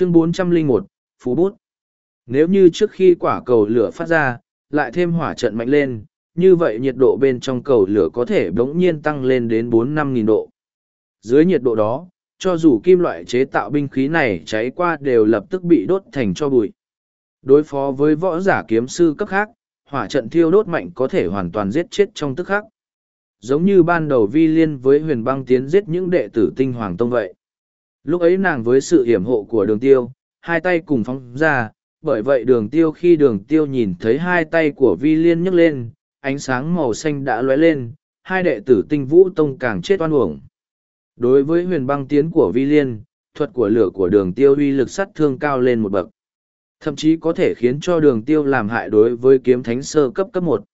Chương 401, Phú Bút Nếu như trước khi quả cầu lửa phát ra, lại thêm hỏa trận mạnh lên, như vậy nhiệt độ bên trong cầu lửa có thể bỗng nhiên tăng lên đến 4-5 nghìn độ. Dưới nhiệt độ đó, cho dù kim loại chế tạo binh khí này cháy qua đều lập tức bị đốt thành cho bụi. Đối phó với võ giả kiếm sư cấp khác, hỏa trận thiêu đốt mạnh có thể hoàn toàn giết chết trong tức khắc. Giống như ban đầu vi liên với huyền băng tiến giết những đệ tử tinh hoàng tông vậy. Lúc ấy nàng với sự hiểm hộ của đường tiêu, hai tay cùng phóng ra, bởi vậy đường tiêu khi đường tiêu nhìn thấy hai tay của vi liên nhấc lên, ánh sáng màu xanh đã lóe lên, hai đệ tử tinh vũ tông càng chết oan uổng. Đối với huyền băng tiến của vi liên, thuật của lửa của đường tiêu uy lực sát thương cao lên một bậc. Thậm chí có thể khiến cho đường tiêu làm hại đối với kiếm thánh sơ cấp cấp một.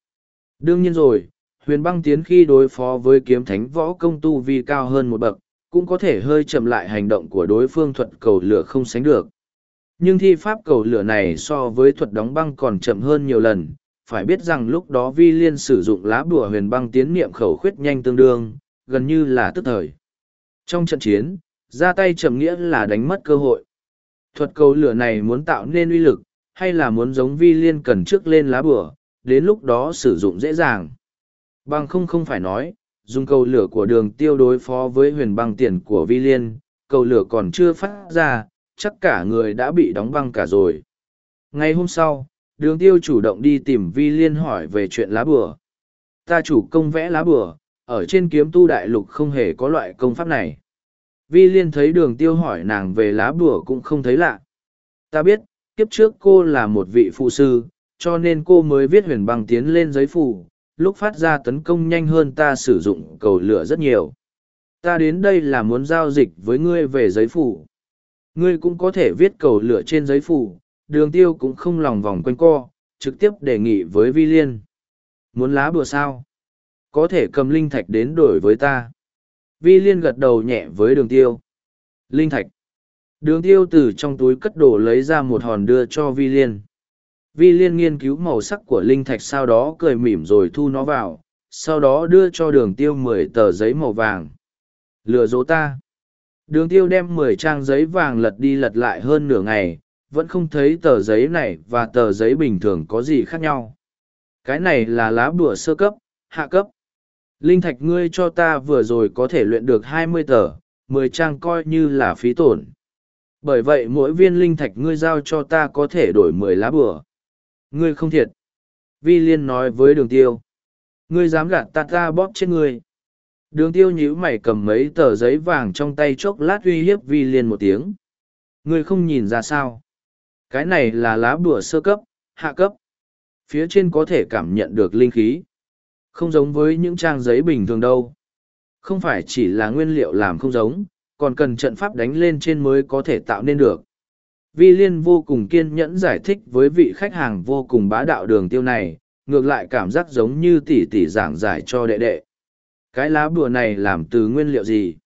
Đương nhiên rồi, huyền băng tiến khi đối phó với kiếm thánh võ công tu vi cao hơn một bậc, cũng có thể hơi chậm lại hành động của đối phương thuật cầu lửa không sánh được. Nhưng thi pháp cầu lửa này so với thuật đóng băng còn chậm hơn nhiều lần, phải biết rằng lúc đó vi liên sử dụng lá bùa huyền băng tiến niệm khẩu khuyết nhanh tương đương, gần như là tức thời. Trong trận chiến, ra tay chậm nghĩa là đánh mất cơ hội. Thuật cầu lửa này muốn tạo nên uy lực, hay là muốn giống vi liên cần trước lên lá bùa, đến lúc đó sử dụng dễ dàng. Bằng không không phải nói, dùng cầu lửa của đường tiêu đối phó với huyền băng tiền của vi liên, cầu lửa còn chưa phát ra, chắc cả người đã bị đóng băng cả rồi. Ngày hôm sau, đường tiêu chủ động đi tìm vi liên hỏi về chuyện lá bùa. Ta chủ công vẽ lá bùa, ở trên kiếm tu đại lục không hề có loại công pháp này. Vi liên thấy đường tiêu hỏi nàng về lá bùa cũng không thấy lạ. Ta biết, kiếp trước cô là một vị phụ sư, cho nên cô mới viết huyền băng tiến lên giấy phù, lúc phát ra tấn công nhanh hơn ta sử dụng cầu lửa rất nhiều. Ta đến đây là muốn giao dịch với ngươi về giấy phủ. Ngươi cũng có thể viết cầu lửa trên giấy phủ, đường tiêu cũng không lòng vòng quanh co, trực tiếp đề nghị với vi liên. Muốn lá bùa sao? Có thể cầm linh thạch đến đổi với ta. Vi liên gật đầu nhẹ với đường tiêu. Linh thạch. Đường tiêu từ trong túi cất đồ lấy ra một hòn đưa cho vi liên. Vi liên nghiên cứu màu sắc của linh thạch sau đó cười mỉm rồi thu nó vào, sau đó đưa cho đường tiêu mười tờ giấy màu vàng. Lừa dối ta. Đường tiêu đem mười trang giấy vàng lật đi lật lại hơn nửa ngày, vẫn không thấy tờ giấy này và tờ giấy bình thường có gì khác nhau. Cái này là lá bùa sơ cấp, hạ cấp. Linh thạch ngươi cho ta vừa rồi có thể luyện được hai mươi tờ, mười trang coi như là phí tổn. Bởi vậy mỗi viên linh thạch ngươi giao cho ta có thể đổi mười lá bùa. Ngươi không thiệt. Vi liên nói với đường tiêu. Ngươi dám gạt ta ta bóp chết ngươi. Đường tiêu nhíu mày cầm mấy tờ giấy vàng trong tay chốc lát uy hiếp vi liên một tiếng. Ngươi không nhìn ra sao. Cái này là lá bùa sơ cấp, hạ cấp. Phía trên có thể cảm nhận được linh khí. Không giống với những trang giấy bình thường đâu. Không phải chỉ là nguyên liệu làm không giống, còn cần trận pháp đánh lên trên mới có thể tạo nên được. Vi Liên vô cùng kiên nhẫn giải thích với vị khách hàng vô cùng bá đạo đường tiêu này, ngược lại cảm giác giống như tỷ tỷ giảng giải cho đệ đệ. Cái lá bùa này làm từ nguyên liệu gì?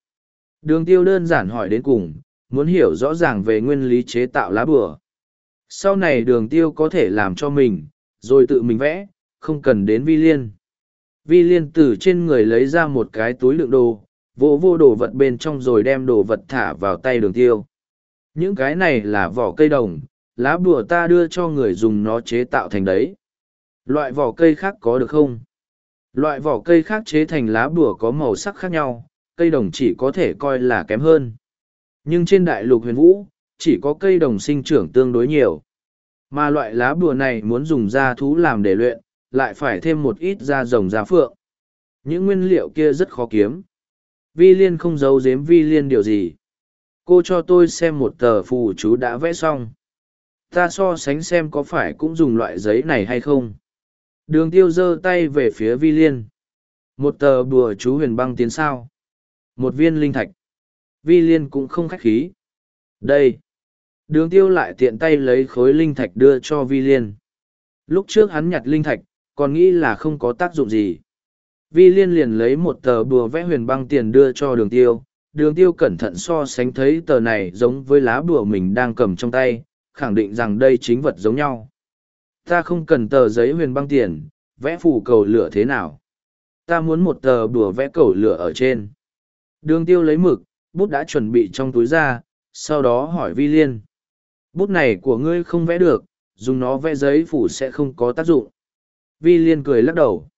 Đường tiêu đơn giản hỏi đến cùng, muốn hiểu rõ ràng về nguyên lý chế tạo lá bùa. Sau này đường tiêu có thể làm cho mình, rồi tự mình vẽ, không cần đến vi liên. Vi liên từ trên người lấy ra một cái túi lượng đồ, vỗ vô đồ vật bên trong rồi đem đồ vật thả vào tay đường tiêu. Những cái này là vỏ cây đồng, lá bùa ta đưa cho người dùng nó chế tạo thành đấy. Loại vỏ cây khác có được không? Loại vỏ cây khác chế thành lá bùa có màu sắc khác nhau, cây đồng chỉ có thể coi là kém hơn. Nhưng trên đại lục huyền vũ, chỉ có cây đồng sinh trưởng tương đối nhiều. Mà loại lá bùa này muốn dùng da thú làm để luyện, lại phải thêm một ít da rồng da phượng. Những nguyên liệu kia rất khó kiếm. Vi liên không giấu giếm vi liên điều gì cô cho tôi xem một tờ phù chú đã vẽ xong. Ta so sánh xem có phải cũng dùng loại giấy này hay không? Đường tiêu giơ tay về phía vi liên. Một tờ bùa chú huyền băng tiến sao? Một viên linh thạch. Vi liên cũng không khách khí. Đây. Đường tiêu lại tiện tay lấy khối linh thạch đưa cho vi liên. Lúc trước hắn nhặt linh thạch, còn nghĩ là không có tác dụng gì. Vi liên liền lấy một tờ bùa vẽ huyền băng tiền đưa cho đường tiêu đường tiêu cẩn thận so sánh thấy tờ này giống với lá bùa mình đang cầm trong tay, khẳng định rằng đây chính vật giống nhau. Ta không cần tờ giấy huyền băng tiền, vẽ phù cầu lửa thế nào. Ta muốn một tờ bùa vẽ cầu lửa ở trên. Đường tiêu lấy mực, bút đã chuẩn bị trong túi ra, sau đó hỏi vi liên. Bút này của ngươi không vẽ được, dùng nó vẽ giấy phủ sẽ không có tác dụng. Vi Liên cười lắc đầu.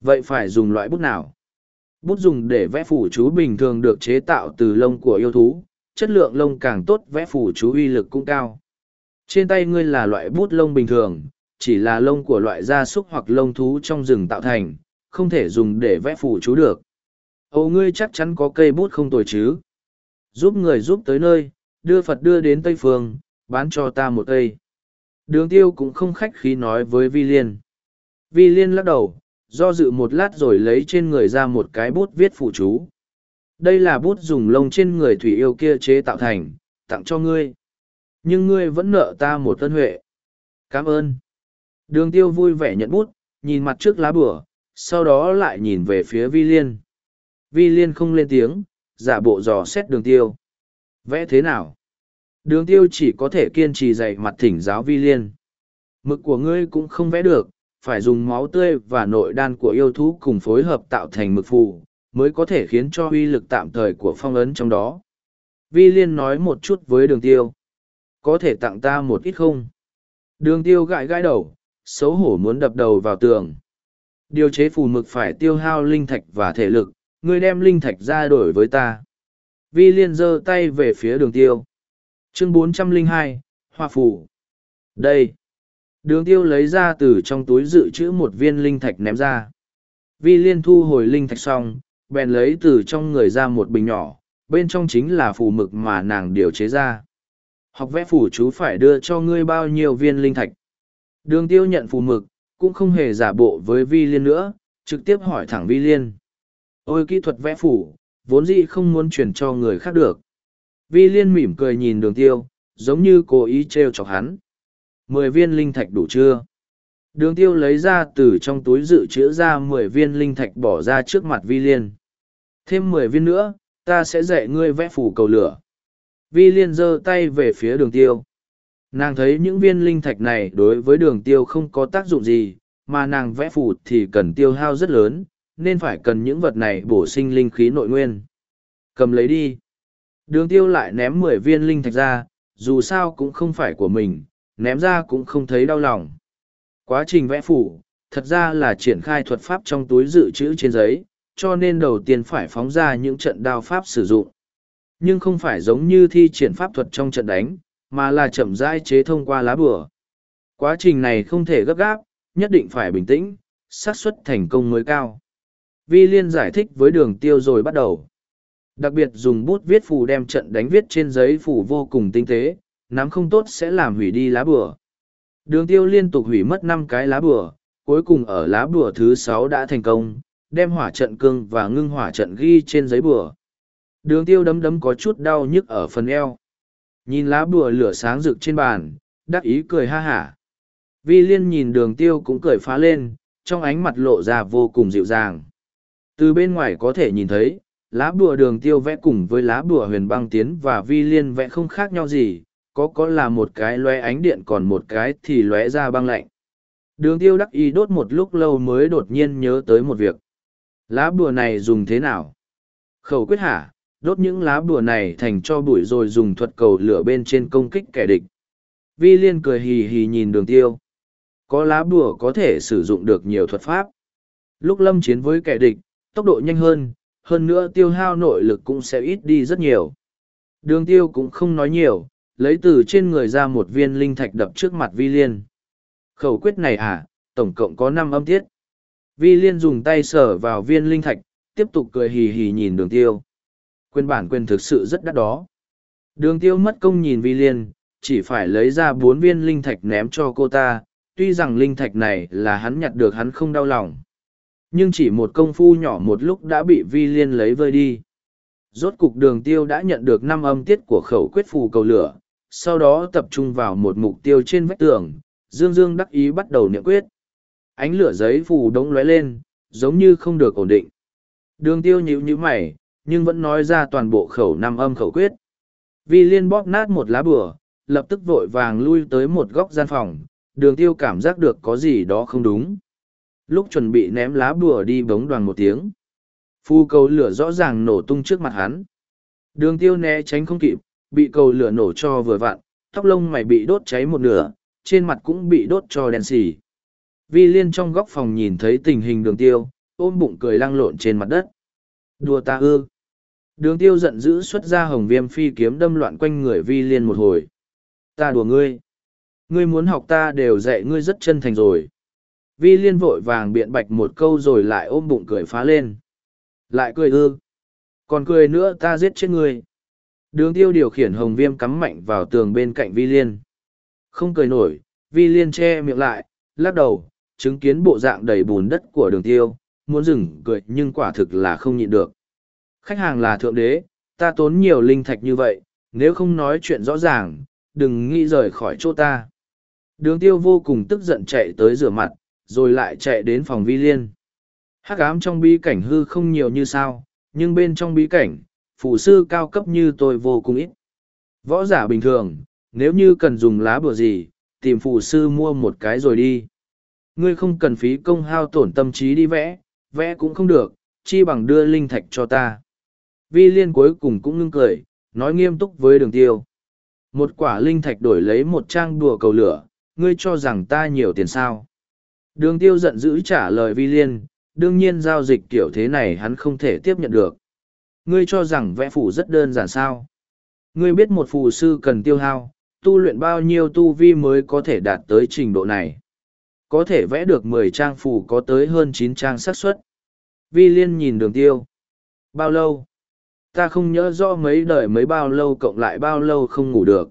Vậy phải dùng loại bút nào? Bút dùng để vẽ phủ chú bình thường được chế tạo từ lông của yêu thú, chất lượng lông càng tốt vẽ phủ chú uy lực cũng cao. Trên tay ngươi là loại bút lông bình thường, chỉ là lông của loại gia súc hoặc lông thú trong rừng tạo thành, không thể dùng để vẽ phủ chú được. Âu ngươi chắc chắn có cây bút không tồi chứ. Giúp người giúp tới nơi, đưa Phật đưa đến Tây Phương, bán cho ta một cây. Đường tiêu cũng không khách khí nói với Vi Liên. Vi Liên lắc đầu, do dự một lát rồi lấy trên người ra một cái bút viết phụ chú. Đây là bút dùng lông trên người thủy yêu kia chế tạo thành, tặng cho ngươi. Nhưng ngươi vẫn nợ ta một tân huệ. Cảm ơn. Đường tiêu vui vẻ nhận bút, nhìn mặt trước lá bửa, sau đó lại nhìn về phía Vi Liên. Vi Liên không lên tiếng, giả bộ dò xét đường tiêu. Vẽ thế nào? Đường tiêu chỉ có thể kiên trì dạy mặt thỉnh giáo Vi Liên. Mực của ngươi cũng không vẽ được, phải dùng máu tươi và nội đan của yêu thú cùng phối hợp tạo thành mực phù, mới có thể khiến cho uy lực tạm thời của phong ấn trong đó. Vi Liên nói một chút với đường tiêu. Có thể tặng ta một ít không? Đường tiêu gãi gãi đầu, xấu hổ muốn đập đầu vào tường. Điều chế phù mực phải tiêu hao linh thạch và thể lực, ngươi đem linh thạch ra đổi với ta. Vi Liên giơ tay về phía đường tiêu. Chương 402, Hoa Phù. Đây. Đường tiêu lấy ra từ trong túi dự trữ một viên linh thạch ném ra. Vi Liên thu hồi linh thạch xong, bèn lấy từ trong người ra một bình nhỏ, bên trong chính là phù mực mà nàng điều chế ra. Học vẽ phù chú phải đưa cho ngươi bao nhiêu viên linh thạch. Đường tiêu nhận phù mực, cũng không hề giả bộ với Vi Liên nữa, trực tiếp hỏi thẳng Vi Liên. Ôi kỹ thuật vẽ phù, vốn dĩ không muốn chuyển cho người khác được. Vi Liên mỉm cười nhìn đường tiêu, giống như cố ý trêu chọc hắn. Mười viên linh thạch đủ chưa? Đường tiêu lấy ra từ trong túi dự trữ ra mười viên linh thạch bỏ ra trước mặt Vi Liên. Thêm mười viên nữa, ta sẽ dạy ngươi vẽ phủ cầu lửa. Vi Liên giơ tay về phía đường tiêu. Nàng thấy những viên linh thạch này đối với đường tiêu không có tác dụng gì, mà nàng vẽ phủ thì cần tiêu hao rất lớn, nên phải cần những vật này bổ sinh linh khí nội nguyên. Cầm lấy đi. Đường tiêu lại ném mười viên linh thạch ra, dù sao cũng không phải của mình, ném ra cũng không thấy đau lòng. Quá trình vẽ phủ, thật ra là triển khai thuật pháp trong túi dự trữ trên giấy, cho nên đầu tiên phải phóng ra những trận đao pháp sử dụng. Nhưng không phải giống như thi triển pháp thuật trong trận đánh, mà là chậm rãi chế thông qua lá bừa. Quá trình này không thể gấp gáp, nhất định phải bình tĩnh, xác suất thành công mới cao. Vi Liên giải thích với đường tiêu rồi bắt đầu. Đặc biệt dùng bút viết phù đem trận đánh viết trên giấy phù vô cùng tinh tế, nắm không tốt sẽ làm hủy đi lá bừa. Đường tiêu liên tục hủy mất năm cái lá bừa, cuối cùng ở lá bừa thứ sáu đã thành công, đem hỏa trận cương và ngưng hỏa trận ghi trên giấy bừa. Đường tiêu đấm đấm có chút đau nhức ở phần eo. Nhìn lá bừa lửa sáng rực trên bàn, đắc ý cười ha hả. Vi liên nhìn đường tiêu cũng cười phá lên, trong ánh mặt lộ ra vô cùng dịu dàng. Từ bên ngoài có thể nhìn thấy, lá bùa đường tiêu vẽ cùng với lá bùa huyền băng tiến và vi liên vẽ không khác nhau gì, có có là một cái lóe ánh điện còn một cái thì lóe ra băng lạnh. Đường tiêu đắc y đốt một lúc lâu mới đột nhiên nhớ tới một việc. Lá bùa này dùng thế nào? Khẩu quyết hả, đốt những lá bùa này thành cho bụi rồi dùng thuật cầu lửa bên trên công kích kẻ địch. Vi liên cười hì hì nhìn đường tiêu. Có lá bùa có thể sử dụng được nhiều thuật pháp. Lúc lâm chiến với kẻ địch, tốc độ nhanh hơn, hơn nữa tiêu hao nội lực cũng sẽ ít đi rất nhiều. Đường tiêu cũng không nói nhiều, lấy từ trên người ra một viên linh thạch đập trước mặt vi liên. Khẩu quyết này à, tổng cộng có năm âm tiết. Vi liên dùng tay sờ vào viên linh thạch, tiếp tục cười hì hì nhìn đường tiêu. Quyền bản quyền thực sự rất đắt đó. Đường tiêu mất công nhìn vi liên, chỉ phải lấy ra bốn viên linh thạch ném cho cô ta, tuy rằng linh thạch này là hắn nhặt được hắn không đau lòng nhưng chỉ một công phu nhỏ một lúc đã bị vi liên lấy vơi đi rốt cục đường tiêu đã nhận được năm âm tiết của khẩu quyết phù cầu lửa sau đó tập trung vào một mục tiêu trên vách tường, dương dương đắc ý bắt đầu niệm quyết. Ánh lửa giấy phù đống lóe lên, giống như không được ổn định. Đường tiêu nhíu nhíu mày, nhưng vẫn nói ra toàn bộ khẩu năm âm khẩu quyết. Vi liên bóp nát một lá bửa lập tức vội vàng lui tới một góc gian phòng. Đường tiêu cảm giác được có gì đó không đúng. Lúc chuẩn bị ném lá bùa đi bóng đoàn một tiếng, phu cầu lửa rõ ràng nổ tung trước mặt hắn. Đường tiêu né tránh không kịp bị cầu lửa nổ cho vừa vặn tóc lông mày bị đốt cháy một nửa, trên mặt cũng bị đốt cho đen xỉ. Vi liên trong góc phòng nhìn thấy tình hình đường tiêu, ôm bụng cười lăng lộn trên mặt đất. Đùa ta ư. Đường tiêu giận dữ xuất ra hồng viêm phi kiếm đâm loạn quanh người vi liên một hồi. Ta đùa ngươi. Ngươi muốn học ta đều dạy ngươi rất chân thành rồi. Vi liên vội vàng biện bạch một câu rồi lại ôm bụng cười phá lên. Lại cười ư. Còn cười nữa ta giết chết ngươi. Đường tiêu điều khiển hồng viêm cắm mạnh vào tường bên cạnh vi liên. Không cười nổi, vi liên che miệng lại, lắc đầu, chứng kiến bộ dạng đầy bùn đất của đường tiêu, muốn dừng cười nhưng quả thực là không nhịn được. Khách hàng là thượng đế, ta tốn nhiều linh thạch như vậy, nếu không nói chuyện rõ ràng, đừng nghĩ rời khỏi chỗ ta. Đường tiêu vô cùng tức giận chạy tới rửa mặt, rồi lại chạy đến phòng vi liên. Hắc ám trong bí cảnh hư không nhiều như sao, nhưng bên trong bí cảnh, phù sư cao cấp như tôi vô cùng ít. Võ giả bình thường, nếu như cần dùng lá bùa gì, tìm phù sư mua một cái rồi đi. Ngươi không cần phí công hao tổn tâm trí đi vẽ, vẽ cũng không được, chi bằng đưa linh thạch cho ta. Vi liên cuối cùng cũng ngưng cười, nói nghiêm túc với đường tiêu. Một quả linh thạch đổi lấy một trang đùa cầu lửa, ngươi cho rằng ta nhiều tiền sao. Đường tiêu giận dữ trả lời vi liên, đương nhiên giao dịch kiểu thế này hắn không thể tiếp nhận được. Ngươi cho rằng vẽ phủ rất đơn giản sao. Ngươi biết một phù sư cần tiêu hao, tu luyện bao nhiêu tu vi mới có thể đạt tới trình độ này. Có thể vẽ được mười trang phù có tới hơn chín trang xác suất. Vi liên nhìn đường tiêu. Bao lâu? Ta không nhớ rõ mấy đời mấy bao lâu cộng lại bao lâu không ngủ được.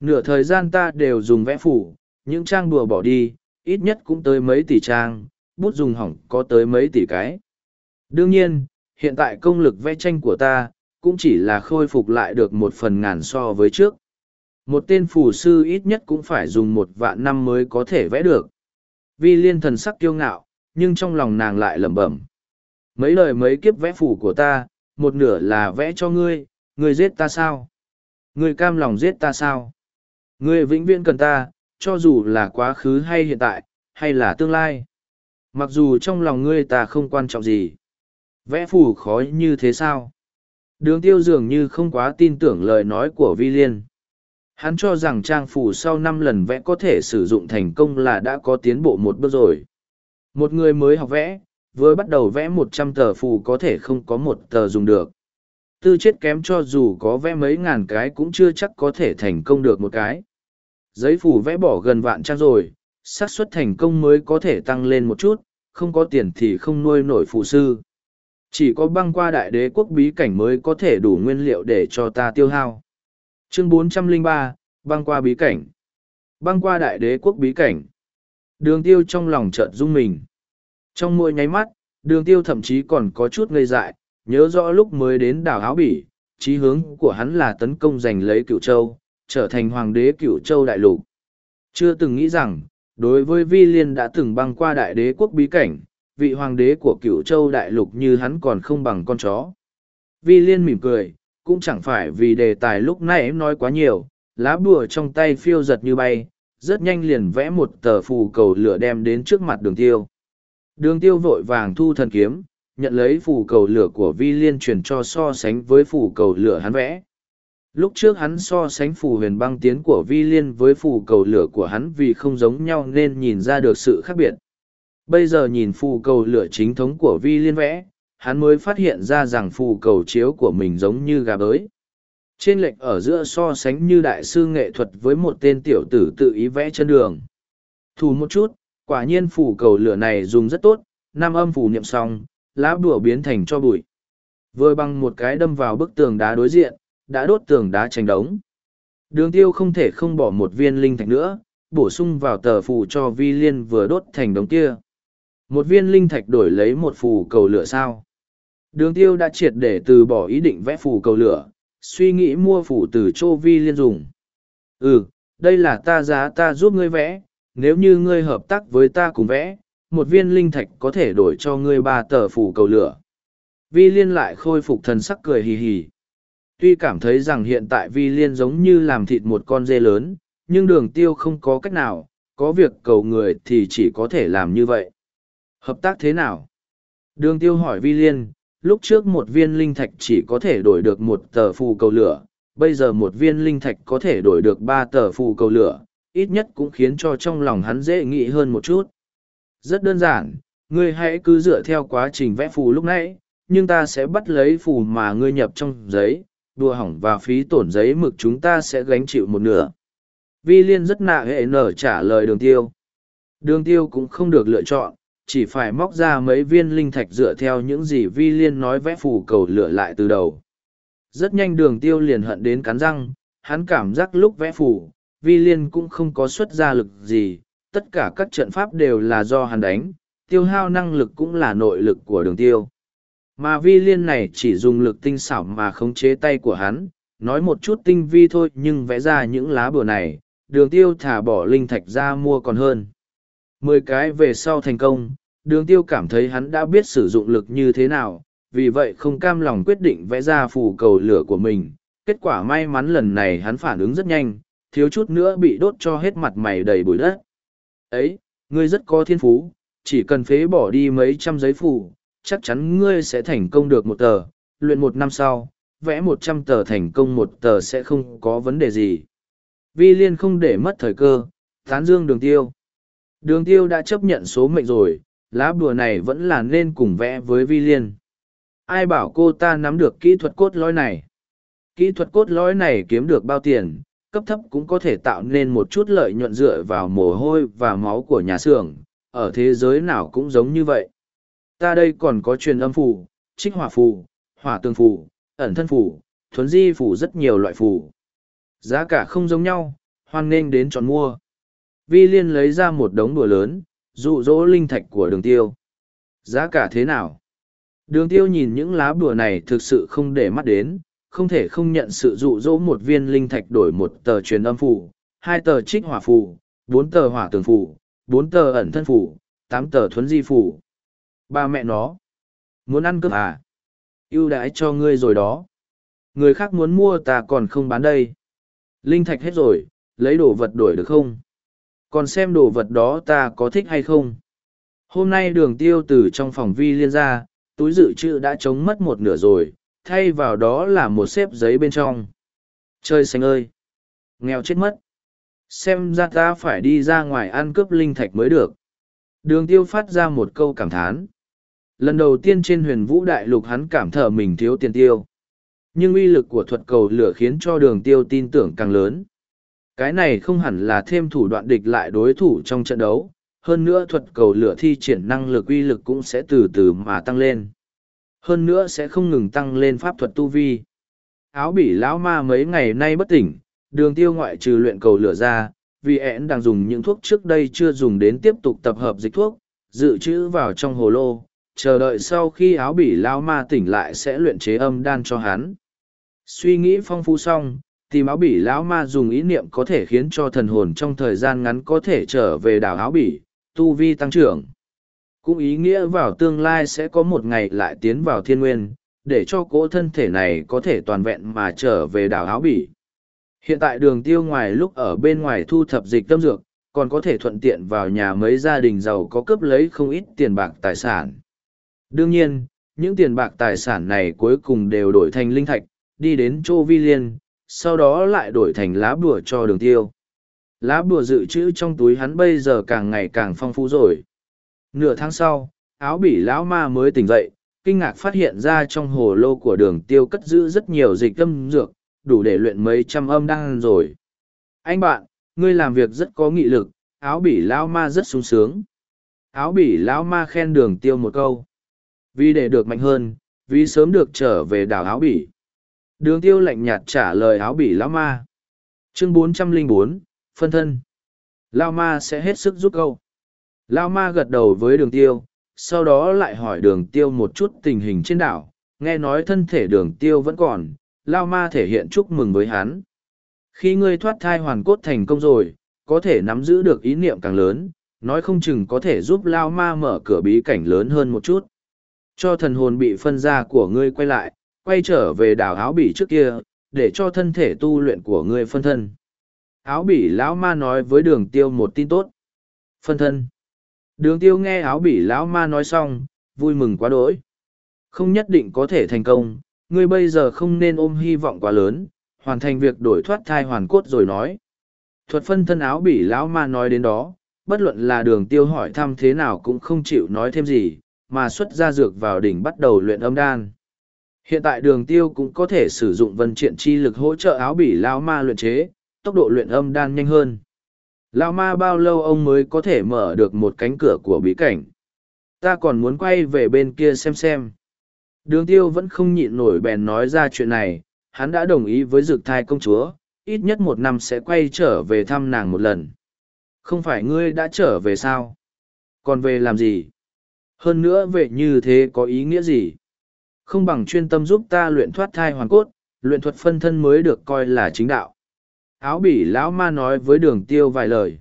Nửa thời gian ta đều dùng vẽ phủ, những trang đùa bỏ đi, ít nhất cũng tới mấy tỷ trang, bút dùng hỏng có tới mấy tỷ cái. Đương nhiên, hiện tại công lực vẽ tranh của ta, cũng chỉ là khôi phục lại được một phần ngàn so với trước. Một tên phù sư ít nhất cũng phải dùng một vạn năm mới có thể vẽ được. Vi liên thần sắc kiêu ngạo, nhưng trong lòng nàng lại lẩm bẩm. Mấy lời mấy kiếp vẽ phủ của ta, một nửa là vẽ cho ngươi, ngươi giết ta sao? Ngươi cam lòng giết ta sao? Ngươi vĩnh viễn cần ta, cho dù là quá khứ hay hiện tại, hay là tương lai. Mặc dù trong lòng ngươi ta không quan trọng gì. Vẽ phù khó như thế sao? Đường tiêu dường như không quá tin tưởng lời nói của Vi Liên. Hắn cho rằng trang phù sau năm lần vẽ có thể sử dụng thành công là đã có tiến bộ một bước rồi. Một người mới học vẽ, vừa bắt đầu vẽ một trăm tờ phù có thể không có một tờ dùng được. Tư chết kém cho dù có vẽ mấy ngàn cái cũng chưa chắc có thể thành công được một cái. Giấy phù vẽ bỏ gần vạn trang rồi, xác suất thành công mới có thể tăng lên một chút, không có tiền thì không nuôi nổi phù sư. Chỉ có băng qua đại đế quốc bí cảnh mới có thể đủ nguyên liệu để cho ta tiêu hao. Chương 403, băng qua bí cảnh. Băng qua đại đế quốc bí cảnh. Đường tiêu trong lòng chợt rung mình. Trong mỗi nháy mắt, đường tiêu thậm chí còn có chút ngây dại, nhớ rõ lúc mới đến đảo Áo Bỉ, chí hướng của hắn là tấn công giành lấy cựu châu, trở thành hoàng đế cựu châu đại lục. Chưa từng nghĩ rằng, đối với Vi Liên đã từng băng qua đại đế quốc bí cảnh, vị hoàng đế của cựu châu đại lục như hắn còn không bằng con chó. Vi Liên mỉm cười, cũng chẳng phải vì đề tài lúc nãy nói quá nhiều, lá bùa trong tay phiêu giật như bay, rất nhanh liền vẽ một tờ phù cầu lửa đem đến trước mặt đường tiêu. Đường tiêu vội vàng thu thần kiếm, nhận lấy phù cầu lửa của vi liên truyền cho so sánh với phù cầu lửa hắn vẽ. Lúc trước hắn so sánh phù huyền băng tiến của vi liên với phù cầu lửa của hắn vì không giống nhau nên nhìn ra được sự khác biệt. Bây giờ nhìn phù cầu lửa chính thống của vi liên vẽ, hắn mới phát hiện ra rằng phù cầu chiếu của mình giống như gà bới. Trên lệch ở giữa so sánh như đại sư nghệ thuật với một tên tiểu tử tự ý vẽ chân đường. Thù một chút, Quả nhiên phù cầu lửa này dùng rất tốt, nam âm phù niệm xong, lá bùa biến thành cho bụi. Vừa bằng một cái đâm vào bức tường đá đối diện, đã đốt tường đá tranh đống. Đường tiêu không thể không bỏ một viên linh thạch nữa, bổ sung vào tờ phù cho vi liên vừa đốt thành đống kia. Một viên linh thạch đổi lấy một phù cầu lửa sao. Đường tiêu đã triệt để từ bỏ ý định vẽ phù cầu lửa, suy nghĩ mua phù từ chô vi liên dùng. Ừ, đây là ta giá ta giúp ngươi vẽ, nếu như ngươi hợp tác với ta cùng vẽ, một viên linh thạch có thể đổi cho ngươi ba tờ phù cầu lửa. Vi liên lại khôi phục thần sắc cười hì hì. Tuy cảm thấy rằng hiện tại vi liên giống như làm thịt một con dê lớn, nhưng đường tiêu không có cách nào, có việc cầu người thì chỉ có thể làm như vậy. Hợp tác thế nào? Đường tiêu hỏi vi liên, lúc trước một viên linh thạch chỉ có thể đổi được một tờ phù cầu lửa, bây giờ một viên linh thạch có thể đổi được ba tờ phù cầu lửa, ít nhất cũng khiến cho trong lòng hắn dễ nghĩ hơn một chút. Rất đơn giản, ngươi hãy cứ dựa theo quá trình vẽ phù lúc nãy, nhưng ta sẽ bắt lấy phù mà ngươi nhập trong giấy, đùa hỏng và phí tổn giấy mực chúng ta sẽ gánh chịu một nửa. Vi Liên rất nạ hệ nở trả lời đường tiêu. Đường tiêu cũng không được lựa chọn, chỉ phải móc ra mấy viên linh thạch dựa theo những gì Vi Liên nói vẽ phù cầu lửa lại từ đầu. Rất nhanh đường tiêu liền hận đến cắn răng, hắn cảm giác lúc vẽ phù, Vi Liên cũng không có xuất ra lực gì, tất cả các trận pháp đều là do hắn đánh, tiêu hao năng lực cũng là nội lực của đường tiêu. Mà vi liên này chỉ dùng lực tinh xảo mà khống chế tay của hắn, nói một chút tinh vi thôi nhưng vẽ ra những lá bừa này, đường tiêu thả bỏ linh thạch ra mua còn hơn. Mười cái về sau thành công, đường tiêu cảm thấy hắn đã biết sử dụng lực như thế nào, vì vậy không cam lòng quyết định vẽ ra phù cầu lửa của mình. Kết quả may mắn lần này hắn phản ứng rất nhanh, thiếu chút nữa bị đốt cho hết mặt mày đầy bụi đất. Ấy, ngươi rất có thiên phú, chỉ cần phế bỏ đi mấy trăm giấy phù, chắc chắn ngươi sẽ thành công được một tờ, luyện một năm sau, vẽ một trăm tờ thành công một tờ sẽ không có vấn đề gì. Vi Liên không để mất thời cơ, tán dương đường tiêu. Đường tiêu đã chấp nhận số mệnh rồi, lá bùa này vẫn là nên cùng vẽ với Vi Liên. Ai bảo cô ta nắm được kỹ thuật cốt lõi này? Kỹ thuật cốt lõi này kiếm được bao tiền, cấp thấp cũng có thể tạo nên một chút lợi nhuận dựa vào mồ hôi và máu của nhà xưởng, ở thế giới nào cũng giống như vậy. Ta đây còn có truyền âm phù, trích hỏa phù, hỏa tương phù, ẩn thân phù, thuấn di phù rất nhiều loại phù. Giá cả không giống nhau, hoan nghênh đến chọn mua. Vi Liên lấy ra một đống đùa lớn, dụ dỗ linh thạch của đường tiêu. Giá cả thế nào? Đường tiêu nhìn những lá bùa này thực sự không để mắt đến, không thể không nhận sự dụ dỗ một viên linh thạch đổi một tờ truyền âm phù, hai tờ trích hỏa phù, bốn tờ hỏa tường phù, bốn tờ ẩn thân phù, tám tờ thuấn di phù. Ba mẹ nó. Muốn ăn cướp à? ưu đãi cho ngươi rồi đó. Người khác muốn mua ta còn không bán đây. Linh thạch hết rồi, lấy đồ vật đổi được không? Còn xem đồ vật đó ta có thích hay không? Hôm nay đường tiêu từ trong phòng vi liên ra, túi dự trữ đã chống mất một nửa rồi, thay vào đó là một xếp giấy bên trong. Trời xanh ơi! Nghèo chết mất! Xem ra ta phải đi ra ngoài ăn cướp linh thạch mới được. Đường tiêu phát ra một câu cảm thán. Lần đầu tiên trên huyền vũ đại lục hắn cảm thở mình thiếu tiền tiêu. Nhưng uy lực của thuật cầu lửa khiến cho đường tiêu tin tưởng càng lớn. Cái này không hẳn là thêm thủ đoạn địch lại đối thủ trong trận đấu. Hơn nữa thuật cầu lửa thi triển năng lực uy lực cũng sẽ từ từ mà tăng lên. Hơn nữa sẽ không ngừng tăng lên pháp thuật tu vi. Áo bỉ lão ma mấy ngày nay bất tỉnh, đường tiêu ngoại trừ luyện cầu lửa ra, vì ẻn đang dùng những thuốc trước đây chưa dùng đến tiếp tục tập hợp dịch thuốc, dự trữ vào trong hồ lô, chờ đợi sau khi áo bỉ lao ma tỉnh lại sẽ luyện chế âm đan cho hắn. Suy nghĩ phong phú xong, tìm áo bỉ lão ma dùng ý niệm có thể khiến cho thần hồn trong thời gian ngắn có thể trở về đảo áo bỉ, tu vi tăng trưởng. Cũng ý nghĩa vào tương lai sẽ có một ngày lại tiến vào thiên nguyên, để cho cỗ thân thể này có thể toàn vẹn mà trở về đảo áo bỉ. Hiện tại đường tiêu ngoài lúc ở bên ngoài thu thập dịch tâm dược, còn có thể thuận tiện vào nhà mấy gia đình giàu có cướp lấy không ít tiền bạc tài sản. Đương nhiên, những tiền bạc tài sản này cuối cùng đều đổi thành linh thạch, đi đến Châu Vi Liên, sau đó lại đổi thành lá bùa cho đường tiêu. Lá bùa dự trữ trong túi hắn bây giờ càng ngày càng phong phú rồi. Nửa tháng sau, áo bỉ lão ma mới tỉnh dậy, kinh ngạc phát hiện ra trong hồ lô của đường tiêu cất giữ rất nhiều dịch âm dược, đủ để luyện mấy trăm âm đăng rồi. Anh bạn, ngươi làm việc rất có nghị lực, áo bỉ lão ma rất sung sướng. Áo bỉ lão ma khen đường tiêu một câu. Vì để được mạnh hơn, vì sớm được trở về đảo áo bỉ. Đường tiêu lạnh nhạt trả lời áo bỉ lão ma. Chương 404, phân thân. Lao ma sẽ hết sức giúp câu. Lao ma gật đầu với đường tiêu, sau đó lại hỏi đường tiêu một chút tình hình trên đảo, nghe nói thân thể đường tiêu vẫn còn, Lao ma thể hiện chúc mừng với hắn. Khi ngươi thoát thai hoàn cốt thành công rồi, có thể nắm giữ được ý niệm càng lớn, nói không chừng có thể giúp Lao ma mở cửa bí cảnh lớn hơn một chút. Cho thần hồn bị phân ra của ngươi quay lại, quay trở về đảo áo bỉ trước kia, để cho thân thể tu luyện của ngươi phân thân. Áo bỉ lão ma nói với đường tiêu một tin tốt. Phân thân. Đường tiêu nghe áo bỉ lão ma nói xong, vui mừng quá đỗi. Không nhất định có thể thành công, ngươi bây giờ không nên ôm hy vọng quá lớn, hoàn thành việc đổi thoát thai hoàn cốt rồi nói. Thuật phân thân áo bỉ lão ma nói đến đó, bất luận là đường tiêu hỏi thăm thế nào cũng không chịu nói thêm gì, mà xuất ra dược vào đỉnh bắt đầu luyện âm đan. Hiện tại đường tiêu cũng có thể sử dụng vân triện chi lực hỗ trợ áo bỉ lão ma luyện chế, tốc độ luyện âm đan nhanh hơn. Lão ma bao lâu ông mới có thể mở được một cánh cửa của bí cảnh. Ta còn muốn quay về bên kia xem xem. Đường tiêu vẫn không nhịn nổi bèn nói ra chuyện này, hắn đã đồng ý với dược thai công chúa, ít nhất một năm sẽ quay trở về thăm nàng một lần. Không phải ngươi đã trở về sao? Còn về làm gì? Hơn nữa về như thế có ý nghĩa gì? Không bằng chuyên tâm giúp ta luyện thoát thai hoàn cốt, luyện thuật phân thân mới được coi là chính đạo. Áo bỉ lão ma nói với đường tiêu vài lời.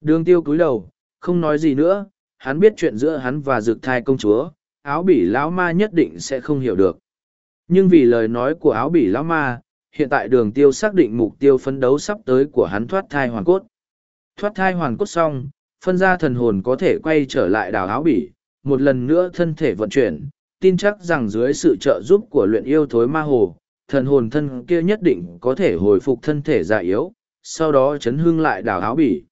Đường tiêu cúi đầu, không nói gì nữa, hắn biết chuyện giữa hắn và dược thai công chúa, áo bỉ lão ma nhất định sẽ không hiểu được. Nhưng vì lời nói của áo bỉ lão ma, hiện tại đường tiêu xác định mục tiêu phấn đấu sắp tới của hắn thoát thai hoàn cốt. Thoát thai hoàn cốt xong, phân ra thần hồn có thể quay trở lại đảo áo bỉ, một lần nữa thân thể vận chuyển, tin chắc rằng dưới sự trợ giúp của luyện yêu thối ma hồ, thần hồn thân kia nhất định có thể hồi phục thân thể già yếu, sau đó chấn hương lại đào áo bỉ.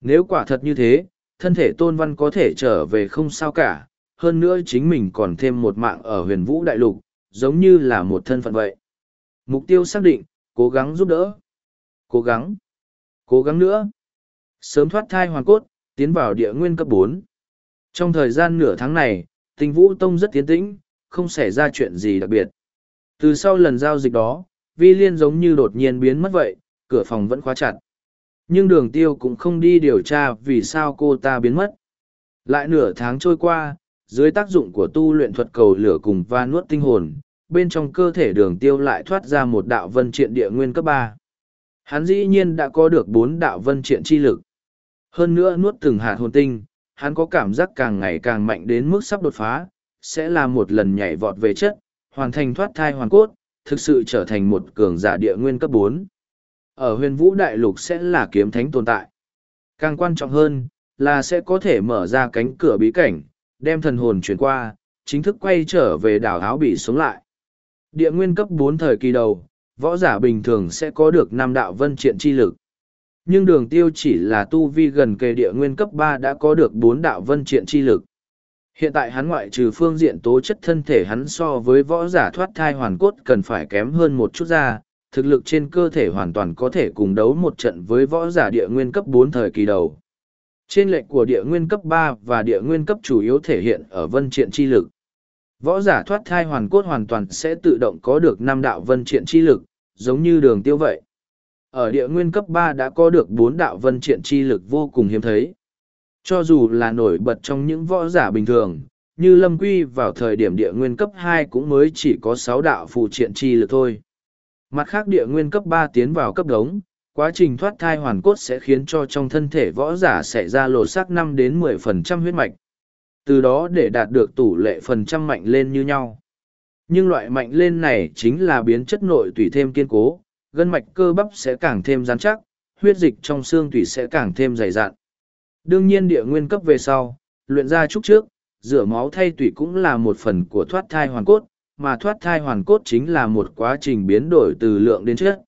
Nếu quả thật như thế, thân thể tôn văn có thể trở về không sao cả, hơn nữa chính mình còn thêm một mạng ở huyền vũ đại lục, giống như là một thân phận vậy. Mục tiêu xác định, cố gắng giúp đỡ. Cố gắng. Cố gắng nữa. Sớm thoát thai hoàn cốt, tiến vào địa nguyên cấp bốn. Trong thời gian nửa tháng này, Tinh vũ tông rất tiến tĩnh, không xảy ra chuyện gì đặc biệt. Từ sau lần giao dịch đó, vi liên giống như đột nhiên biến mất vậy, cửa phòng vẫn khóa chặt. Nhưng đường tiêu cũng không đi điều tra vì sao cô ta biến mất. Lại nửa tháng trôi qua, dưới tác dụng của tu luyện thuật cầu lửa cùng va nuốt tinh hồn, bên trong cơ thể đường tiêu lại thoát ra một đạo vân triện địa nguyên cấp ba. Hắn dĩ nhiên đã có được bốn đạo vân triện chi lực. Hơn nữa nuốt từng hạt hồn tinh, hắn có cảm giác càng ngày càng mạnh đến mức sắp đột phá, sẽ là một lần nhảy vọt về chất, hoàn thành thoát thai hoàn cốt, thực sự trở thành một cường giả địa nguyên cấp bốn. Ở huyền vũ đại lục sẽ là kiếm thánh tồn tại. Càng quan trọng hơn, là sẽ có thể mở ra cánh cửa bí cảnh, đem thần hồn chuyển qua, chính thức quay trở về đảo áo bị sống lại. Địa nguyên cấp bốn thời kỳ đầu, võ giả bình thường sẽ có được năm đạo vân triện chi lực. Nhưng đường tiêu chỉ là tu vi gần kề địa nguyên cấp ba đã có được bốn đạo vân triện chi lực. Hiện tại hắn ngoại trừ phương diện tố chất thân thể hắn so với võ giả thoát thai hoàn cốt cần phải kém hơn một chút ra, thực lực trên cơ thể hoàn toàn có thể cùng đấu một trận với võ giả địa nguyên cấp bốn thời kỳ đầu. Trên lệnh của địa nguyên cấp ba và địa nguyên cấp chủ yếu thể hiện ở vân triện chi lực. Võ giả thoát thai hoàn cốt hoàn toàn sẽ tự động có được năm đạo vân triện chi lực, giống như đường tiêu vậy. Ở địa nguyên cấp ba đã có được bốn đạo vân triện chi lực vô cùng hiếm thấy. Cho dù là nổi bật trong những võ giả bình thường, như Lâm Quy vào thời điểm địa nguyên cấp hai cũng mới chỉ có sáu đạo phụ triện chi lực thôi. Mặt khác địa nguyên cấp ba tiến vào cấp đống, quá trình thoát thai hoàn cốt sẽ khiến cho trong thân thể võ giả xảy ra lột xác năm đến mười phần trăm huyết mạch. Từ đó để đạt được tủ lệ phần trăm mạnh lên như nhau. Nhưng loại mạnh lên này chính là biến chất nội tùy thêm kiên cố, gân mạch cơ bắp sẽ càng thêm rắn chắc, huyết dịch trong xương tủy sẽ càng thêm dày dặn. Đương nhiên địa nguyên cấp về sau, luyện ra trúc trước, rửa máu thay tủy cũng là một phần của thoát thai hoàn cốt, mà thoát thai hoàn cốt chính là một quá trình biến đổi từ lượng đến chất.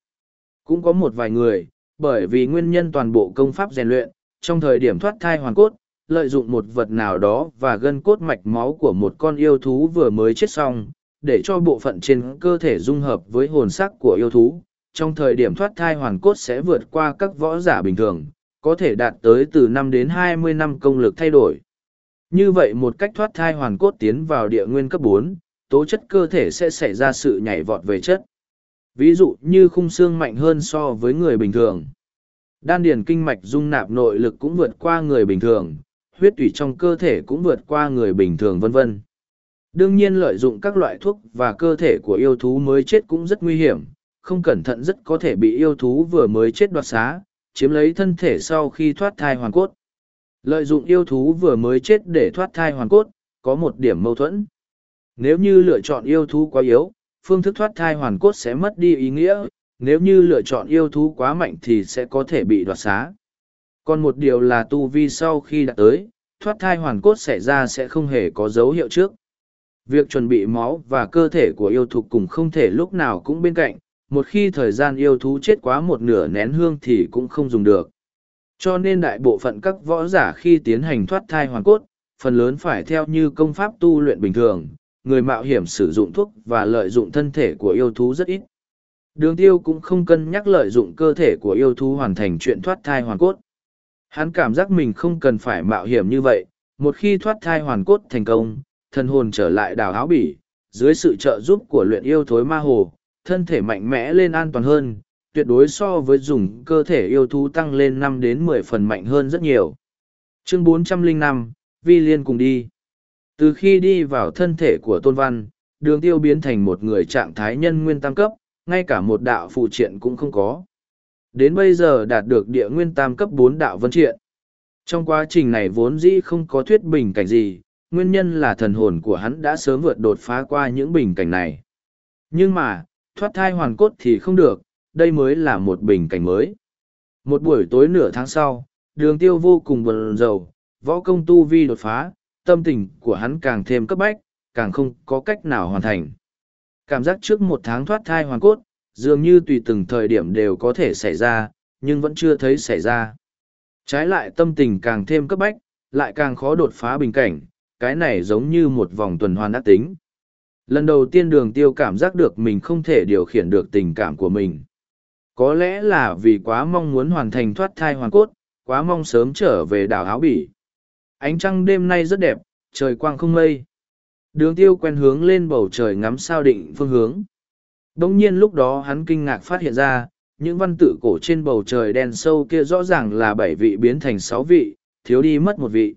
Cũng có một vài người, bởi vì nguyên nhân toàn bộ công pháp rèn luyện, trong thời điểm thoát thai hoàn cốt, lợi dụng một vật nào đó và gân cốt mạch máu của một con yêu thú vừa mới chết xong, để cho bộ phận trên cơ thể dung hợp với hồn sắc của yêu thú. Trong thời điểm thoát thai hoàn cốt sẽ vượt qua các võ giả bình thường, có thể đạt tới từ năm đến hai mươi năm công lực thay đổi. Như vậy một cách thoát thai hoàn cốt tiến vào địa nguyên cấp bốn, tố chất cơ thể sẽ xảy ra sự nhảy vọt về chất. Ví dụ như khung xương mạnh hơn so với người bình thường. Đan điền kinh mạch dung nạp nội lực cũng vượt qua người bình thường, huyết tủy trong cơ thể cũng vượt qua người bình thường vân vân. Đương nhiên lợi dụng các loại thuốc và cơ thể của yêu thú mới chết cũng rất nguy hiểm, không cẩn thận rất có thể bị yêu thú vừa mới chết đoạt xá, chiếm lấy thân thể sau khi thoát thai hoàn cốt. Lợi dụng yêu thú vừa mới chết để thoát thai hoàn cốt, có một điểm mâu thuẫn. Nếu như lựa chọn yêu thú quá yếu, phương thức thoát thai hoàn cốt sẽ mất đi ý nghĩa, nếu như lựa chọn yêu thú quá mạnh thì sẽ có thể bị đoạt xá. Còn một điều là tu vi sau khi đã tới, thoát thai hoàn cốt xảy ra sẽ không hề có dấu hiệu trước. Việc chuẩn bị máu và cơ thể của yêu thục cùng không thể lúc nào cũng bên cạnh, một khi thời gian yêu thú chết quá một nửa nén hương thì cũng không dùng được. Cho nên đại bộ phận các võ giả khi tiến hành thoát thai hoàn cốt, phần lớn phải theo như công pháp tu luyện bình thường, người mạo hiểm sử dụng thuốc và lợi dụng thân thể của yêu thú rất ít. Đường tiêu cũng không cân nhắc lợi dụng cơ thể của yêu thú hoàn thành chuyện thoát thai hoàn cốt. Hắn cảm giác mình không cần phải mạo hiểm như vậy, một khi thoát thai hoàn cốt thành công, thân hồn trở lại đào áo bỉ, dưới sự trợ giúp của luyện yêu thối ma hồ, thân thể mạnh mẽ lên an toàn hơn, tuyệt đối so với dùng cơ thể yêu thú tăng lên năm đến mười phần mạnh hơn rất nhiều. Chương 405, Vi Liên cùng đi. Từ khi đi vào thân thể của Tôn Văn, đường tiêu biến thành một người trạng thái nhân nguyên tam cấp, ngay cả một đạo phụ triện cũng không có. Đến bây giờ đạt được địa nguyên tam cấp bốn đạo vân triện. Trong quá trình này vốn dĩ không có thuyết bình cảnh gì, nguyên nhân là thần hồn của hắn đã sớm vượt đột phá qua những bình cảnh này. Nhưng mà, thoát thai hoàn cốt thì không được, đây mới là một bình cảnh mới. Một buổi tối nửa tháng sau, đường tiêu vô cùng buồn rầu, võ công tu vi đột phá, tâm tình của hắn càng thêm cấp bách, càng không có cách nào hoàn thành. Cảm giác trước một tháng thoát thai hoàn cốt, dường như tùy từng thời điểm đều có thể xảy ra, nhưng vẫn chưa thấy xảy ra. Trái lại tâm tình càng thêm cấp bách, lại càng khó đột phá bình cảnh, cái này giống như một vòng tuần hoàn ác tính. Lần đầu tiên đường tiêu cảm giác được mình không thể điều khiển được tình cảm của mình. Có lẽ là vì quá mong muốn hoàn thành thoát thai hoàn cốt, quá mong sớm trở về đảo áo bỉ. Ánh trăng đêm nay rất đẹp, trời quang không mây. Đường tiêu quen hướng lên bầu trời ngắm sao định phương hướng. Đông nhiên lúc đó hắn kinh ngạc phát hiện ra, những văn tự cổ trên bầu trời đen sâu kia rõ ràng là bảy vị biến thành sáu vị, thiếu đi mất một vị.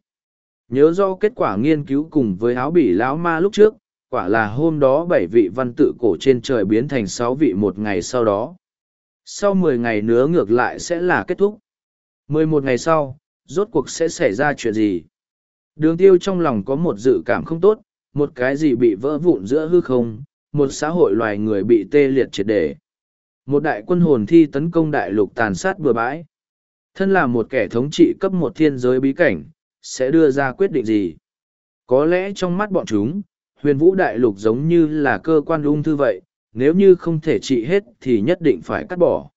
Nhớ do kết quả nghiên cứu cùng với áo bỉ lão ma lúc trước, quả là hôm đó bảy vị văn tự cổ trên trời biến thành sáu vị một ngày sau đó. Sau mười ngày nữa ngược lại sẽ là kết thúc. mười một ngày sau, rốt cuộc sẽ xảy ra chuyện gì? Đường tiêu trong lòng có một dự cảm không tốt, một cái gì bị vỡ vụn giữa hư không, một xã hội loài người bị tê liệt triệt để. Một đại quân hồn thi tấn công đại lục tàn sát bừa bãi. Thân là một kẻ thống trị cấp một thiên giới bí cảnh, sẽ đưa ra quyết định gì? Có lẽ trong mắt bọn chúng, huyền vũ đại lục giống như là cơ quan ung thư vậy, nếu như không thể trị hết thì nhất định phải cắt bỏ.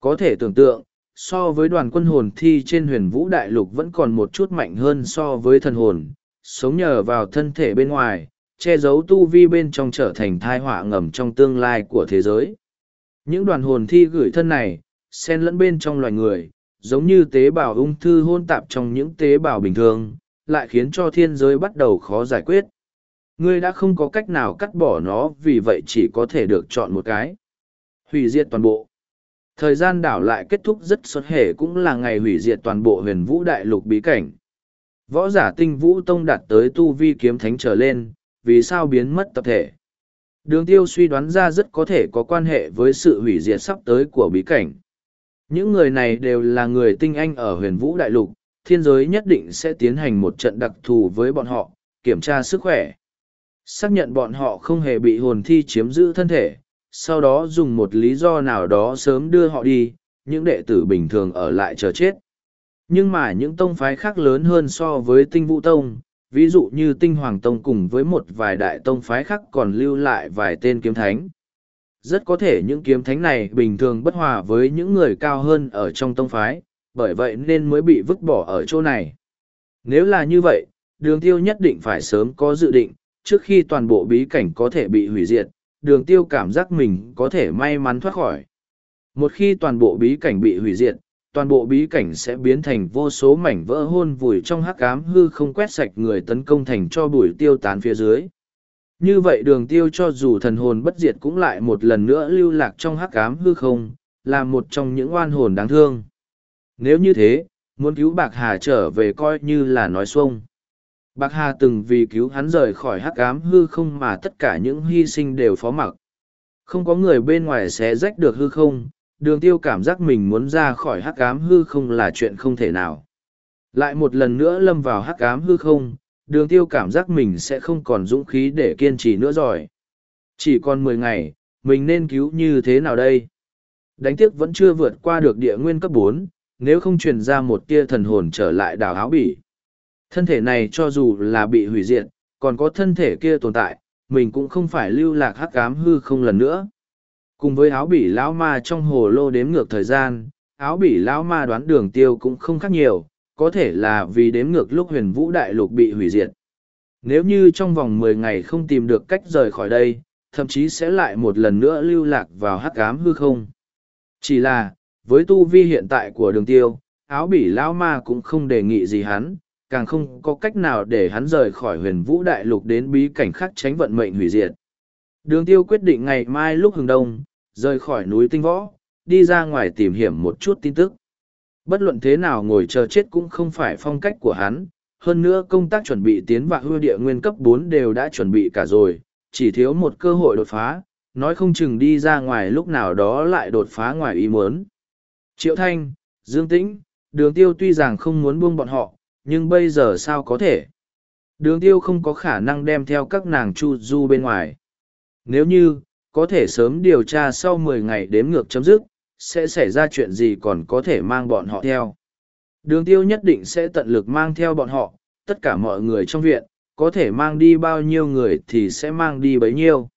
Có thể tưởng tượng, so với đoàn quân hồn thi trên huyền vũ đại lục vẫn còn một chút mạnh hơn so với thần hồn, sống nhờ vào thân thể bên ngoài, che giấu tu vi bên trong trở thành thai họa ngầm trong tương lai của thế giới. Những đoàn hồn thi gửi thân này, xen lẫn bên trong loài người, giống như tế bào ung thư hôn tạp trong những tế bào bình thường, lại khiến cho thiên giới bắt đầu khó giải quyết. Ngươi đã không có cách nào cắt bỏ nó vì vậy chỉ có thể được chọn một cái. Hủy diệt toàn bộ. Thời gian đảo lại kết thúc rất xuất hệ cũng là ngày hủy diệt toàn bộ huyền vũ đại lục bí cảnh. Võ giả tinh vũ tông đạt tới tu vi kiếm thánh trở lên, vì sao biến mất tập thể. Đường tiêu suy đoán ra rất có thể có quan hệ với sự hủy diệt sắp tới của bí cảnh. Những người này đều là người tinh anh ở huyền vũ đại lục, thiên giới nhất định sẽ tiến hành một trận đặc thù với bọn họ, kiểm tra sức khỏe. Xác nhận bọn họ không hề bị hồn thi chiếm giữ thân thể, sau đó dùng một lý do nào đó sớm đưa họ đi, những đệ tử bình thường ở lại chờ chết. Nhưng mà những tông phái khác lớn hơn so với tinh vũ tông, ví dụ như tinh hoàng tông cùng với một vài đại tông phái khác còn lưu lại vài tên kiếm thánh. Rất có thể những kiếm thánh này bình thường bất hòa với những người cao hơn ở trong tông phái, bởi vậy nên mới bị vứt bỏ ở chỗ này. Nếu là như vậy, đường tiêu nhất định phải sớm có dự định, trước khi toàn bộ bí cảnh có thể bị hủy diệt, đường tiêu cảm giác mình có thể may mắn thoát khỏi. Một khi toàn bộ bí cảnh bị hủy diệt, toàn bộ bí cảnh sẽ biến thành vô số mảnh vỡ hôn vùi trong hắc ám hư không quét sạch người tấn công thành cho bụi tiêu tán phía dưới. Như vậy đường tiêu cho dù thần hồn bất diệt cũng lại một lần nữa lưu lạc trong hắc ám hư không, là một trong những oan hồn đáng thương. Nếu như thế, muốn cứu Bạc Hà trở về coi như là nói xuông. Bạc Hà từng vì cứu hắn rời khỏi hắc ám hư không mà tất cả những hy sinh đều phó mặc. Không có người bên ngoài sẽ rách được hư không, đường tiêu cảm giác mình muốn ra khỏi hắc ám hư không là chuyện không thể nào. Lại một lần nữa lâm vào hắc ám hư không, đường tiêu cảm giác mình sẽ không còn dũng khí để kiên trì nữa rồi. Chỉ còn mười ngày, mình nên cứu như thế nào đây? Đánh tiếc vẫn chưa vượt qua được địa nguyên cấp bốn, nếu không truyền ra một tia thần hồn trở lại đảo áo bỉ. Thân thể này cho dù là bị hủy diệt, còn có thân thể kia tồn tại, mình cũng không phải lưu lạc hắc ám hư không lần nữa. cùng với áo bỉ lão ma trong hồ lô đếm ngược thời gian áo bỉ lão ma đoán đường tiêu cũng không khác nhiều có thể là vì đếm ngược lúc huyền vũ đại lục bị hủy diệt nếu như trong vòng mười ngày không tìm được cách rời khỏi đây thậm chí sẽ lại một lần nữa lưu lạc vào hắc ám hư không chỉ là với tu vi hiện tại của đường tiêu áo bỉ lão ma cũng không đề nghị gì hắn càng không có cách nào để hắn rời khỏi huyền vũ đại lục đến bí cảnh khác tránh vận mệnh hủy diệt. Đường tiêu quyết định ngày mai lúc hừng đông, rời khỏi núi tinh võ, đi ra ngoài tìm hiểm một chút tin tức. Bất luận thế nào ngồi chờ chết cũng không phải phong cách của hắn, hơn nữa công tác chuẩn bị tiến vào hư địa nguyên cấp bốn đều đã chuẩn bị cả rồi, chỉ thiếu một cơ hội đột phá, nói không chừng đi ra ngoài lúc nào đó lại đột phá ngoài ý muốn. Triệu thanh, dương tĩnh, đường tiêu tuy rằng không muốn buông bọn họ nhưng bây giờ sao có thể? Đường tiêu không có khả năng đem theo các nàng chu du bên ngoài. Nếu như, có thể sớm điều tra sau mười ngày đếm ngược chấm dứt, sẽ xảy ra chuyện gì còn có thể mang bọn họ theo. Đường tiêu nhất định sẽ tận lực mang theo bọn họ, tất cả mọi người trong viện, có thể mang đi bao nhiêu người thì sẽ mang đi bấy nhiêu.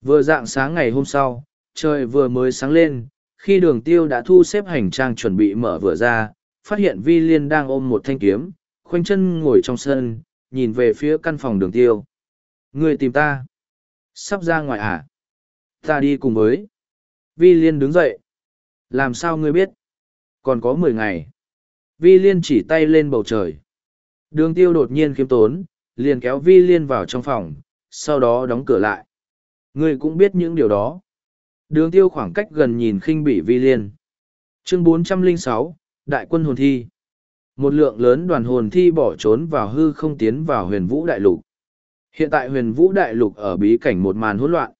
Vừa dạng sáng ngày hôm sau, trời vừa mới sáng lên, khi đường tiêu đã thu xếp hành trang chuẩn bị mở vừa ra, phát hiện vi liên đang ôm một thanh kiếm khoanh chân ngồi trong sân nhìn về phía căn phòng đường tiêu. Người tìm ta. Sắp ra ngoài à? Ta đi cùng với. Vi liên đứng dậy. Làm sao ngươi biết? Còn có mười ngày. Vi liên chỉ tay lên bầu trời. Đường tiêu đột nhiên khiêm tốn liền kéo vi liên vào trong phòng sau đó đóng cửa lại. Ngươi cũng biết những điều đó. Đường tiêu khoảng cách gần nhìn khinh bỉ vi liên. Chương 406, đại quân hồn thi một lượng lớn đoàn hồn thi bỏ trốn vào hư không tiến vào huyền vũ đại lục. Hiện tại huyền vũ đại lục ở bí cảnh một màn hỗn loạn.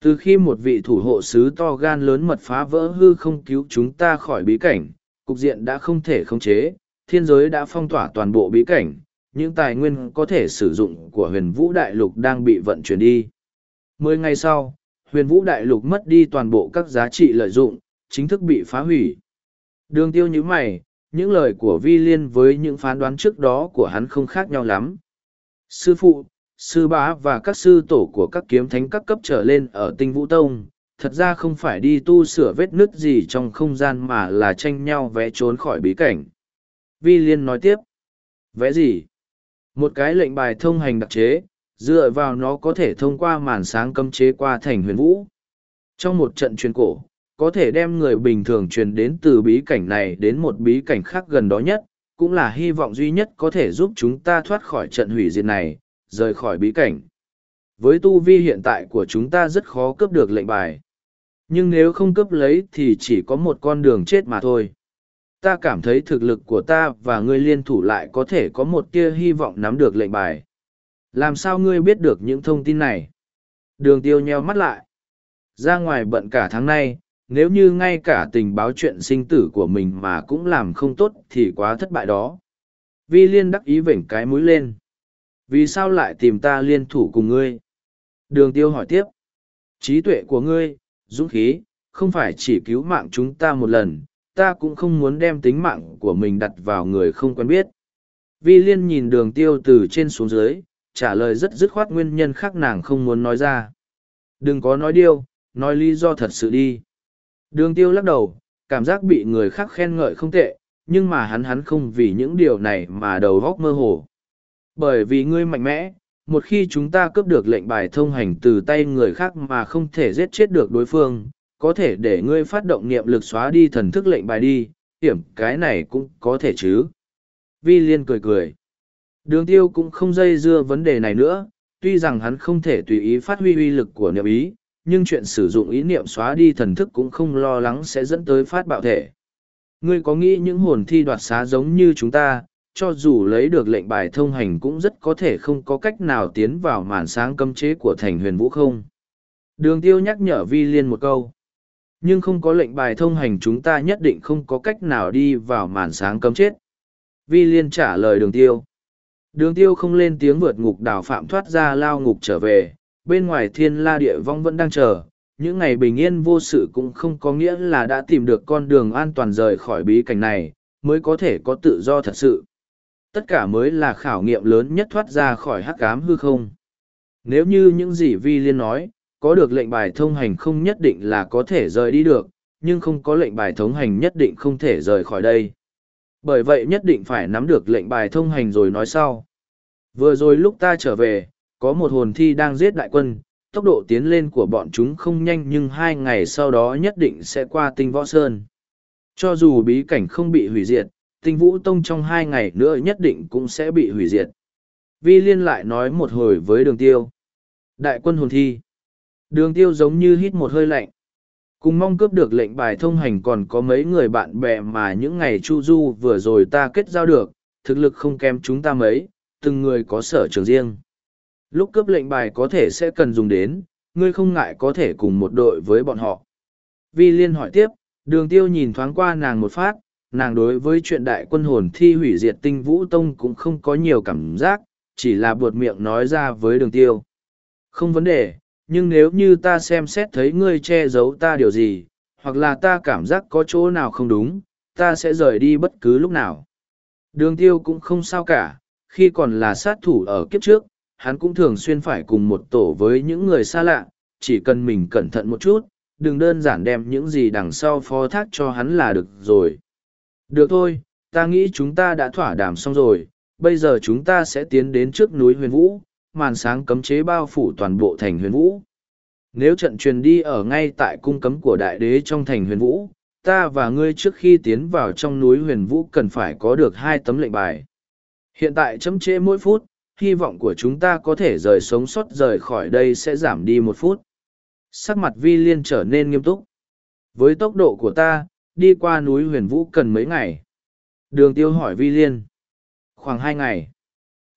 Từ khi một vị thủ hộ sứ to gan lớn mật phá vỡ hư không cứu chúng ta khỏi bí cảnh, cục diện đã không thể khống chế, thiên giới đã phong tỏa toàn bộ bí cảnh, những tài nguyên có thể sử dụng của huyền vũ đại lục đang bị vận chuyển đi. Mười ngày sau, huyền vũ đại lục mất đi toàn bộ các giá trị lợi dụng, chính thức bị phá hủy. Đường tiêu như mày những lời của vi liên với những phán đoán trước đó của hắn không khác nhau lắm. Sư phụ, sư bá và các sư tổ của các kiếm thánh các cấp trở lên ở tinh vũ tông, thật ra không phải đi tu sửa vết nứt gì trong không gian mà là tranh nhau vẽ trốn khỏi bí cảnh. Vi liên nói tiếp. Vẽ gì? Một cái lệnh bài thông hành đặc chế, dựa vào nó có thể thông qua màn sáng cấm chế qua thành huyền vũ. Trong một trận truyền cổ có thể đem người bình thường truyền đến từ bí cảnh này đến một bí cảnh khác gần đó nhất cũng là hy vọng duy nhất có thể giúp chúng ta thoát khỏi trận hủy diệt này rời khỏi bí cảnh. Với tu vi hiện tại của chúng ta rất khó cướp được lệnh bài. Nhưng nếu không cướp lấy thì chỉ có một con đường chết mà thôi. Ta cảm thấy thực lực của ta và ngươi liên thủ lại có thể có một tia hy vọng nắm được lệnh bài. Làm sao ngươi biết được những thông tin này? Đường tiêu nheo mắt lại. Ra ngoài bận cả tháng nay, nếu như ngay cả tình báo chuyện sinh tử của mình mà cũng làm không tốt thì quá thất bại đó. Vi liên đắc ý vểnh cái mũi lên. Vì sao lại tìm ta liên thủ cùng ngươi? Đường tiêu hỏi tiếp. Trí tuệ của ngươi, dũng khí, không phải chỉ cứu mạng chúng ta một lần, ta cũng không muốn đem tính mạng của mình đặt vào người không quen biết. Vi liên nhìn đường tiêu từ trên xuống dưới, trả lời rất dứt khoát nguyên nhân khác nàng không muốn nói ra. Đừng có nói điêu, nói lý do thật sự đi đường tiêu lắc đầu cảm giác bị người khác khen ngợi không tệ nhưng mà hắn hắn không vì những điều này mà đầu góc mơ hồ bởi vì ngươi mạnh mẽ, một khi chúng ta cướp được lệnh bài thông hành từ tay người khác mà không thể giết chết được đối phương, có thể để ngươi phát động niệm lực xóa đi thần thức lệnh bài đi, hiểm cái này cũng có thể chứ. Vi Liên cười cười. Đường tiêu cũng không dây dưa vấn đề này nữa, tuy rằng hắn không thể tùy ý phát huy uy lực của niệm ý, nhưng chuyện sử dụng ý niệm xóa đi thần thức cũng không lo lắng sẽ dẫn tới phát bạo thể. Ngươi có nghĩ những hồn thi đoạt xá giống như chúng ta, cho dù lấy được lệnh bài thông hành cũng rất có thể không có cách nào tiến vào màn sáng cấm chế của thành huyền vũ không. Đường tiêu nhắc nhở vi liên một câu. Nhưng không có lệnh bài thông hành chúng ta nhất định không có cách nào đi vào màn sáng cấm chết. Vi liên trả lời đường tiêu. Đường tiêu không lên tiếng vượt ngục đào phạm thoát ra lao ngục trở về, bên ngoài thiên la địa vong vẫn đang chờ. Những ngày bình yên vô sự cũng không có nghĩa là đã tìm được con đường an toàn rời khỏi bí cảnh này, mới có thể có tự do thật sự tất cả mới là khảo nghiệm lớn nhất thoát ra khỏi hắc cám hư không nếu như những gì vi liên nói có được lệnh bài thông hành không nhất định là có thể rời đi được, nhưng không có lệnh bài thông hành nhất định không thể rời khỏi đây. Bởi vậy nhất định phải nắm được lệnh bài thông hành rồi nói sau. Vừa rồi lúc ta trở về, có một hồn thi đang giết đại quân, tốc độ tiến lên của bọn chúng không nhanh nhưng hai ngày sau đó nhất định sẽ qua tinh võ sơn. Cho dù bí cảnh không bị hủy diệt, tinh vũ tông trong hai ngày nữa nhất định cũng sẽ bị hủy diệt. Vi liên lại nói một hồi với đường tiêu. Đại quân hồn thi. Đường tiêu giống như hít một hơi lạnh. Cùng mong cướp được lệnh bài thông hành còn có mấy người bạn bè mà những ngày chu du vừa rồi ta kết giao được, thực lực không kém chúng ta mấy, từng người có sở trường riêng. Lúc cướp lệnh bài có thể sẽ cần dùng đến, ngươi không ngại có thể cùng một đội với bọn họ. Vi Liên hỏi tiếp, đường tiêu nhìn thoáng qua nàng một phát, nàng đối với chuyện đại quân hồn thi hủy diệt tinh vũ tông cũng không có nhiều cảm giác, chỉ là buột miệng nói ra với đường tiêu. Không vấn đề, nhưng nếu như ta xem xét thấy ngươi che giấu ta điều gì, hoặc là ta cảm giác có chỗ nào không đúng, ta sẽ rời đi bất cứ lúc nào. Đường tiêu cũng không sao cả, khi còn là sát thủ ở kiếp trước, hắn cũng thường xuyên phải cùng một tổ với những người xa lạ, chỉ cần mình cẩn thận một chút, đừng đơn giản đem những gì đằng sau phó thác cho hắn là được rồi. Được thôi, ta nghĩ chúng ta đã thỏa đàm xong rồi, bây giờ chúng ta sẽ tiến đến trước núi huyền vũ, màn sáng cấm chế bao phủ toàn bộ thành huyền vũ. Nếu trận truyền đi ở ngay tại cung cấm của đại đế trong thành huyền vũ, ta và ngươi trước khi tiến vào trong núi huyền vũ cần phải có được hai tấm lệnh bài. Hiện tại chấm trễ mỗi phút, hy vọng của chúng ta có thể rời sống sót rời khỏi đây sẽ giảm đi một phút. Sắc mặt vi liên trở nên nghiêm túc. Với tốc độ của ta, đi qua núi huyền vũ cần mấy ngày. Đường tiêu hỏi vi liên. Khoảng hai ngày.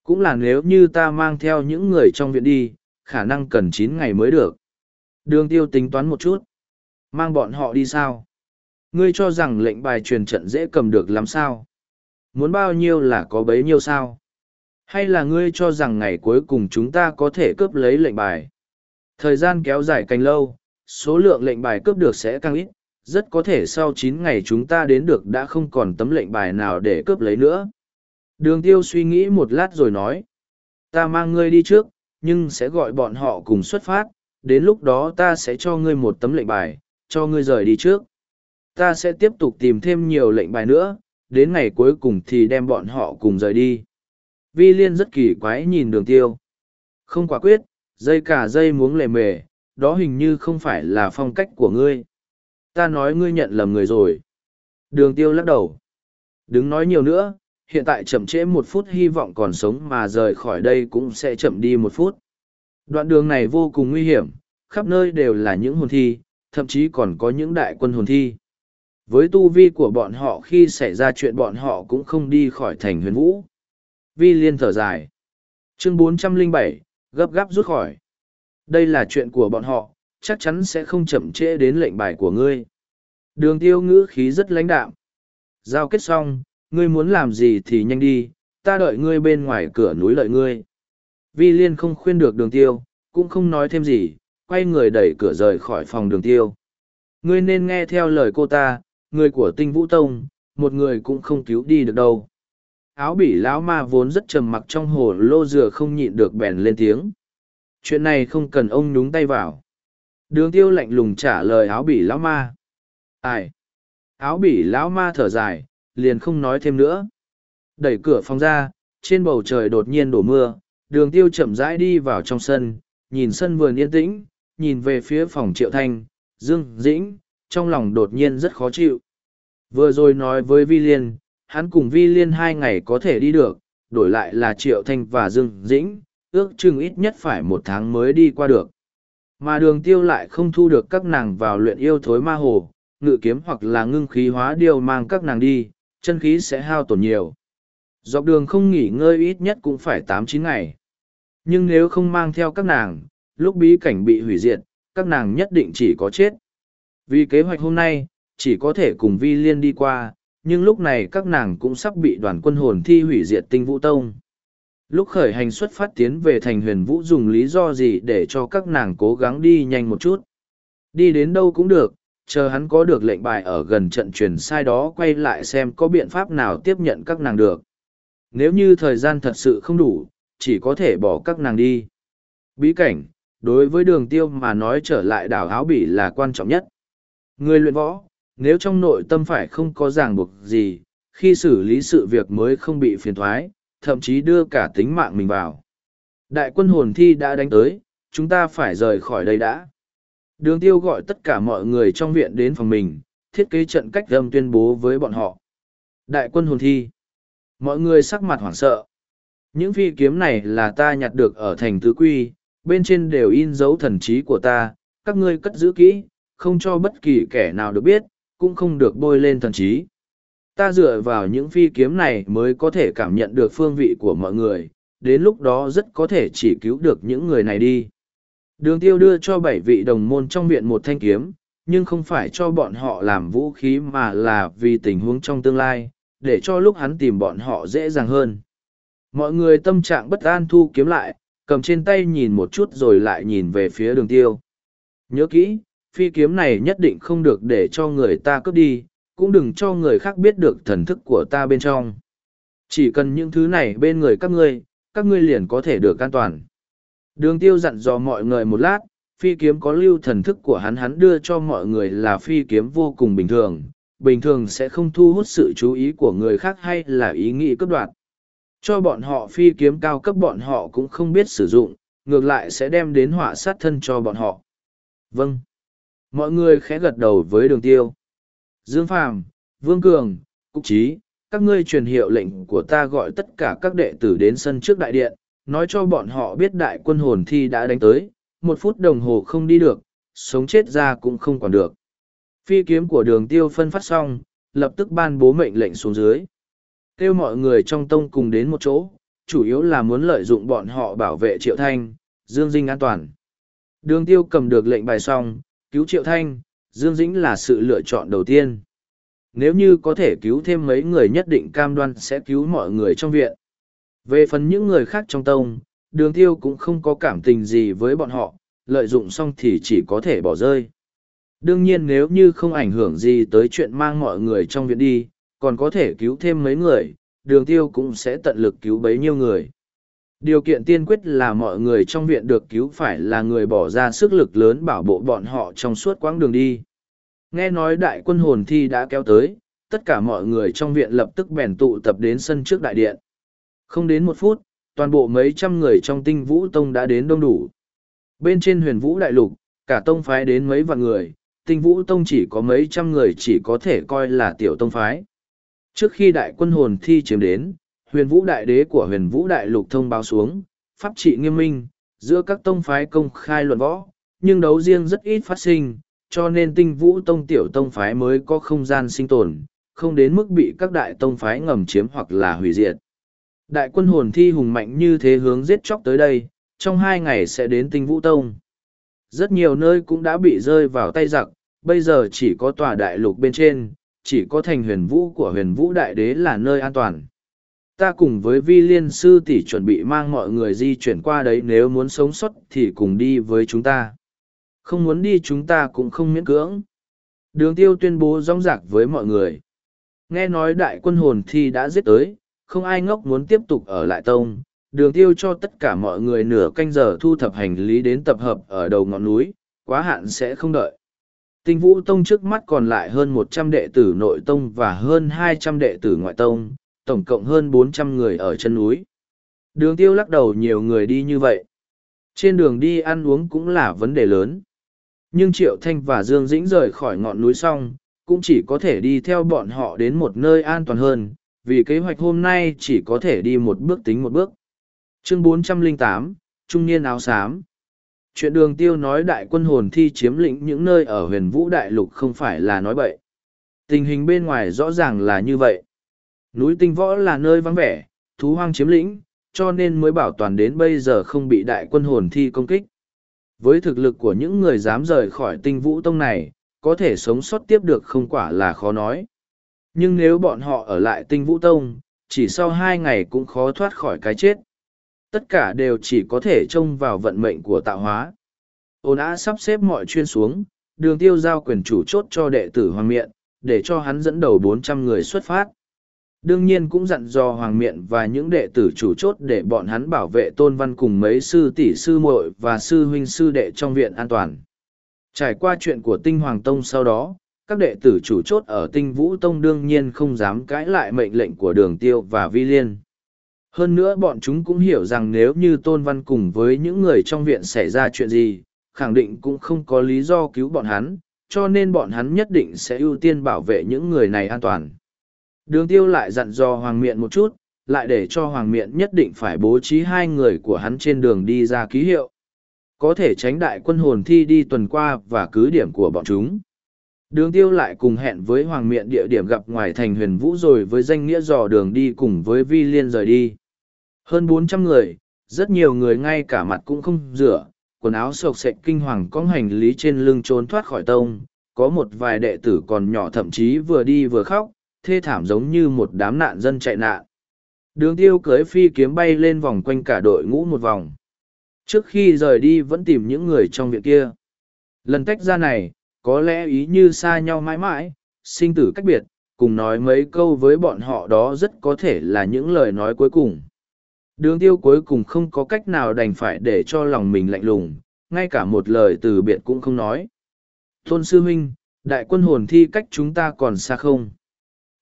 Cũng là nếu như ta mang theo những người trong viện đi, khả năng cần chín ngày mới được. Đường tiêu tính toán một chút. Mang bọn họ đi sao? Ngươi cho rằng lệnh bài truyền trận dễ cầm được làm sao? Muốn bao nhiêu là có bấy nhiêu sao? Hay là ngươi cho rằng ngày cuối cùng chúng ta có thể cướp lấy lệnh bài? Thời gian kéo dài càng lâu, số lượng lệnh bài cướp được sẽ càng ít, rất có thể sau chín ngày chúng ta đến được đã không còn tấm lệnh bài nào để cướp lấy nữa. Đường tiêu suy nghĩ một lát rồi nói. Ta mang ngươi đi trước, nhưng sẽ gọi bọn họ cùng xuất phát, đến lúc đó ta sẽ cho ngươi một tấm lệnh bài, cho ngươi rời đi trước. Ta sẽ tiếp tục tìm thêm nhiều lệnh bài nữa, đến ngày cuối cùng thì đem bọn họ cùng rời đi. Vi Liên rất kỳ quái nhìn đường tiêu. Không quả quyết, dây cả dây muống lề mề, đó hình như không phải là phong cách của ngươi. Ta nói ngươi nhận lầm người rồi. Đường tiêu lắc đầu. đứng nói nhiều nữa, hiện tại chậm trễ một phút hy vọng còn sống mà rời khỏi đây cũng sẽ chậm đi một phút. Đoạn đường này vô cùng nguy hiểm, khắp nơi đều là những hồn thi, thậm chí còn có những đại quân hồn thi. Với tu vi của bọn họ khi xảy ra chuyện bọn họ cũng không đi khỏi thành huyền vũ. Vi liên thở dài. Chương 407, gấp gáp rút khỏi. Đây là chuyện của bọn họ, chắc chắn sẽ không chậm trễ đến lệnh bài của ngươi. Đường tiêu ngữ khí rất lãnh đạm. Giao kết xong, ngươi muốn làm gì thì nhanh đi, ta đợi ngươi bên ngoài cửa núi lợi ngươi. Vi liên không khuyên được đường tiêu, cũng không nói thêm gì, quay người đẩy cửa rời khỏi phòng đường tiêu. Ngươi nên nghe theo lời cô ta, người của tinh vũ tông, một người cũng không cứu đi được đâu. Áo bỉ lão ma vốn rất trầm mặc trong hồ lô dừa không nhịn được bèn lên tiếng. Chuyện này không cần ông nhúng tay vào. Đường tiêu lạnh lùng trả lời áo bỉ lão ma. Ai? Áo bỉ lão ma thở dài, liền không nói thêm nữa. Đẩy cửa phòng ra, trên bầu trời đột nhiên đổ mưa, đường tiêu chậm rãi đi vào trong sân, nhìn sân vườn yên tĩnh, nhìn về phía phòng triệu thanh, dương, dĩnh, trong lòng đột nhiên rất khó chịu. Vừa rồi nói với Vi Liên, hắn cùng Vi Liên hai ngày có thể đi được, đổi lại là triệu thanh và dương, dĩnh, ước chừng ít nhất phải một tháng mới đi qua được. Mà đường tiêu lại không thu được các nàng vào luyện yêu thối ma hồ, ngự kiếm hoặc là ngưng khí hóa điều mang các nàng đi, chân khí sẽ hao tổn nhiều. Dọc đường không nghỉ ngơi ít nhất cũng phải tám chín ngày. Nhưng nếu không mang theo các nàng, lúc bí cảnh bị hủy diệt, các nàng nhất định chỉ có chết. Vì kế hoạch hôm nay, chỉ có thể cùng Vi Liên đi qua, nhưng lúc này các nàng cũng sắp bị đoàn quân hồn thi hủy diệt tinh vũ tông. Lúc khởi hành xuất phát tiến về thành huyền vũ dùng lý do gì để cho các nàng cố gắng đi nhanh một chút. Đi đến đâu cũng được, chờ hắn có được lệnh bài ở gần trận truyền sai đó quay lại xem có biện pháp nào tiếp nhận các nàng được. Nếu như thời gian thật sự không đủ, chỉ có thể bỏ các nàng đi. Bí cảnh, đối với đường tiêu mà nói trở lại đảo áo bỉ là quan trọng nhất. Người luyện võ, nếu trong nội tâm phải không có ràng buộc gì, khi xử lý sự việc mới không bị phiền thoái, thậm chí đưa cả tính mạng mình vào. Đại quân hồn thi đã đánh tới, chúng ta phải rời khỏi đây đã. Đường tiêu gọi tất cả mọi người trong viện đến phòng mình, thiết kế trận cách âm tuyên bố với bọn họ. Đại quân hồn thi. Mọi người sắc mặt hoảng sợ. Những phi kiếm này là ta nhặt được ở thành tứ quy, bên trên đều in dấu thần trí của ta, các ngươi cất giữ kỹ, không cho bất kỳ kẻ nào được biết, cũng không được bôi lên thần trí. Ta dựa vào những phi kiếm này mới có thể cảm nhận được phương vị của mọi người, đến lúc đó rất có thể chỉ cứu được những người này đi. Đường tiêu đưa cho bảy vị đồng môn trong viện một thanh kiếm, nhưng không phải cho bọn họ làm vũ khí mà là vì tình huống trong tương lai, để cho lúc hắn tìm bọn họ dễ dàng hơn. Mọi người tâm trạng bất an thu kiếm lại, cầm trên tay nhìn một chút rồi lại nhìn về phía đường tiêu. Nhớ kỹ, phi kiếm này nhất định không được để cho người ta cướp đi, cũng đừng cho người khác biết được thần thức của ta bên trong. Chỉ cần những thứ này bên người các ngươi, các ngươi liền có thể được an toàn. Đường tiêu dặn dò mọi người một lát, phi kiếm có lưu thần thức của hắn hắn đưa cho mọi người là phi kiếm vô cùng bình thường, bình thường sẽ không thu hút sự chú ý của người khác hay là ý nghĩ cấp đoạt. Cho bọn họ phi kiếm cao cấp bọn họ cũng không biết sử dụng, ngược lại sẽ đem đến họa sát thân cho bọn họ. Vâng. Mọi người khẽ gật đầu với đường tiêu. Dương Phàm, Vương Cường, Cục Trí, các ngươi truyền hiệu lệnh của ta gọi tất cả các đệ tử đến sân trước đại điện, nói cho bọn họ biết đại quân hồn thi đã đánh tới, một phút đồng hồ không đi được, sống chết ra cũng không còn được. Phi kiếm của đường tiêu phân phát xong, lập tức ban bố mệnh lệnh xuống dưới. Kêu mọi người trong tông cùng đến một chỗ, chủ yếu là muốn lợi dụng bọn họ bảo vệ Triệu Thanh, Dương Dinh an toàn. Đường tiêu cầm được lệnh bài xong, cứu Triệu Thanh, Dương Dĩnh là sự lựa chọn đầu tiên. Nếu như có thể cứu thêm mấy người nhất định cam đoan sẽ cứu mọi người trong viện. Về phần những người khác trong tông, đường tiêu cũng không có cảm tình gì với bọn họ, lợi dụng xong thì chỉ có thể bỏ rơi. Đương nhiên nếu như không ảnh hưởng gì tới chuyện mang mọi người trong viện đi, còn có thể cứu thêm mấy người, đường tiêu cũng sẽ tận lực cứu bấy nhiêu người. Điều kiện tiên quyết là mọi người trong viện được cứu phải là người bỏ ra sức lực lớn bảo bộ bọn họ trong suốt quãng đường đi. Nghe nói đại quân hồn thi đã kéo tới, tất cả mọi người trong viện lập tức bèn tụ tập đến sân trước đại điện. Không đến một phút, toàn bộ mấy trăm người trong tinh vũ tông đã đến đông đủ. Bên trên huyền vũ đại lục, cả tông phái đến mấy vạn người, tinh vũ tông chỉ có mấy trăm người chỉ có thể coi là tiểu tông phái. Trước khi đại quân hồn thi chiếm đến, huyền vũ đại đế của huyền vũ đại lục thông báo xuống, pháp trị nghiêm minh, giữa các tông phái công khai luận võ, nhưng đấu riêng rất ít phát sinh, cho nên tinh vũ tông tiểu tông phái mới có không gian sinh tồn, không đến mức bị các đại tông phái ngầm chiếm hoặc là hủy diệt. Đại quân hồn thi hùng mạnh như thế hướng giết chóc tới đây, trong hai ngày sẽ đến tinh vũ tông. Rất nhiều nơi cũng đã bị rơi vào tay giặc, bây giờ chỉ có tòa đại lục bên trên, chỉ có thành huyền vũ của huyền vũ đại đế là nơi an toàn. Ta cùng với vi liên sư tỷ chuẩn bị mang mọi người di chuyển qua đấy nếu muốn sống sót thì cùng đi với chúng ta. Không muốn đi chúng ta cũng không miễn cưỡng. Đường tiêu tuyên bố rong rạc với mọi người. Nghe nói đại quân hồn thi đã giết tới, không ai ngốc muốn tiếp tục ở lại tông. Đường tiêu cho tất cả mọi người nửa canh giờ thu thập hành lý đến tập hợp ở đầu ngọn núi, quá hạn sẽ không đợi. Tinh vũ tông trước mắt còn lại hơn một trăm đệ tử nội tông và hơn hai trăm đệ tử ngoại tông, tổng cộng hơn bốn trăm người ở chân núi. Đường tiêu lắc đầu nhiều người đi như vậy. Trên đường đi ăn uống cũng là vấn đề lớn. Nhưng Triệu Thanh và Dương Dĩnh rời khỏi ngọn núi xong, cũng chỉ có thể đi theo bọn họ đến một nơi an toàn hơn, vì kế hoạch hôm nay chỉ có thể đi một bước tính một bước. Chương 408, Trung niên áo xám chuyện đường tiêu nói đại quân hồn thi chiếm lĩnh những nơi ở huyền vũ đại lục không phải là nói bậy. Tình hình bên ngoài rõ ràng là như vậy. Núi tinh võ là nơi vắng vẻ, thú hoang chiếm lĩnh, cho nên mới bảo toàn đến bây giờ không bị đại quân hồn thi công kích. Với thực lực của những người dám rời khỏi tinh vũ tông này, có thể sống sót tiếp được không quả là khó nói. Nhưng nếu bọn họ ở lại tinh vũ tông, chỉ sau hai ngày cũng khó thoát khỏi cái chết tất cả đều chỉ có thể trông vào vận mệnh của tạo hóa ôn á sắp xếp mọi chuyên xuống đường tiêu giao quyền chủ chốt cho đệ tử hoàng miện để cho hắn dẫn đầu bốn trăm người xuất phát Đương nhiên cũng dặn dò Hoàng Miện và những đệ tử chủ chốt để bọn hắn bảo vệ tôn văn cùng mấy sư tỷ sư muội và sư huynh sư đệ trong viện an toàn. Trải qua chuyện của tinh Hoàng Tông sau đó, các đệ tử chủ chốt ở tinh Vũ Tông đương nhiên không dám cãi lại mệnh lệnh của đường tiêu và vi liên. Hơn nữa bọn chúng cũng hiểu rằng nếu như tôn văn cùng với những người trong viện xảy ra chuyện gì, khẳng định cũng không có lý do cứu bọn hắn, cho nên bọn hắn nhất định sẽ ưu tiên bảo vệ những người này an toàn. Đường tiêu lại dặn dò Hoàng Miện một chút, lại để cho Hoàng Miện nhất định phải bố trí hai người của hắn trên đường đi ra ký hiệu. Có thể tránh đại quân hồn thi đi tuần qua và cứ điểm của bọn chúng. Đường tiêu lại cùng hẹn với Hoàng Miện địa điểm gặp ngoài thành huyền vũ rồi với danh nghĩa dò đường đi cùng với Vi Liên rời đi. Hơn bốn trăm người, rất nhiều người ngay cả mặt cũng không rửa, quần áo sộc sệch kinh hoàng cong hành lý trên lưng trốn thoát khỏi tông. Có một vài đệ tử còn nhỏ thậm chí vừa đi vừa khóc, thê thảm giống như một đám nạn dân chạy nạn. Đường tiêu cưới phi kiếm bay lên vòng quanh cả đội ngũ một vòng. Trước khi rời đi vẫn tìm những người trong viện kia. Lần tách ra này, có lẽ ý như xa nhau mãi mãi, sinh tử cách biệt, cùng nói mấy câu với bọn họ đó rất có thể là những lời nói cuối cùng. Đường tiêu cuối cùng không có cách nào đành phải để cho lòng mình lạnh lùng, ngay cả một lời từ biệt cũng không nói. Tôn Sư Minh, đại quân hồn thi cách chúng ta còn xa không?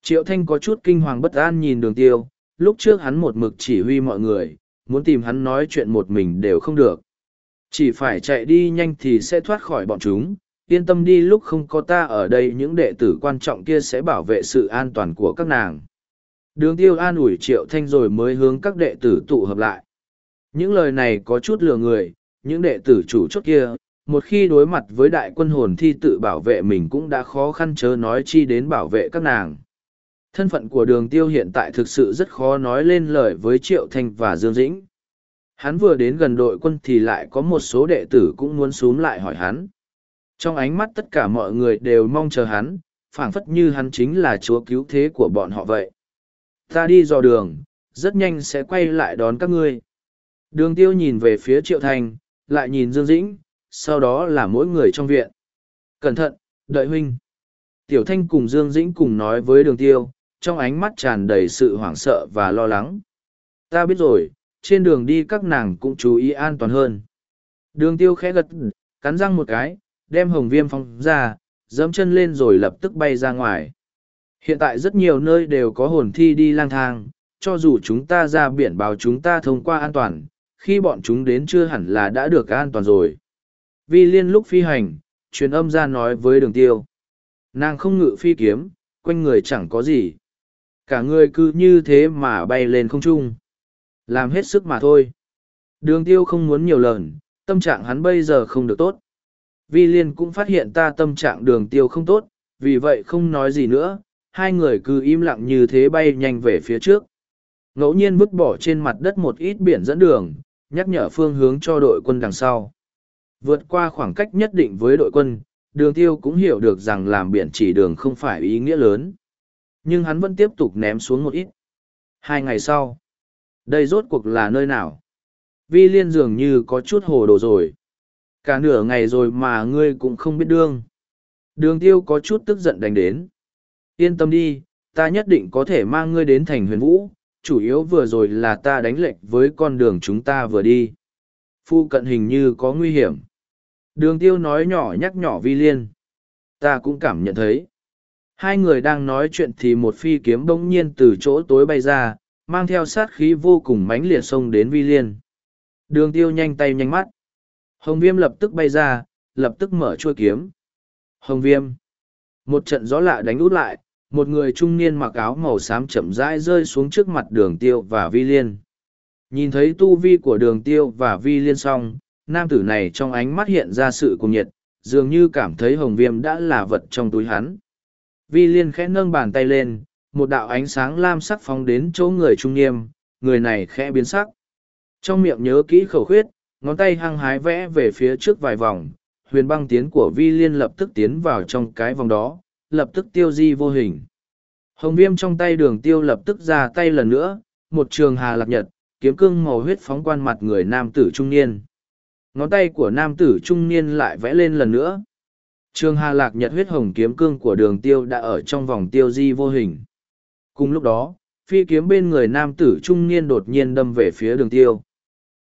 Triệu Thanh có chút kinh hoàng bất an nhìn đường tiêu, lúc trước hắn một mực chỉ huy mọi người, muốn tìm hắn nói chuyện một mình đều không được. Chỉ phải chạy đi nhanh thì sẽ thoát khỏi bọn chúng, yên tâm đi lúc không có ta ở đây những đệ tử quan trọng kia sẽ bảo vệ sự an toàn của các nàng. Đường tiêu an ủi Triệu Thanh rồi mới hướng các đệ tử tụ hợp lại. Những lời này có chút lừa người, những đệ tử chủ chốt kia, một khi đối mặt với đại quân hồn thi tự bảo vệ mình cũng đã khó khăn chớ nói chi đến bảo vệ các nàng. Thân phận của đường tiêu hiện tại thực sự rất khó nói lên lời với Triệu Thanh và Dương Dĩnh. Hắn vừa đến gần đội quân thì lại có một số đệ tử cũng muốn xuống lại hỏi hắn. Trong ánh mắt tất cả mọi người đều mong chờ hắn, phảng phất như hắn chính là chúa cứu thế của bọn họ vậy. Ta đi dò đường, rất nhanh sẽ quay lại đón các ngươi. Đường tiêu nhìn về phía Triệu Thanh, lại nhìn Dương Dĩnh, sau đó là mỗi người trong viện. Cẩn thận, đợi huynh. Tiểu Thanh cùng Dương Dĩnh cùng nói với đường tiêu, trong ánh mắt tràn đầy sự hoảng sợ và lo lắng. Ta biết rồi, trên đường đi các nàng cũng chú ý an toàn hơn. Đường tiêu khẽ gật, cắn răng một cái, đem hồng viêm phong ra, dẫm chân lên rồi lập tức bay ra ngoài. Hiện tại rất nhiều nơi đều có hồn thi đi lang thang, cho dù chúng ta ra biển báo chúng ta thông qua an toàn, khi bọn chúng đến chưa hẳn là đã được an toàn rồi. Vi liên lúc phi hành, truyền âm ra nói với đường tiêu. Nàng không ngự phi kiếm, quanh người chẳng có gì cả người cứ như thế mà bay lên không trung. Làm hết sức mà thôi. Đường tiêu không muốn nhiều lần, tâm trạng hắn bây giờ không được tốt. Vi liên cũng phát hiện ta tâm trạng đường tiêu không tốt, vì vậy không nói gì nữa, hai người cứ im lặng như thế bay nhanh về phía trước. Ngẫu nhiên vứt bỏ trên mặt đất một ít biển dẫn đường, nhắc nhở phương hướng cho đội quân đằng sau. Vượt qua khoảng cách nhất định với đội quân, đường tiêu cũng hiểu được rằng làm biển chỉ đường không phải ý nghĩa lớn nhưng hắn vẫn tiếp tục ném xuống một ít. Hai ngày sau, đây rốt cuộc là nơi nào? Vi liên dường như có chút hồ đồ rồi. Cả nửa ngày rồi mà ngươi cũng không biết đương. Đường tiêu có chút tức giận đánh đến. Yên tâm đi, ta nhất định có thể mang ngươi đến thành huyền vũ, chủ yếu vừa rồi là ta đánh lệch với con đường chúng ta vừa đi. Phu cận hình như có nguy hiểm. Đường tiêu nói nhỏ nhắc nhỏ vi liên. Ta cũng cảm nhận thấy. Hai người đang nói chuyện thì một phi kiếm bỗng nhiên từ chỗ tối bay ra, mang theo sát khí vô cùng mãnh liệt xông đến vi liên. Đường tiêu nhanh tay nhanh mắt. Hồng viêm lập tức bay ra, lập tức mở chuôi kiếm. Hồng viêm. Một trận gió lạ đánh út lại, một người trung niên mặc áo màu xám chậm rãi rơi xuống trước mặt đường tiêu và vi liên. Nhìn thấy tu vi của đường tiêu và vi liên xong, nam tử này trong ánh mắt hiện ra sự cùng nhiệt, dường như cảm thấy hồng viêm đã là vật trong túi hắn. Vi liên khẽ nâng bàn tay lên, một đạo ánh sáng lam sắc phóng đến chỗ người trung niêm, người này khẽ biến sắc. Trong miệng nhớ kỹ khẩu khuyết, ngón tay hăng hái vẽ về phía trước vài vòng, huyền băng tiến của vi liên lập tức tiến vào trong cái vòng đó, lập tức tiêu di vô hình. Hồng viêm trong tay đường tiêu lập tức ra tay lần nữa, một trường hà lạc nhật, kiếm cương màu huyết phóng quan mặt người nam tử trung niên. Ngón tay của nam tử trung niên lại vẽ lên lần nữa, Trường Hà Lạc Nhật huyết hồng kiếm cương của đường tiêu đã ở trong vòng tiêu di vô hình. Cùng lúc đó, phi kiếm bên người nam tử trung niên đột nhiên đâm về phía đường tiêu.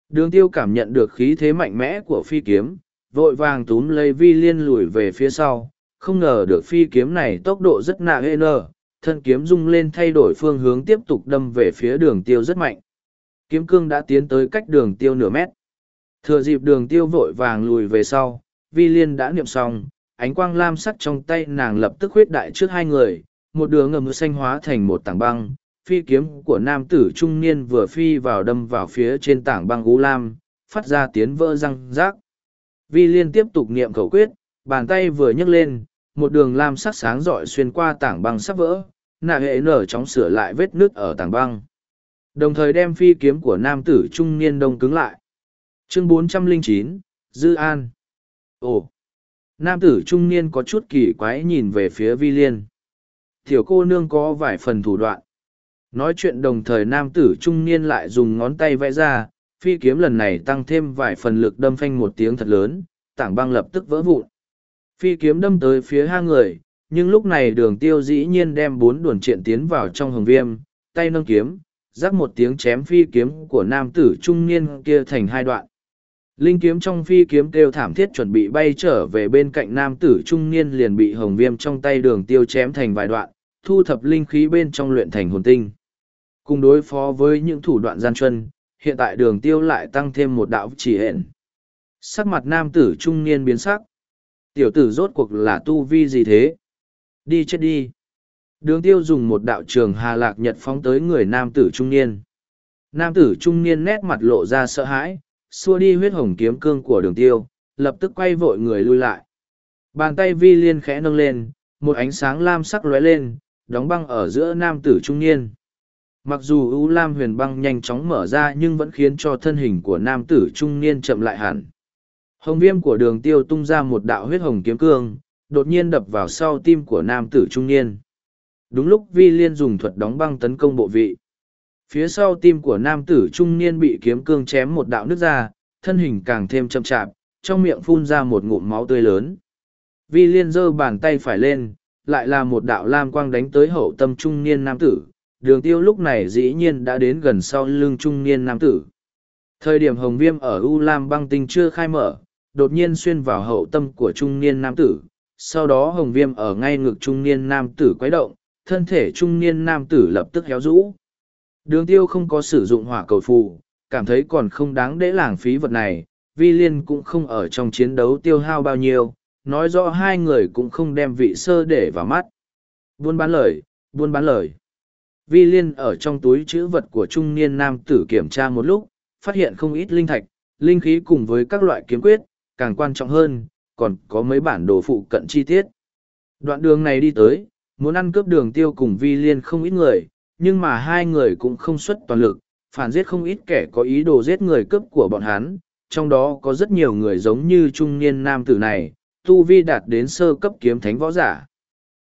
Đường tiêu cảm nhận được khí thế mạnh mẽ của phi kiếm, vội vàng túm lấy vi liên lùi về phía sau, không ngờ được phi kiếm này tốc độ rất nạ hê nơ, thân kiếm rung lên thay đổi phương hướng tiếp tục đâm về phía đường tiêu rất mạnh. Kiếm cương đã tiến tới cách đường tiêu nửa mét. Thừa dịp đường tiêu vội vàng lùi về sau, vi liên đã niệm xong, ánh quang lam sắc trong tay nàng lập tức huyết đại trước hai người, một đường ngầm xanh hóa thành một tảng băng, phi kiếm của nam tử trung niên vừa phi vào đâm vào phía trên tảng băng gú lam, phát ra tiếng vỡ răng rác. Vi liên tiếp tục niệm khẩu quyết, bàn tay vừa nhấc lên, một đường lam sắc sáng rọi xuyên qua tảng băng sắp vỡ, nạ hệ nở chóng sửa lại vết nước ở tảng băng. Đồng thời đem phi kiếm của nam tử trung niên đông cứng lại. Chương 409, Dư An. Ồ! Nam tử trung niên có chút kỳ quái nhìn về phía vi liên. Tiểu cô nương có vài phần thủ đoạn. Nói chuyện đồng thời nam tử trung niên lại dùng ngón tay vẽ ra, phi kiếm lần này tăng thêm vài phần lực đâm phanh một tiếng thật lớn, tảng băng lập tức vỡ vụn. Phi kiếm đâm tới phía hai người, nhưng lúc này đường tiêu dĩ nhiên đem bốn đuồn triện tiến vào trong hồng viêm, tay nâng kiếm, rắc một tiếng chém phi kiếm của nam tử trung niên kia thành hai đoạn. Linh kiếm trong phi kiếm kêu thảm thiết chuẩn bị bay trở về bên cạnh nam tử trung niên liền bị hồng viêm trong tay đường tiêu chém thành vài đoạn, thu thập linh khí bên trong luyện thành hồn tinh. Cùng đối phó với những thủ đoạn gian truân, hiện tại đường tiêu lại tăng thêm một đạo chỉ hẹn. Sắc mặt nam tử trung niên biến sắc. Tiểu tử rốt cuộc là tu vi gì thế? Đi chết đi. Đường tiêu dùng một đạo trường hà lạc nhật phóng tới người nam tử trung niên. Nam tử trung niên nét mặt lộ ra sợ hãi, xua đi huyết hồng kiếm cương của đường tiêu, lập tức quay vội người lui lại. Bàn tay vi liên khẽ nâng lên, một ánh sáng lam sắc lóe lên, đóng băng ở giữa nam tử trung niên. Mặc dù ưu lam huyền băng nhanh chóng mở ra nhưng vẫn khiến cho thân hình của nam tử trung niên chậm lại hẳn. Hồng viêm của đường tiêu tung ra một đạo huyết hồng kiếm cương, đột nhiên đập vào sau tim của nam tử trung niên. Đúng lúc vi liên dùng thuật đóng băng tấn công bộ vị. Phía sau tim của nam tử trung niên bị kiếm cương chém một đạo nước ra, thân hình càng thêm chậm chạp, trong miệng phun ra một ngụm máu tươi lớn. Vi liên giơ bàn tay phải lên, lại là một đạo lam quang đánh tới hậu tâm trung niên nam tử. Đường tiêu lúc này dĩ nhiên đã đến gần sau lưng trung niên nam tử. Thời điểm hồng viêm ở U Lam băng tinh chưa khai mở, đột nhiên xuyên vào hậu tâm của trung niên nam tử. Sau đó hồng viêm ở ngay ngực trung niên nam tử quấy động, thân thể trung niên nam tử lập tức héo rũ. Đường tiêu không có sử dụng hỏa cầu phù, cảm thấy còn không đáng để lãng phí vật này, vi liên cũng không ở trong chiến đấu tiêu hao bao nhiêu, nói rõ hai người cũng không đem vị sơ để vào mắt. Buôn bán lời, buôn bán lời. Vi liên ở trong túi chữ vật của trung niên nam tử kiểm tra một lúc, phát hiện không ít linh thạch, linh khí cùng với các loại kiếm quyết, càng quan trọng hơn, còn có mấy bản đồ phụ cận chi tiết. Đoạn đường này đi tới, muốn ăn cướp đường tiêu cùng vi liên không ít người, nhưng mà hai người cũng không xuất toàn lực, phản giết không ít kẻ có ý đồ giết người cướp của bọn hắn, trong đó có rất nhiều người giống như trung niên nam tử này, tu vi đạt đến sơ cấp kiếm thánh võ giả.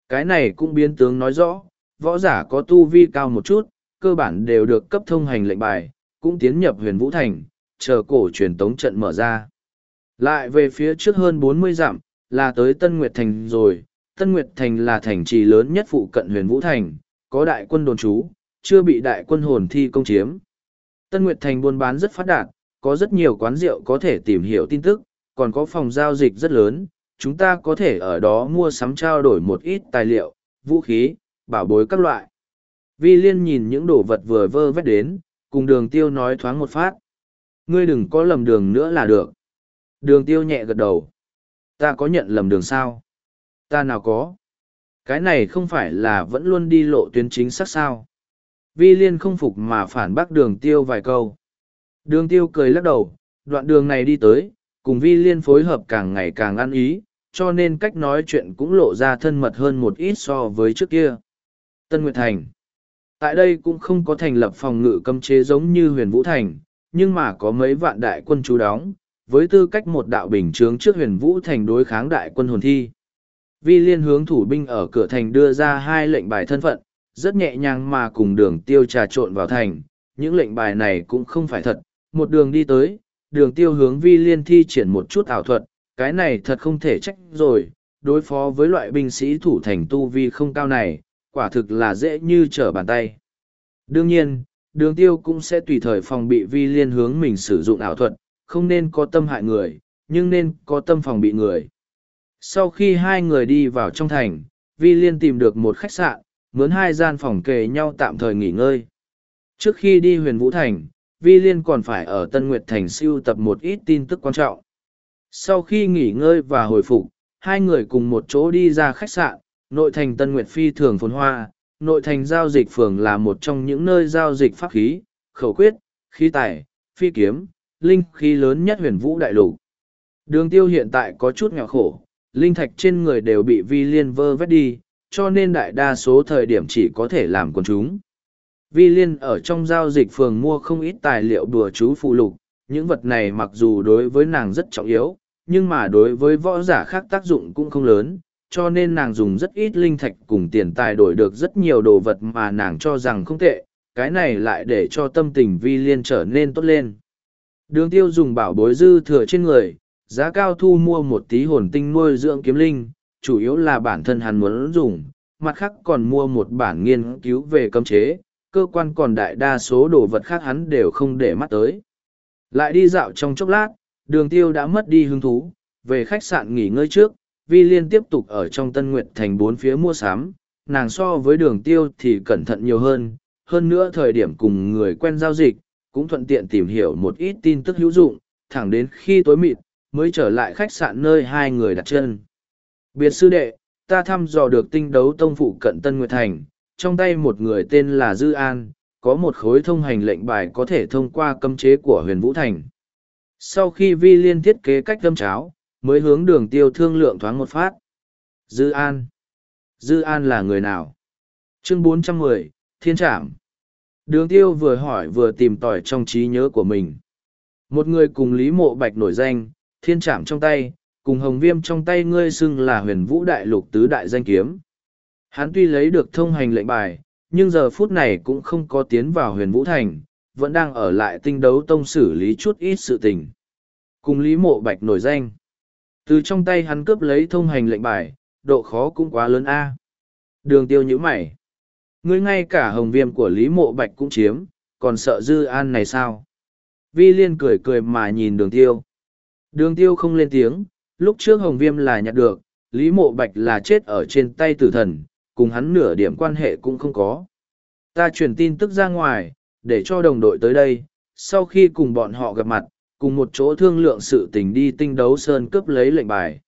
Cái này cũng biến tướng nói rõ, võ giả có tu vi cao một chút, cơ bản đều được cấp thông hành lệnh bài, cũng tiến nhập huyền vũ thành, chờ cổ truyền tống trận mở ra. Lại về phía trước hơn bốn mươi dặm, là tới Tân Nguyệt Thành rồi, Tân Nguyệt Thành là thành trì lớn nhất phụ cận huyền vũ thành, có đại quân đồn trú, chưa bị đại quân hồn thi công chiếm. Tân Nguyệt Thành buôn bán rất phát đạt, có rất nhiều quán rượu có thể tìm hiểu tin tức, còn có phòng giao dịch rất lớn, chúng ta có thể ở đó mua sắm trao đổi một ít tài liệu, vũ khí, bảo bối các loại. Vi Liên nhìn những đồ vật vừa vơ vét đến, cùng đường tiêu nói thoáng một phát. Ngươi đừng có lầm đường nữa là được. Đường tiêu nhẹ gật đầu. Ta có nhận lầm đường sao? Ta nào có? Cái này không phải là vẫn luôn đi lộ tuyến chính xác sao? Vi Liên không phục mà phản bác đường tiêu vài câu. Đường tiêu cười lắc đầu, đoạn đường này đi tới, cùng Vi Liên phối hợp càng ngày càng ăn ý, cho nên cách nói chuyện cũng lộ ra thân mật hơn một ít so với trước kia. Tân Nguyệt Thành Tại đây cũng không có thành lập phòng ngự cấm chế giống như huyền Vũ Thành, nhưng mà có mấy vạn đại quân chú đóng, với tư cách một đạo bình chướng trước huyền Vũ Thành đối kháng đại quân hồn thi. Vi liên hướng thủ binh ở cửa thành đưa ra hai lệnh bài thân phận, rất nhẹ nhàng mà cùng đường tiêu trà trộn vào thành. Những lệnh bài này cũng không phải thật, một đường đi tới, đường tiêu hướng vi liên thi triển một chút ảo thuật, cái này thật không thể trách rồi, đối phó với loại binh sĩ thủ thành tu vi không cao này, quả thực là dễ như trở bàn tay. Đương nhiên, đường tiêu cũng sẽ tùy thời phòng bị vi liên hướng mình sử dụng ảo thuật, không nên có tâm hại người, nhưng nên có tâm phòng bị người. Sau khi hai người đi vào trong thành, vi liên tìm được một khách sạn, mướn hai gian phòng kề nhau tạm thời nghỉ ngơi. Trước khi đi huyền Vũ Thành, Vi Liên còn phải ở Tân Nguyệt Thành siêu tập một ít tin tức quan trọng. Sau khi nghỉ ngơi và hồi phục, hai người cùng một chỗ đi ra khách sạn, nội thành Tân Nguyệt phi thường phồn hoa, nội thành giao dịch phường là một trong những nơi giao dịch pháp khí, khẩu quyết, khí tài, phi kiếm, linh khí lớn nhất huyền vũ đại lục. Đường tiêu hiện tại có chút nghèo khổ, linh thạch trên người đều bị vi liên vơ vét đi, cho nên đại đa số thời điểm chỉ có thể làm quần chúng. Vi Liên ở trong giao dịch phường mua không ít tài liệu đùa chú phụ lục, những vật này mặc dù đối với nàng rất trọng yếu, nhưng mà đối với võ giả khác tác dụng cũng không lớn, cho nên nàng dùng rất ít linh thạch cùng tiền tài đổi được rất nhiều đồ vật mà nàng cho rằng không tệ, cái này lại để cho tâm tình Vi Liên trở nên tốt lên. Đường tiêu dùng bảo bối dư thừa trên người, giá cao thu mua một tí hồn tinh nuôi dưỡng kiếm linh, chủ yếu là bản thân hắn muốn dùng, mặt khác còn mua một bản nghiên cứu về cấm chế, cơ quan còn đại đa số đồ vật khác hắn đều không để mắt tới. Lại đi dạo trong chốc lát, đường tiêu đã mất đi hứng thú, về khách sạn nghỉ ngơi trước, Vi Liên tiếp tục ở trong Tân Nguyệt thành bốn phía mua sắm, nàng so với đường tiêu thì cẩn thận nhiều hơn, hơn nữa thời điểm cùng người quen giao dịch, cũng thuận tiện tìm hiểu một ít tin tức hữu dụng, thẳng đến khi tối mịt, mới trở lại khách sạn nơi hai người đặt chân. Biệt sư đệ, ta thăm dò được tinh đấu tông phụ cận Tân Nguyệt Thành, trong tay một người tên là Dư An, có một khối thông hành lệnh bài có thể thông qua cấm chế của huyền Vũ Thành. Sau khi vi liên thiết kế cách đâm cháo, mới hướng đường tiêu thương lượng thoáng một phát. Dư An. Dư An là người nào? Chương 410, Thiên Trạm. Đường tiêu vừa hỏi vừa tìm tòi trong trí nhớ của mình. Một người cùng Lý Mộ Bạch nổi danh, Thiên trảm trong tay, cùng Hồng Viêm trong tay ngươi xưng là huyền vũ đại lục tứ đại danh kiếm. Hắn tuy lấy được thông hành lệnh bài, nhưng giờ phút này cũng không có tiến vào huyền vũ thành, vẫn đang ở lại tinh đấu tông xử lý chút ít sự tình. Cùng Lý Mộ Bạch nổi danh. Từ trong tay hắn cướp lấy thông hành lệnh bài, độ khó cũng quá lớn a. Đường tiêu nhíu mày. Ngươi ngay cả hồng viêm của Lý Mộ Bạch cũng chiếm, còn sợ dư an này sao? Vi liên cười cười mà nhìn đường tiêu. Đường tiêu không lên tiếng, lúc trước hồng viêm là nhặt được, Lý Mộ Bạch là chết ở trên tay tử thần, cùng hắn nửa điểm quan hệ cũng không có. Ta truyền tin tức ra ngoài, để cho đồng đội tới đây, sau khi cùng bọn họ gặp mặt, cùng một chỗ thương lượng sự tình đi tinh đấu sơn cướp lấy lệnh bài.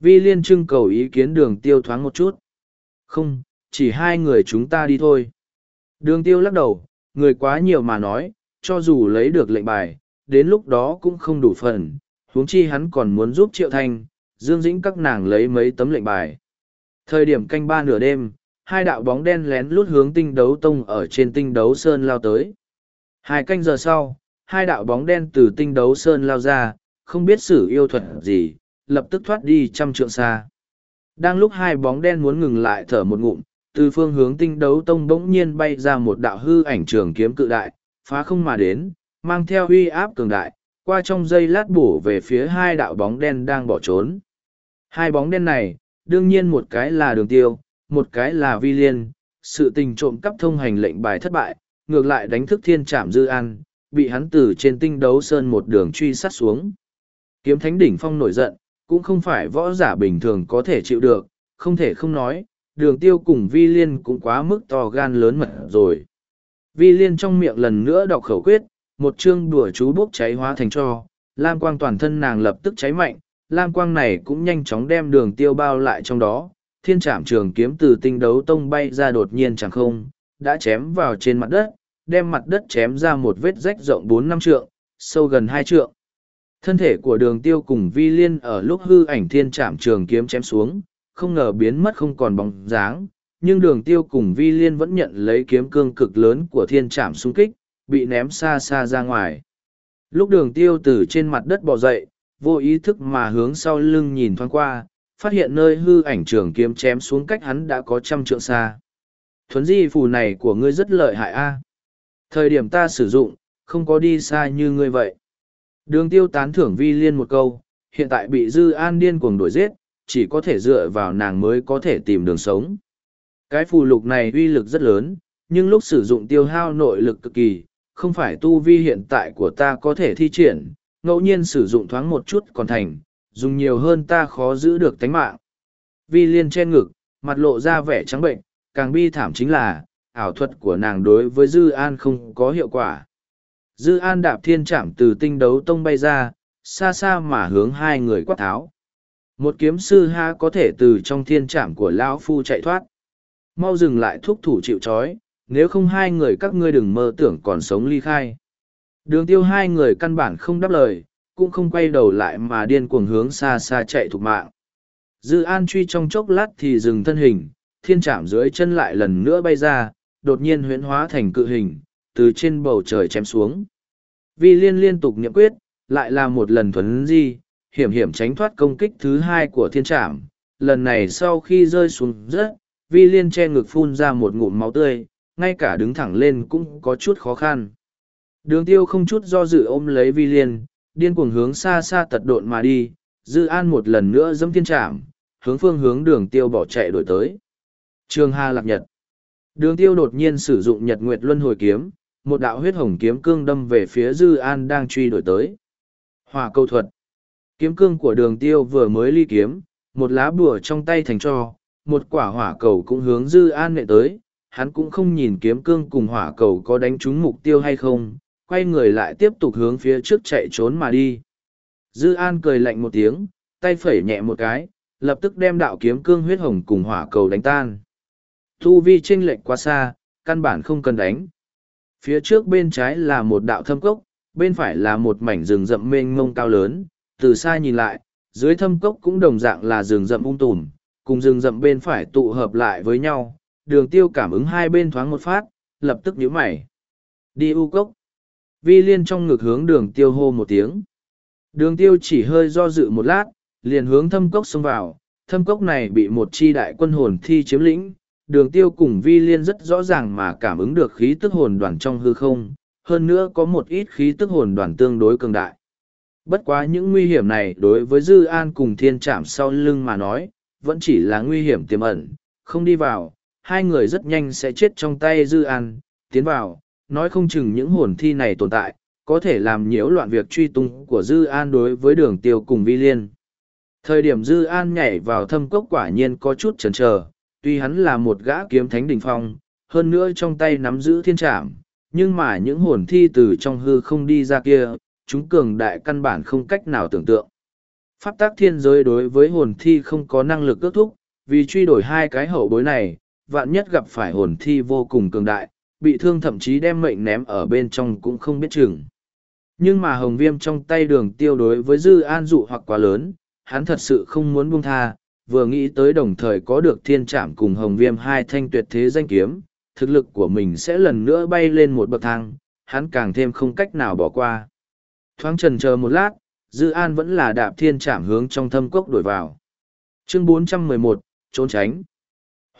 Vi liên trưng cầu ý kiến đường tiêu thoáng một chút. Không, chỉ hai người chúng ta đi thôi. Đường tiêu lắc đầu, người quá nhiều mà nói, cho dù lấy được lệnh bài, đến lúc đó cũng không đủ phần, huống chi hắn còn muốn giúp Triệu Thanh, Dương Dĩnh các nàng lấy mấy tấm lệnh bài. Thời điểm canh ba nửa đêm, hai đạo bóng đen lén lút hướng tinh đấu tông ở trên tinh đấu sơn lao tới. Hai canh giờ sau, hai đạo bóng đen từ tinh đấu sơn lao ra, không biết sử yêu thuật gì, lập tức thoát đi trăm trượng xa. Đang lúc hai bóng đen muốn ngừng lại thở một ngụm, từ phương hướng tinh đấu tông bỗng nhiên bay ra một đạo hư ảnh trường kiếm cự đại, phá không mà đến, mang theo uy áp cường đại, qua trong dây lát bổ về phía hai đạo bóng đen đang bỏ trốn. Hai bóng đen này, đương nhiên một cái là đường tiêu, một cái là vi liên, sự tình trộm cắp thông hành lệnh bài thất bại, ngược lại đánh thức thiên trạm dư an, bị hắn từ trên tinh đấu sơn một đường truy sát xuống. Kiếm thánh đỉnh phong nổi giận, cũng không phải võ giả bình thường có thể chịu được, không thể không nói, đường tiêu cùng vi liên cũng quá mức to gan lớn mật rồi. Vi liên trong miệng lần nữa đọc khẩu quyết, một chương đùa chú bốc cháy hóa thành cho, lam quang toàn thân nàng lập tức cháy mạnh, lam quang này cũng nhanh chóng đem đường tiêu bao lại trong đó, thiên trảm trường kiếm từ tinh đấu tông bay ra đột nhiên chẳng không, đã chém vào trên mặt đất, đem mặt đất chém ra một vết rách rộng bốn năm trượng, sâu gần hai trượng. Thân thể của đường tiêu cùng vi liên ở lúc hư ảnh thiên trảm trường kiếm chém xuống, không ngờ biến mất không còn bóng dáng, nhưng đường tiêu cùng vi liên vẫn nhận lấy kiếm cương cực lớn của thiên trảm xung kích, bị ném xa xa ra ngoài. Lúc đường tiêu từ trên mặt đất bò dậy, vô ý thức mà hướng sau lưng nhìn thoáng qua, phát hiện nơi hư ảnh trường kiếm chém xuống cách hắn đã có trăm trượng xa. Thuấn di phù này của ngươi rất lợi hại a. Thời điểm ta sử dụng, không có đi xa như ngươi vậy. Đường tiêu tán thưởng vi liên một câu, hiện tại bị dư an điên cuồng đuổi giết, chỉ có thể dựa vào nàng mới có thể tìm đường sống. Cái phù lục này uy lực rất lớn, nhưng lúc sử dụng tiêu hao nội lực cực kỳ, không phải tu vi hiện tại của ta có thể thi triển, ngẫu nhiên sử dụng thoáng một chút còn thành, dùng nhiều hơn ta khó giữ được tánh mạng. Vi liên che ngực, mặt lộ ra vẻ trắng bệnh, càng bi thảm chính là, ảo thuật của nàng đối với Dư An không có hiệu quả. Dư An đạp thiên chạm từ tinh đấu tông bay ra, xa xa mà hướng hai người quát tháo. Một kiếm sư ha có thể từ trong thiên trảm của Lão Phu chạy thoát. Mau dừng lại thúc thủ chịu trói, nếu không hai người các ngươi đừng mơ tưởng còn sống ly khai. Đường tiêu hai người căn bản không đáp lời, cũng không quay đầu lại mà điên cuồng hướng xa xa chạy thục mạng. Dư an truy trong chốc lát thì dừng thân hình, thiên chạm dưới chân lại lần nữa bay ra, đột nhiên huyễn hóa thành cự hình, từ trên bầu trời chém xuống. Vi liên liên tục niệm quyết, lại là một lần thuấn di, hiểm hiểm tránh thoát công kích thứ hai của thiên chạm Lần này sau khi rơi xuống rất, vi liên che ngực phun ra một ngụm máu tươi, ngay cả đứng thẳng lên cũng có chút khó khăn. Đường tiêu không chút do dự ôm lấy vi liên, điên cuồng hướng xa xa tật độn mà đi, dư an một lần nữa dẫm thiên trạm, hướng phương hướng đường tiêu bỏ chạy đổi tới. Trường Hà Lạc Nhật Đường tiêu đột nhiên sử dụng nhật nguyệt luân hồi kiếm, một đạo huyết hồng kiếm cương đâm về phía dư an đang truy đổi tới. Hòa câu thuật Kiếm cương của đường tiêu vừa mới ly kiếm, một lá bùa trong tay thành cho, một quả hỏa cầu cũng hướng dư an nệ tới, hắn cũng không nhìn kiếm cương cùng hỏa cầu có đánh trúng mục tiêu hay không, quay người lại tiếp tục hướng phía trước chạy trốn mà đi. Dư an cười lạnh một tiếng, tay phẩy nhẹ một cái, lập tức đem đạo kiếm cương huyết hồng cùng hỏa cầu đánh tan. Thu vi chênh lệch quá xa, căn bản không cần đánh. Phía trước bên trái là một đạo thâm cốc, bên phải là một mảnh rừng rậm mênh mông cao lớn, từ xa nhìn lại, dưới thâm cốc cũng đồng dạng là rừng rậm ung tùm, cùng rừng rậm bên phải tụ hợp lại với nhau, đường tiêu cảm ứng hai bên thoáng một phát, lập tức nhíu mày. Đi u cốc. Vi liên trong ngực hướng đường tiêu hô một tiếng. Đường tiêu chỉ hơi do dự một lát, liền hướng thâm cốc xông vào, thâm cốc này bị một chi đại quân hồn thi chiếm lĩnh, đường tiêu cùng vi liên rất rõ ràng mà cảm ứng được khí tức hồn đoàn trong hư không, hơn nữa có một ít khí tức hồn đoàn tương đối cường đại. Bất quá những nguy hiểm này đối với Dư An cùng thiên trạm sau lưng mà nói, vẫn chỉ là nguy hiểm tiềm ẩn, không đi vào, hai người rất nhanh sẽ chết trong tay Dư An, tiến vào, nói không chừng những hồn thi này tồn tại, có thể làm nhiễu loạn việc truy tung của Dư An đối với đường tiêu cùng vi liên. Thời điểm Dư An nhảy vào thâm cốc quả nhiên có chút chần chờ, tuy hắn là một gã kiếm thánh đỉnh phong, hơn nữa trong tay nắm giữ thiên trảm, nhưng mà những hồn thi từ trong hư không đi ra kia, chúng cường đại căn bản không cách nào tưởng tượng. Pháp tác thiên giới đối với hồn thi không có năng lực ước thúc, vì truy đổi hai cái hậu bối này, vạn nhất gặp phải hồn thi vô cùng cường đại, bị thương thậm chí đem mệnh ném ở bên trong cũng không biết chừng. Nhưng mà hồng viêm trong tay đường tiêu đối với dư an dụ hoặc quá lớn, hắn thật sự không muốn buông tha, vừa nghĩ tới đồng thời có được thiên trảm cùng hồng viêm hai thanh tuyệt thế danh kiếm, thực lực của mình sẽ lần nữa bay lên một bậc thang, hắn càng thêm không cách nào bỏ qua. Thoáng trần chờ một lát, Dư An vẫn là đạp thiên trảm hướng trong thâm cốc đổi vào. Chương 411, trốn tránh.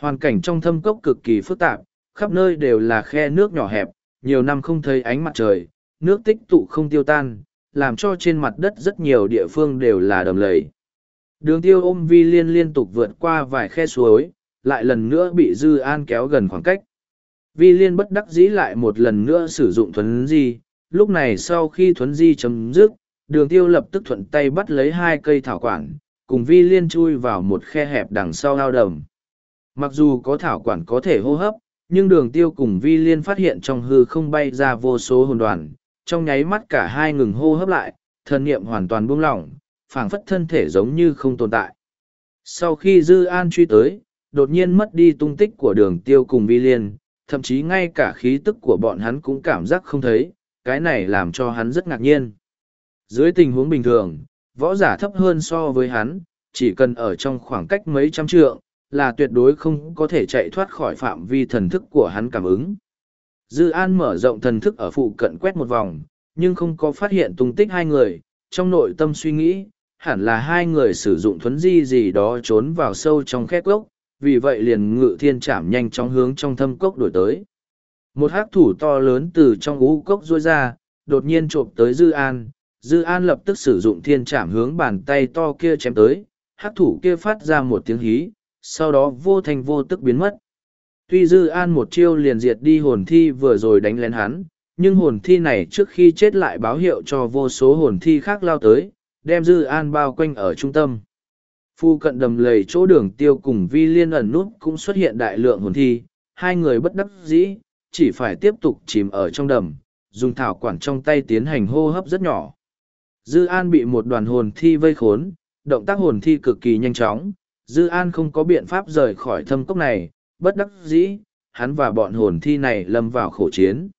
Hoàn cảnh trong thâm cốc cực kỳ phức tạp, khắp nơi đều là khe nước nhỏ hẹp, nhiều năm không thấy ánh mặt trời, nước tích tụ không tiêu tan, làm cho trên mặt đất rất nhiều địa phương đều là đầm lầy. Đường tiêu ôm vi liên liên tục vượt qua vài khe suối, lại lần nữa bị Dư An kéo gần khoảng cách. Vi liên bất đắc dĩ lại một lần nữa sử dụng thuấn di, lúc này sau khi thuấn di chấm dứt, đường tiêu lập tức thuận tay bắt lấy hai cây thảo quản, cùng vi liên chui vào một khe hẹp đằng sau ao đầm. Mặc dù có thảo quản có thể hô hấp, nhưng đường tiêu cùng vi liên phát hiện trong hư không bay ra vô số hồn đoàn, trong nháy mắt cả hai ngừng hô hấp lại, thần niệm hoàn toàn buông lỏng, phảng phất thân thể giống như không tồn tại. Sau khi Dư An truy tới, đột nhiên mất đi tung tích của đường tiêu cùng vi liên, thậm chí ngay cả khí tức của bọn hắn cũng cảm giác không thấy, cái này làm cho hắn rất ngạc nhiên. Dưới tình huống bình thường, võ giả thấp hơn so với hắn, chỉ cần ở trong khoảng cách mấy trăm trượng, là tuyệt đối không có thể chạy thoát khỏi phạm vi thần thức của hắn cảm ứng. Dư An mở rộng thần thức ở phụ cận quét một vòng, nhưng không có phát hiện tung tích hai người, trong nội tâm suy nghĩ, hẳn là hai người sử dụng thuấn di gì đó trốn vào sâu trong khe cốc, vì vậy liền ngự thiên chạm nhanh chóng hướng trong thâm cốc đổi tới. Một hắc thủ to lớn từ trong ú cốc ruôi ra, đột nhiên trộm tới Dư An. Dư An lập tức sử dụng thiên chạm hướng bàn tay to kia chém tới, hắc thủ kia phát ra một tiếng hí, sau đó vô thành vô tức biến mất. Tuy Dư An một chiêu liền diệt đi hồn thi vừa rồi đánh lén hắn, nhưng hồn thi này trước khi chết lại báo hiệu cho vô số hồn thi khác lao tới, đem Dư An bao quanh ở trung tâm. Phu cận đầm lầy chỗ đường tiêu cùng vi liên ẩn nút cũng xuất hiện đại lượng hồn thi, hai người bất đắc dĩ, chỉ phải tiếp tục chìm ở trong đầm, dùng thảo quản trong tay tiến hành hô hấp rất nhỏ. Dư An bị một đoàn hồn thi vây khốn, động tác hồn thi cực kỳ nhanh chóng, Dư An không có biện pháp rời khỏi thâm cốc này, bất đắc dĩ, hắn và bọn hồn thi này lâm vào khổ chiến.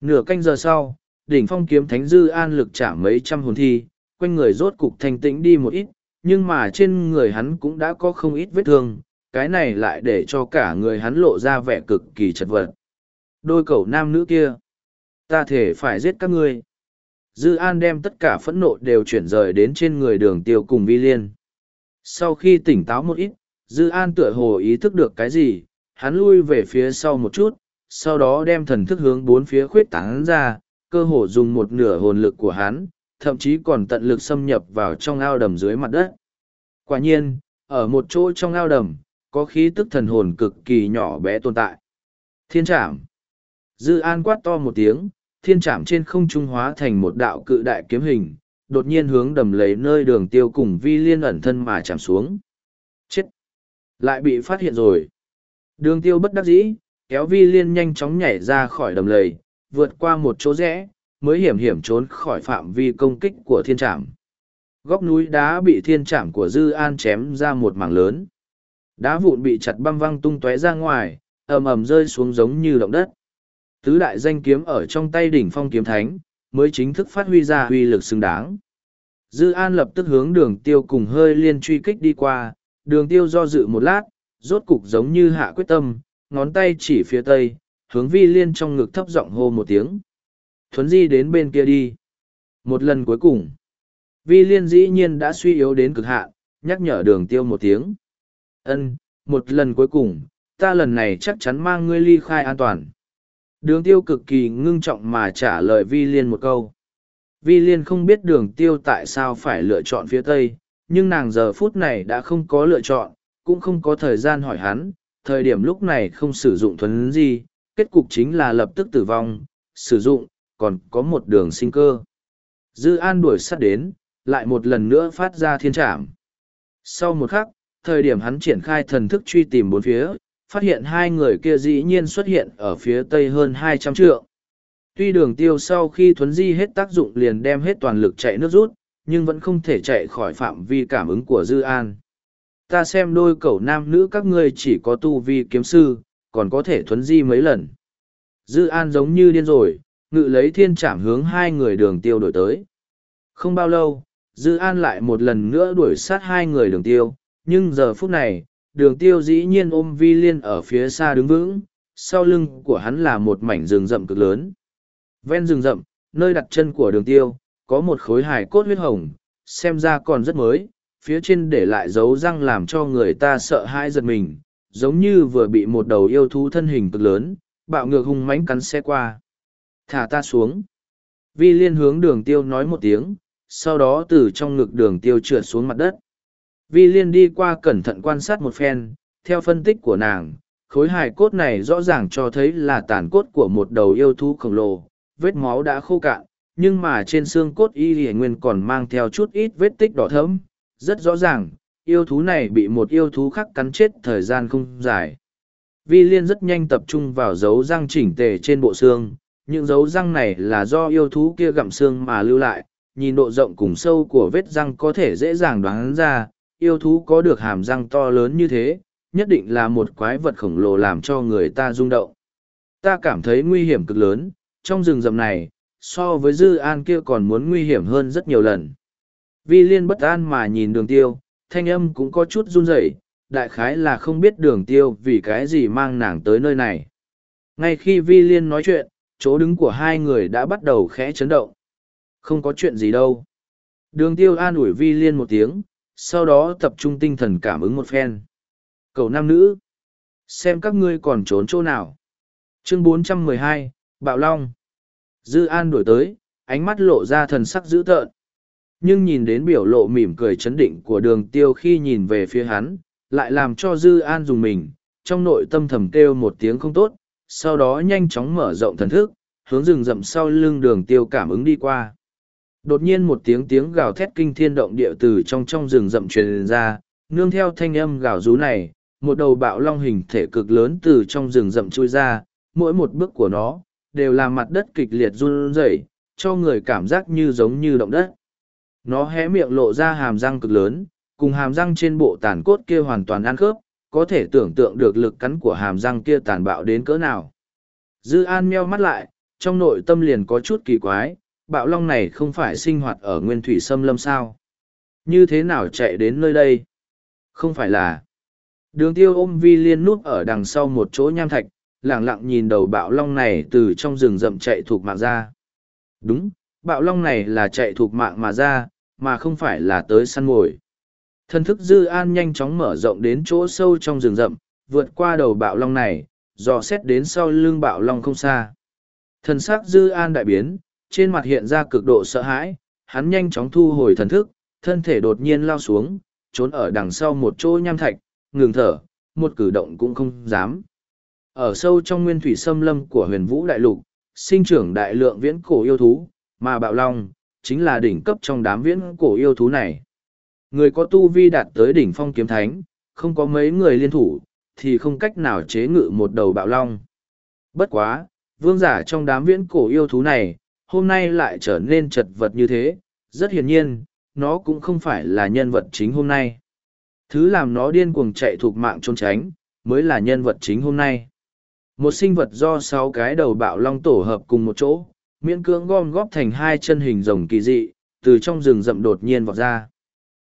Nửa canh giờ sau, đỉnh phong kiếm thánh Dư An lực trả mấy trăm hồn thi, quanh người rốt cục thanh tĩnh đi một ít, nhưng mà trên người hắn cũng đã có không ít vết thương, cái này lại để cho cả người hắn lộ ra vẻ cực kỳ chật vật. Đôi cậu nam nữ kia, ta thể phải giết các ngươi. Dư An đem tất cả phẫn nộ đều chuyển rời đến trên người đường tiêu cùng vi liên. Sau khi tỉnh táo một ít, Dư An tựa hồ ý thức được cái gì, hắn lui về phía sau một chút, sau đó đem thần thức hướng bốn phía khuyết tán ra, cơ hồ dùng một nửa hồn lực của hắn, thậm chí còn tận lực xâm nhập vào trong ao đầm dưới mặt đất. Quả nhiên, ở một chỗ trong ao đầm, có khí tức thần hồn cực kỳ nhỏ bé tồn tại. Thiên trảm. Dư An quát to một tiếng, thiên trảm trên không trung hóa thành một đạo cự đại kiếm hình, đột nhiên hướng đầm lấy nơi đường tiêu cùng vi liên ẩn thân mà chạm xuống. Chết! Lại bị phát hiện rồi. Đường tiêu bất đắc dĩ, kéo vi liên nhanh chóng nhảy ra khỏi đầm lầy, vượt qua một chỗ rẽ, mới hiểm hiểm trốn khỏi phạm vi công kích của thiên trảm. Góc núi đá bị thiên trảm của Dư An chém ra một mảng lớn. Đá vụn bị chặt băm văng tung tóe ra ngoài, ầm ầm rơi xuống giống như động đất. Tứ đại danh kiếm ở trong tay đỉnh phong kiếm thánh, mới chính thức phát huy ra uy lực xứng đáng. Dư An lập tức hướng đường tiêu cùng hơi liên truy kích đi qua, đường tiêu do dự một lát, rốt cục giống như hạ quyết tâm, ngón tay chỉ phía tây, hướng vi liên trong ngực thấp giọng hô một tiếng. Thuấn di đến bên kia đi. Một lần cuối cùng, vi liên dĩ nhiên đã suy yếu đến cực hạn, nhắc nhở đường tiêu một tiếng. Ân, một lần cuối cùng, ta lần này chắc chắn mang ngươi ly khai an toàn. Đường tiêu cực kỳ ngưng trọng mà trả lời vi liên một câu. Vi liên không biết đường tiêu tại sao phải lựa chọn phía tây, nhưng nàng giờ phút này đã không có lựa chọn, cũng không có thời gian hỏi hắn, thời điểm lúc này không sử dụng thuấn gì, kết cục chính là lập tức tử vong, sử dụng, còn có một đường sinh cơ. Dư an đuổi sát đến, lại một lần nữa phát ra thiên trảm. Sau một khắc, thời điểm hắn triển khai thần thức truy tìm bốn phía, phát hiện hai người kia dĩ nhiên xuất hiện ở phía tây hơn hai trăm trượng. Tuy đường tiêu sau khi thuấn di hết tác dụng liền đem hết toàn lực chạy nước rút, nhưng vẫn không thể chạy khỏi phạm vi cảm ứng của Dư An. Ta xem đôi cậu nam nữ các ngươi chỉ có tu vi kiếm sư, còn có thể thuấn di mấy lần. Dư An giống như điên rồi, ngự lấy thiên trảm hướng hai người đường tiêu đổi tới. Không bao lâu, Dư An lại một lần nữa đuổi sát hai người đường tiêu, nhưng giờ phút này, đường tiêu dĩ nhiên ôm vi liên ở phía xa đứng vững, sau lưng của hắn là một mảnh rừng rậm cực lớn. Ven rừng rậm, nơi đặt chân của đường tiêu, có một khối hài cốt huyết hồng, xem ra còn rất mới, phía trên để lại dấu răng làm cho người ta sợ hãi giật mình, giống như vừa bị một đầu yêu thú thân hình cực lớn, bạo ngược hung mãnh cắn xe qua. Thả ta xuống. Vi liên hướng đường tiêu nói một tiếng, sau đó từ trong ngực đường tiêu trượt xuống mặt đất. Vi liên đi qua cẩn thận quan sát một phen, theo phân tích của nàng, khối hài cốt này rõ ràng cho thấy là tàn cốt của một đầu yêu thú khổng lồ, vết máu đã khô cạn, nhưng mà trên xương cốt y lìa nguyên còn mang theo chút ít vết tích đỏ thẫm, rất rõ ràng, yêu thú này bị một yêu thú khác cắn chết thời gian không dài. Vi liên rất nhanh tập trung vào dấu răng chỉnh tề trên bộ xương, những dấu răng này là do yêu thú kia gặm xương mà lưu lại, nhìn độ rộng cùng sâu của vết răng có thể dễ dàng đoán ra, yêu thú có được hàm răng to lớn như thế, nhất định là một quái vật khổng lồ làm cho người ta rung động. Ta cảm thấy nguy hiểm cực lớn, trong rừng rậm này, so với dư an kia còn muốn nguy hiểm hơn rất nhiều lần. Vi liên bất an mà nhìn đường tiêu, thanh âm cũng có chút run rẩy, đại khái là không biết đường tiêu vì cái gì mang nàng tới nơi này. Ngay khi Vi liên nói chuyện, chỗ đứng của hai người đã bắt đầu khẽ chấn động. Không có chuyện gì đâu. Đường tiêu an ủi Vi liên một tiếng, sau đó tập trung tinh thần cảm ứng một phen. Cầu nam nữ. Xem các ngươi còn trốn chỗ nào. Chương 412, Bạo Long. Dư An đổi tới, ánh mắt lộ ra thần sắc dữ tợn. Nhưng nhìn đến biểu lộ mỉm cười chấn định của đường tiêu khi nhìn về phía hắn, lại làm cho Dư An dùng mình, trong nội tâm thầm kêu một tiếng không tốt, sau đó nhanh chóng mở rộng thần thức, hướng rừng rậm sau lưng đường tiêu cảm ứng đi qua. Đột nhiên một tiếng tiếng gào thét kinh thiên động địa từ trong trong rừng rậm truyền ra, nương theo thanh âm gào rú này, một đầu bạo long hình thể cực lớn từ trong rừng rậm chui ra, mỗi một bước của nó, đều làm mặt đất kịch liệt run rẩy, cho người cảm giác như giống như động đất. Nó hé miệng lộ ra hàm răng cực lớn, cùng hàm răng trên bộ tàn cốt kia hoàn toàn ăn khớp, có thể tưởng tượng được lực cắn của hàm răng kia tàn bạo đến cỡ nào. Dư An meo mắt lại, trong nội tâm liền có chút kỳ quái, bạo long này không phải sinh hoạt ở nguyên thủy xâm lâm sao? Như thế nào chạy đến nơi đây? Không phải là... Đường tiêu ôm vi liên núp ở đằng sau một chỗ nham thạch, lẳng lặng nhìn đầu bạo long này từ trong rừng rậm chạy thuộc mạng ra. Đúng, bạo long này là chạy thuộc mạng mà ra, mà không phải là tới săn mồi. Thân thức dư an nhanh chóng mở rộng đến chỗ sâu trong rừng rậm, vượt qua đầu bạo long này, dò xét đến sau lưng bạo long không xa. Thần sắc dư an đại biến, trên mặt hiện ra cực độ sợ hãi, hắn nhanh chóng thu hồi thần thức, thân thể đột nhiên lao xuống, trốn ở đằng sau một chỗ nham thạch, ngừng thở, một cử động cũng không dám. Ở sâu trong nguyên thủy xâm lâm của huyền vũ đại lục, sinh trưởng đại lượng viễn cổ yêu thú, mà bạo long, chính là đỉnh cấp trong đám viễn cổ yêu thú này. Người có tu vi đạt tới đỉnh phong kiếm thánh, không có mấy người liên thủ, thì không cách nào chế ngự một đầu bạo long. Bất quá, vương giả trong đám viễn cổ yêu thú này, hôm nay lại trở nên chật vật như thế, rất hiển nhiên, nó cũng không phải là nhân vật chính hôm nay. Thứ làm nó điên cuồng chạy thuộc mạng trốn tránh, mới là nhân vật chính hôm nay. Một sinh vật do sáu cái đầu bạo long tổ hợp cùng một chỗ, miễn cưỡng gom góp thành hai chân hình rồng kỳ dị, từ trong rừng rậm đột nhiên vọt ra.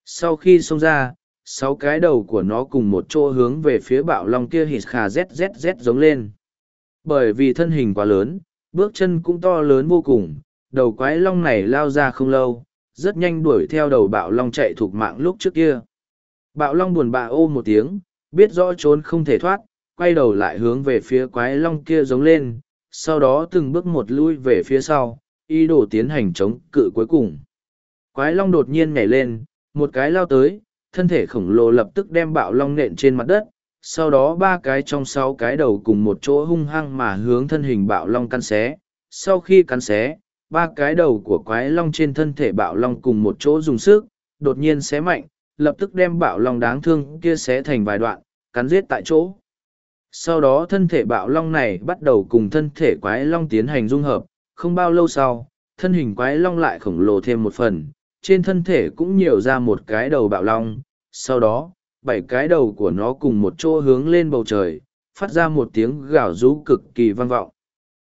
Sau khi xông ra, sáu cái đầu của nó cùng một chỗ hướng về phía bạo long kia hít khà zzz giống lên. Bởi vì thân hình quá lớn, bước chân cũng to lớn vô cùng, đầu quái long này lao ra không lâu, rất nhanh đuổi theo đầu bạo long chạy thuộc mạng lúc trước kia. Bạo long buồn bã ô một tiếng, biết rõ trốn không thể thoát, quay đầu lại hướng về phía quái long kia giống lên, sau đó từng bước một lui về phía sau, ý đồ tiến hành chống cự cuối cùng. Quái long đột nhiên nhảy lên, một cái lao tới, thân thể khổng lồ lập tức đem bạo long nện trên mặt đất, sau đó ba cái trong sáu cái đầu cùng một chỗ hung hăng mà hướng thân hình bạo long căn xé. Sau khi cắn xé, ba cái đầu của quái long trên thân thể bạo long cùng một chỗ dùng sức, đột nhiên xé mạnh, lập tức đem bạo long đáng thương kia xé thành vài đoạn, cắn giết tại chỗ. Sau đó thân thể bạo long này bắt đầu cùng thân thể quái long tiến hành dung hợp, không bao lâu sau, thân hình quái long lại khổng lồ thêm một phần, trên thân thể cũng nhiều ra một cái đầu bạo long, sau đó, bảy cái đầu của nó cùng một chỗ hướng lên bầu trời, phát ra một tiếng gào rú cực kỳ vang vọng.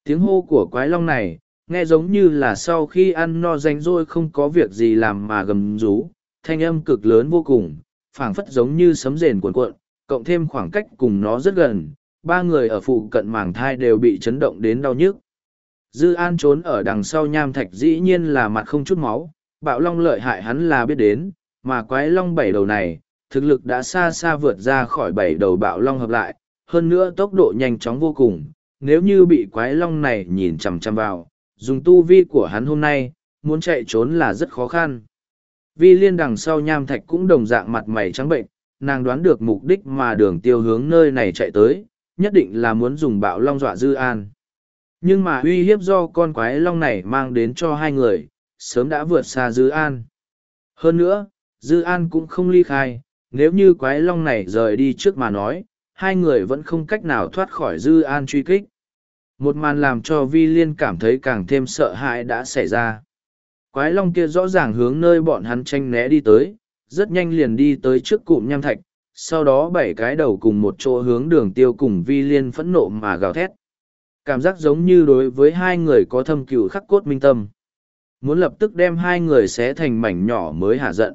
Tiếng hô của quái long này, nghe giống như là sau khi ăn no ranh rôi không có việc gì làm mà gầm rú, thanh âm cực lớn vô cùng, phảng phất giống như sấm rền cuộn cuộn, cộng thêm khoảng cách cùng nó rất gần, ba người ở phụ cận màng thai đều bị chấn động đến đau nhức. Dư An trốn ở đằng sau nham thạch dĩ nhiên là mặt không chút máu, bạo long lợi hại hắn là biết đến, mà quái long bảy đầu này, thực lực đã xa xa vượt ra khỏi bảy đầu bạo long hợp lại, hơn nữa tốc độ nhanh chóng vô cùng, nếu như bị quái long này nhìn chằm chằm vào, dùng tu vi của hắn hôm nay, muốn chạy trốn là rất khó khăn. Vi liên đằng sau nham thạch cũng đồng dạng mặt mày trắng bệnh, nàng đoán được mục đích mà đường tiêu hướng nơi này chạy tới, nhất định là muốn dùng bạo long dọa dư an. Nhưng mà uy hiếp do con quái long này mang đến cho hai người, sớm đã vượt xa dư an. Hơn nữa, dư an cũng không ly khai, nếu như quái long này rời đi trước mà nói, hai người vẫn không cách nào thoát khỏi dư an truy kích. Một màn làm cho vi liên cảm thấy càng thêm sợ hãi đã xảy ra. Quái long kia rõ ràng hướng nơi bọn hắn tranh né đi tới, rất nhanh liền đi tới trước cụm nham thạch, sau đó bảy cái đầu cùng một chỗ hướng đường tiêu cùng vi liên phẫn nộ mà gào thét. Cảm giác giống như đối với hai người có thâm cừu khắc cốt minh tâm. Muốn lập tức đem hai người xé thành mảnh nhỏ mới hạ giận.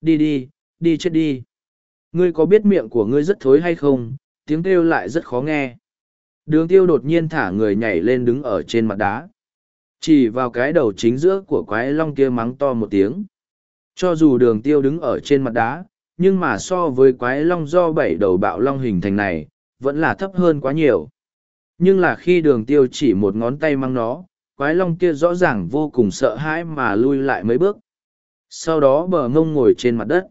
Đi đi, đi chết đi. Ngươi có biết miệng của ngươi rất thối hay không, tiếng kêu lại rất khó nghe. Đường tiêu đột nhiên thả người nhảy lên đứng ở trên mặt đá. Chỉ vào cái đầu chính giữa của quái long kia mắng to một tiếng. Cho dù đường tiêu đứng ở trên mặt đá, nhưng mà so với quái long do bảy đầu bạo long hình thành này, vẫn là thấp hơn quá nhiều. Nhưng là khi đường tiêu chỉ một ngón tay mang nó, quái long kia rõ ràng vô cùng sợ hãi mà lui lại mấy bước. Sau đó bờ ngông ngồi trên mặt đất.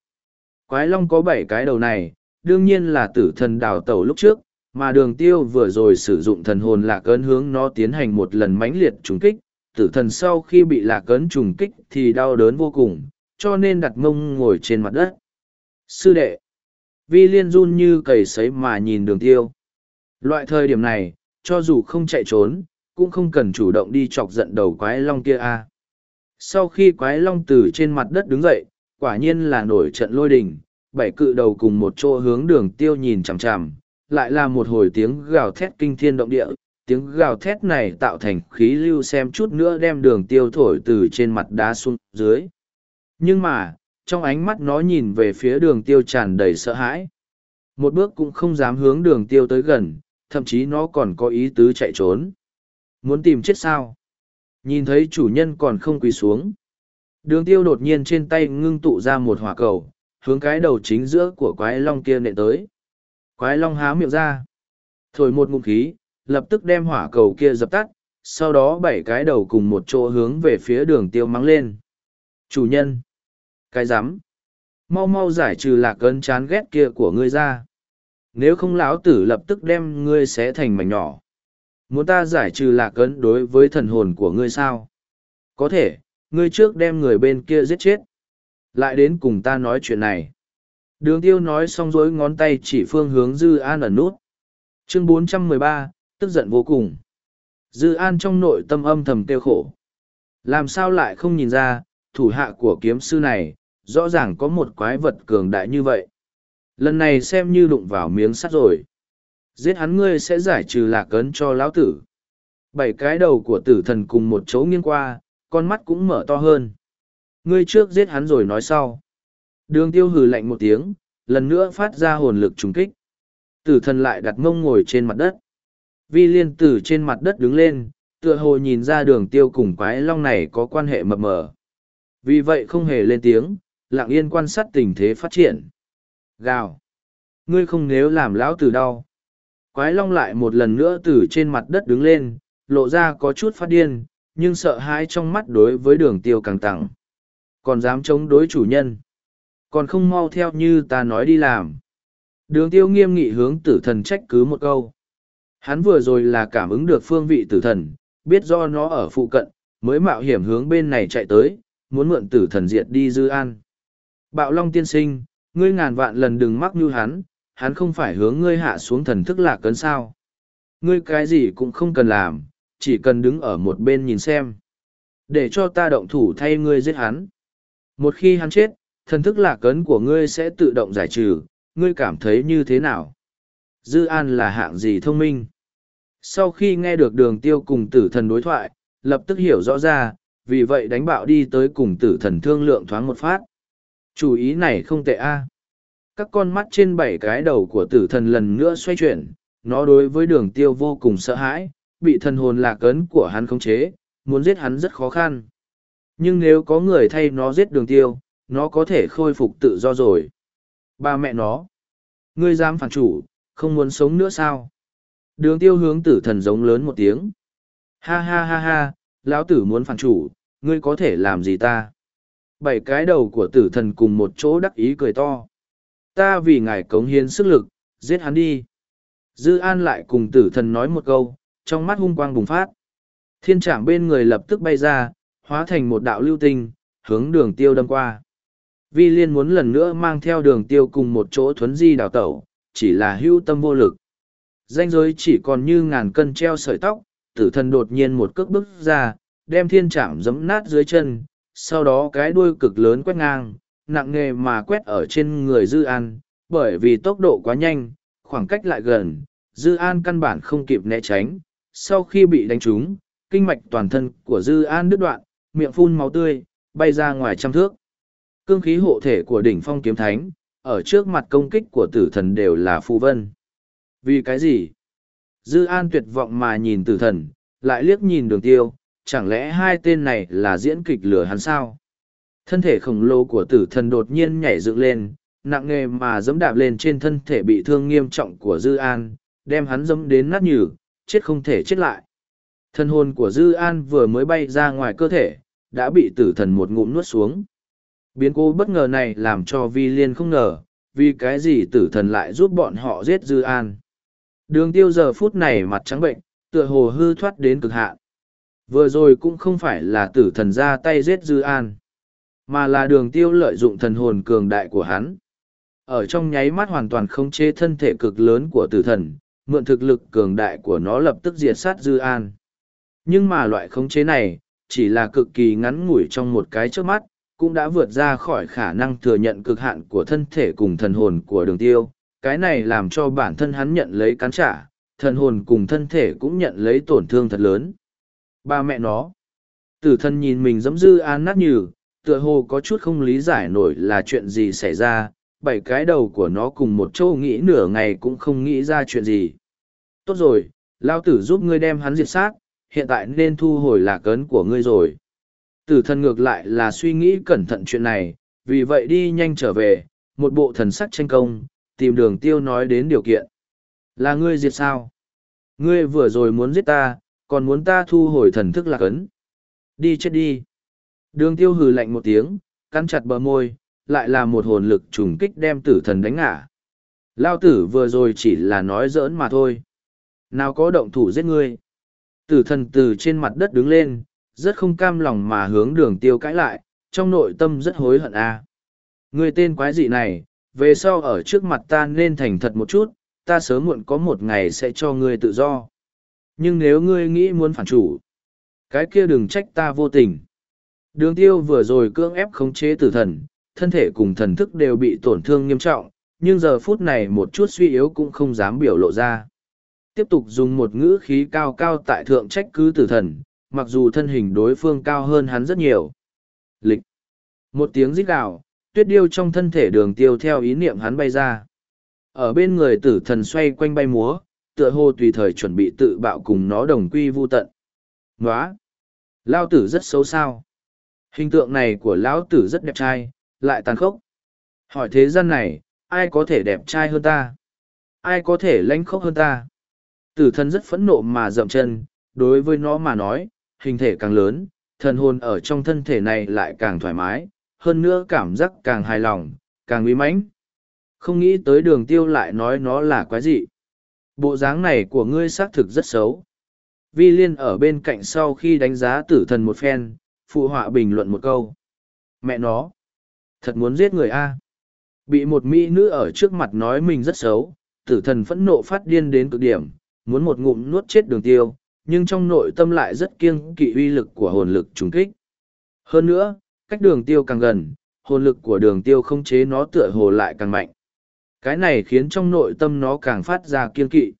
Quái long có bảy cái đầu này, đương nhiên là tử thần đào tẩu lúc trước, mà đường tiêu vừa rồi sử dụng thần hồn lạc ấn hướng nó tiến hành một lần mãnh liệt trùng kích, tử thần sau khi bị lạc ấn trùng kích thì đau đớn vô cùng, cho nên đặt mông ngồi trên mặt đất. Sư đệ, vi liên run như cầy sấy mà nhìn đường tiêu. Loại thời điểm này, cho dù không chạy trốn, cũng không cần chủ động đi chọc giận đầu quái long kia a. Sau khi quái long từ trên mặt đất đứng dậy, quả nhiên là nổi trận lôi đình, bảy cự đầu cùng một chỗ hướng đường tiêu nhìn chằm chằm, lại là một hồi tiếng gào thét kinh thiên động địa, tiếng gào thét này tạo thành khí lưu xem chút nữa đem đường tiêu thổi từ trên mặt đá xuống dưới. Nhưng mà, trong ánh mắt nó nhìn về phía đường tiêu tràn đầy sợ hãi. Một bước cũng không dám hướng đường tiêu tới gần, thậm chí nó còn có ý tứ chạy trốn. Muốn tìm chết sao? Nhìn thấy chủ nhân còn không quỳ xuống. Đường tiêu đột nhiên trên tay ngưng tụ ra một hỏa cầu, hướng cái đầu chính giữa của quái long kia nệ tới. Quái long há miệng ra. Thổi một ngụm khí, lập tức đem hỏa cầu kia dập tắt, sau đó bảy cái đầu cùng một chỗ hướng về phía đường tiêu mắng lên. Chủ nhân! Cái rắm Mau mau giải trừ lạc ấn chán ghét kia của ngươi ra. Nếu không lão tử lập tức đem ngươi xé thành mảnh nhỏ. Muốn ta giải trừ lạc ấn đối với thần hồn của ngươi sao? Có thể, ngươi trước đem người bên kia giết chết. Lại đến cùng ta nói chuyện này. Đường tiêu nói xong dối ngón tay chỉ phương hướng Dư An ẩn nút. Chương 413, tức giận vô cùng. Dư An trong nội tâm âm thầm tiêu khổ. Làm sao lại không nhìn ra, thủ hạ của kiếm sư này, rõ ràng có một quái vật cường đại như vậy. Lần này xem như đụng vào miếng sắt rồi. Giết hắn ngươi sẽ giải trừ lạc ấn cho lão tử. Bảy cái đầu của tử thần cùng một chỗ nghiêng qua, con mắt cũng mở to hơn. Ngươi trước giết hắn rồi nói sau. Đường tiêu hừ lạnh một tiếng, lần nữa phát ra hồn lực trùng kích. Tử thần lại đặt mông ngồi trên mặt đất. Vi liên tử trên mặt đất đứng lên, tựa hồ nhìn ra đường tiêu cùng quái long này có quan hệ mập mờ. Vì vậy không hề lên tiếng, lặng yên quan sát tình thế phát triển. Gào! Ngươi không nếu làm lão tử đau. Quái long lại một lần nữa từ trên mặt đất đứng lên, lộ ra có chút phát điên, nhưng sợ hãi trong mắt đối với đường tiêu càng tăng. Còn dám chống đối chủ nhân. Còn không mau theo như ta nói đi làm. Đường tiêu nghiêm nghị hướng tử thần trách cứ một câu. Hắn vừa rồi là cảm ứng được phương vị tử thần, biết do nó ở phụ cận, mới mạo hiểm hướng bên này chạy tới, muốn mượn tử thần diệt đi dư an. Bạo Long tiên sinh, ngươi ngàn vạn lần đừng mắc như hắn, hắn không phải hướng ngươi hạ xuống thần thức lạc cấn sao. Ngươi cái gì cũng không cần làm, chỉ cần đứng ở một bên nhìn xem. Để cho ta động thủ thay ngươi giết hắn. Một khi hắn chết, thần thức lạc cấn của ngươi sẽ tự động giải trừ, ngươi cảm thấy như thế nào? Dư An là hạng gì thông minh? Sau khi nghe được đường tiêu cùng tử thần đối thoại, lập tức hiểu rõ ra, vì vậy đánh bạo đi tới cùng tử thần thương lượng thoáng một phát. Chủ ý này không tệ a. Các con mắt trên bảy cái đầu của tử thần lần nữa xoay chuyển, nó đối với đường tiêu vô cùng sợ hãi, bị thần hồn lạc ấn của hắn khống chế, muốn giết hắn rất khó khăn. Nhưng nếu có người thay nó giết đường tiêu, nó có thể khôi phục tự do rồi. Ba mẹ nó. Ngươi dám phản chủ, không muốn sống nữa sao? Đường tiêu hướng tử thần giống lớn một tiếng. Ha ha ha ha, lão tử muốn phản chủ, ngươi có thể làm gì ta? Bảy cái đầu của tử thần cùng một chỗ đắc ý cười to. Ta vì ngài cống hiến sức lực, giết hắn đi. Dư An lại cùng tử thần nói một câu, trong mắt hung quang bùng phát. Thiên trảm bên người lập tức bay ra, hóa thành một đạo lưu tinh, hướng đường tiêu đâm qua. Vi liên muốn lần nữa mang theo đường tiêu cùng một chỗ thuấn di đào tẩu, chỉ là hưu tâm vô lực. Danh giới chỉ còn như ngàn cân treo sợi tóc, tử thần đột nhiên một cước bước ra, đem thiên trảm giẫm nát dưới chân, sau đó cái đuôi cực lớn quét ngang, nặng nề mà quét ở trên người Dư An, bởi vì tốc độ quá nhanh, khoảng cách lại gần, Dư An căn bản không kịp né tránh, sau khi bị đánh trúng, kinh mạch toàn thân của Dư An đứt đoạn, miệng phun máu tươi, bay ra ngoài trăm thước. Cương khí hộ thể của đỉnh phong kiếm thánh, ở trước mặt công kích của tử thần đều là phù vân. Vì cái gì? Dư An tuyệt vọng mà nhìn tử thần, lại liếc nhìn đường tiêu, chẳng lẽ hai tên này là diễn kịch lừa hắn sao? Thân thể khổng lồ của tử thần đột nhiên nhảy dựng lên, nặng nề mà dẫm đạp lên trên thân thể bị thương nghiêm trọng của Dư An, đem hắn dẫm đến nát nhừ, chết không thể chết lại. Thân hồn của Dư An vừa mới bay ra ngoài cơ thể, đã bị tử thần một ngụm nuốt xuống. Biến cố bất ngờ này làm cho Vi Liên không ngờ, vì cái gì tử thần lại giúp bọn họ giết dư an. Đường tiêu giờ phút này mặt trắng bệnh, tựa hồ hư thoát đến cực hạn. Vừa rồi cũng không phải là tử thần ra tay giết dư an, mà là đường tiêu lợi dụng thần hồn cường đại của hắn. Ở trong nháy mắt hoàn toàn không chế thân thể cực lớn của tử thần, mượn thực lực cường đại của nó lập tức diệt sát dư an. Nhưng mà loại khống chế này, chỉ là cực kỳ ngắn ngủi trong một cái trước mắt, cũng đã vượt ra khỏi khả năng thừa nhận cực hạn của thân thể cùng thần hồn của đường tiêu. Cái này làm cho bản thân hắn nhận lấy cắn trả, thần hồn cùng thân thể cũng nhận lấy tổn thương thật lớn. Ba mẹ nó. Tử thân nhìn mình giống dư an nát nhừ, tựa hồ có chút không lý giải nổi là chuyện gì xảy ra, bảy cái đầu của nó cùng một chỗ nghĩ nửa ngày cũng không nghĩ ra chuyện gì. Tốt rồi, lao tử giúp ngươi đem hắn diệt sát, hiện tại nên thu hồi lạc ấn của ngươi rồi. Tử thần ngược lại là suy nghĩ cẩn thận chuyện này, vì vậy đi nhanh trở về, một bộ thần sắc tranh công, tìm đường tiêu nói đến điều kiện. Là ngươi diệt sao? Ngươi vừa rồi muốn giết ta, còn muốn ta thu hồi thần thức lạc ấn. Đi chết đi. Đường tiêu hừ lạnh một tiếng, cắn chặt bờ môi, lại là một hồn lực trùng kích đem tử thần đánh ngã. Lao tử vừa rồi chỉ là nói giỡn mà thôi. Nào có động thủ giết ngươi. Tử thần từ trên mặt đất đứng lên, rất không cam lòng mà hướng đường tiêu cãi lại, trong nội tâm rất hối hận a. À. Ngươi tên quái dị này, về sau ở trước mặt ta nên thành thật một chút, ta sớm muộn có một ngày sẽ cho ngươi tự do. Nhưng nếu ngươi nghĩ muốn phản chủ, cái kia đừng trách ta vô tình. Đường tiêu vừa rồi cưỡng ép khống chế tử thần, thân thể cùng thần thức đều bị tổn thương nghiêm trọng, nhưng giờ phút này một chút suy yếu cũng không dám biểu lộ ra. Tiếp tục dùng một ngữ khí cao cao tại thượng trách cứ tử thần, mặc dù thân hình đối phương cao hơn hắn rất nhiều. Lịch. Một tiếng rít gào, tuyết điêu trong thân thể đường tiêu theo ý niệm hắn bay ra. Ở bên người tử thần xoay quanh bay múa, tựa hồ tùy thời chuẩn bị tự bạo cùng nó đồng quy vu tận. Nóa! Lao tử rất xấu sao. Hình tượng này của lão tử rất đẹp trai, lại tàn khốc. Hỏi thế gian này, ai có thể đẹp trai hơn ta? Ai có thể lãnh khốc hơn ta? Tử thần rất phẫn nộ mà dậm chân, đối với nó mà nói, hình thể càng lớn, thần hồn ở trong thân thể này lại càng thoải mái, hơn nữa cảm giác càng hài lòng, càng uy mãnh. Không nghĩ tới đường tiêu lại nói nó là quái dị. Bộ dáng này của ngươi xác thực rất xấu. Vi Liên ở bên cạnh sau khi đánh giá tử thần một phen, phụ họa bình luận một câu. Mẹ nó! Thật muốn giết người A. Bị một mỹ nữ ở trước mặt nói mình rất xấu, tử thần phẫn nộ phát điên đến cực điểm, muốn một ngụm nuốt chết đường tiêu, nhưng trong nội tâm lại rất kiêng kỵ uy lực của hồn lực trùng kích. Hơn nữa, cách đường tiêu càng gần, hồn lực của đường tiêu không chế nó tựa hồ lại càng mạnh. Cái này khiến trong nội tâm nó càng phát ra kiêng kỵ.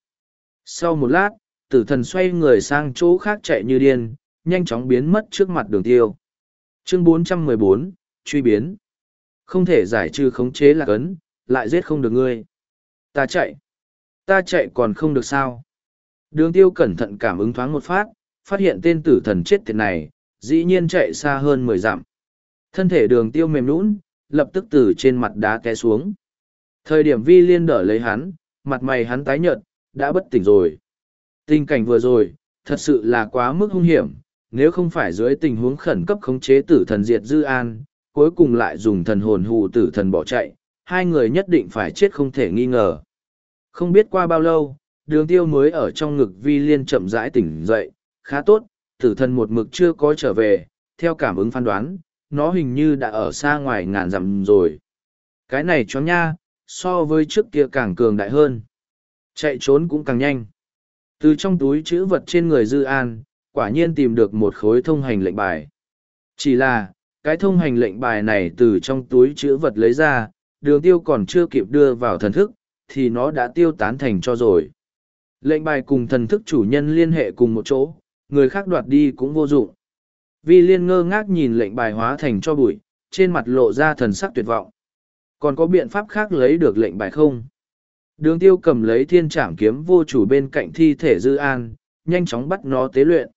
Sau một lát, tử thần xoay người sang chỗ khác chạy như điên, nhanh chóng biến mất trước mặt đường tiêu. Chương 414, truy biến. Không thể giải trừ khống chế là cấn, lại giết không được ngươi. Ta chạy. Ta chạy còn không được sao. Đường tiêu cẩn thận cảm ứng thoáng một phát, phát hiện tên tử thần chết tiệt này, dĩ nhiên chạy xa hơn mười dặm. Thân thể đường tiêu mềm nũng, lập tức từ trên mặt đá té xuống. Thời điểm vi liên đỡ lấy hắn, mặt mày hắn tái nhợt, đã bất tỉnh rồi. Tình cảnh vừa rồi, thật sự là quá mức hung hiểm, nếu không phải dưới tình huống khẩn cấp khống chế tử thần diệt dư an, cuối cùng lại dùng thần hồn hù tử thần bỏ chạy, hai người nhất định phải chết không thể nghi ngờ. Không biết qua bao lâu, đường tiêu mới ở trong ngực vi liên chậm rãi tỉnh dậy, khá tốt, tử thần một mực chưa có trở về, theo cảm ứng phán đoán, nó hình như đã ở xa ngoài ngàn dặm rồi. Cái này chó nha, so với trước kia càng cường đại hơn. Chạy trốn cũng càng nhanh. Từ trong túi chữ vật trên người Dư An, quả nhiên tìm được một khối thông hành lệnh bài. Chỉ là, cái thông hành lệnh bài này từ trong túi chữ vật lấy ra, đường tiêu còn chưa kịp đưa vào thần thức, thì nó đã tiêu tán thành cho rồi. Lệnh bài cùng thần thức chủ nhân liên hệ cùng một chỗ, người khác đoạt đi cũng vô dụng. Vi liên ngơ ngác nhìn lệnh bài hóa thành cho bụi, trên mặt lộ ra thần sắc tuyệt vọng. Còn có biện pháp khác lấy được lệnh bài không? Đường tiêu cầm lấy thiên trảm kiếm vô chủ bên cạnh thi thể dư an, nhanh chóng bắt nó tế luyện.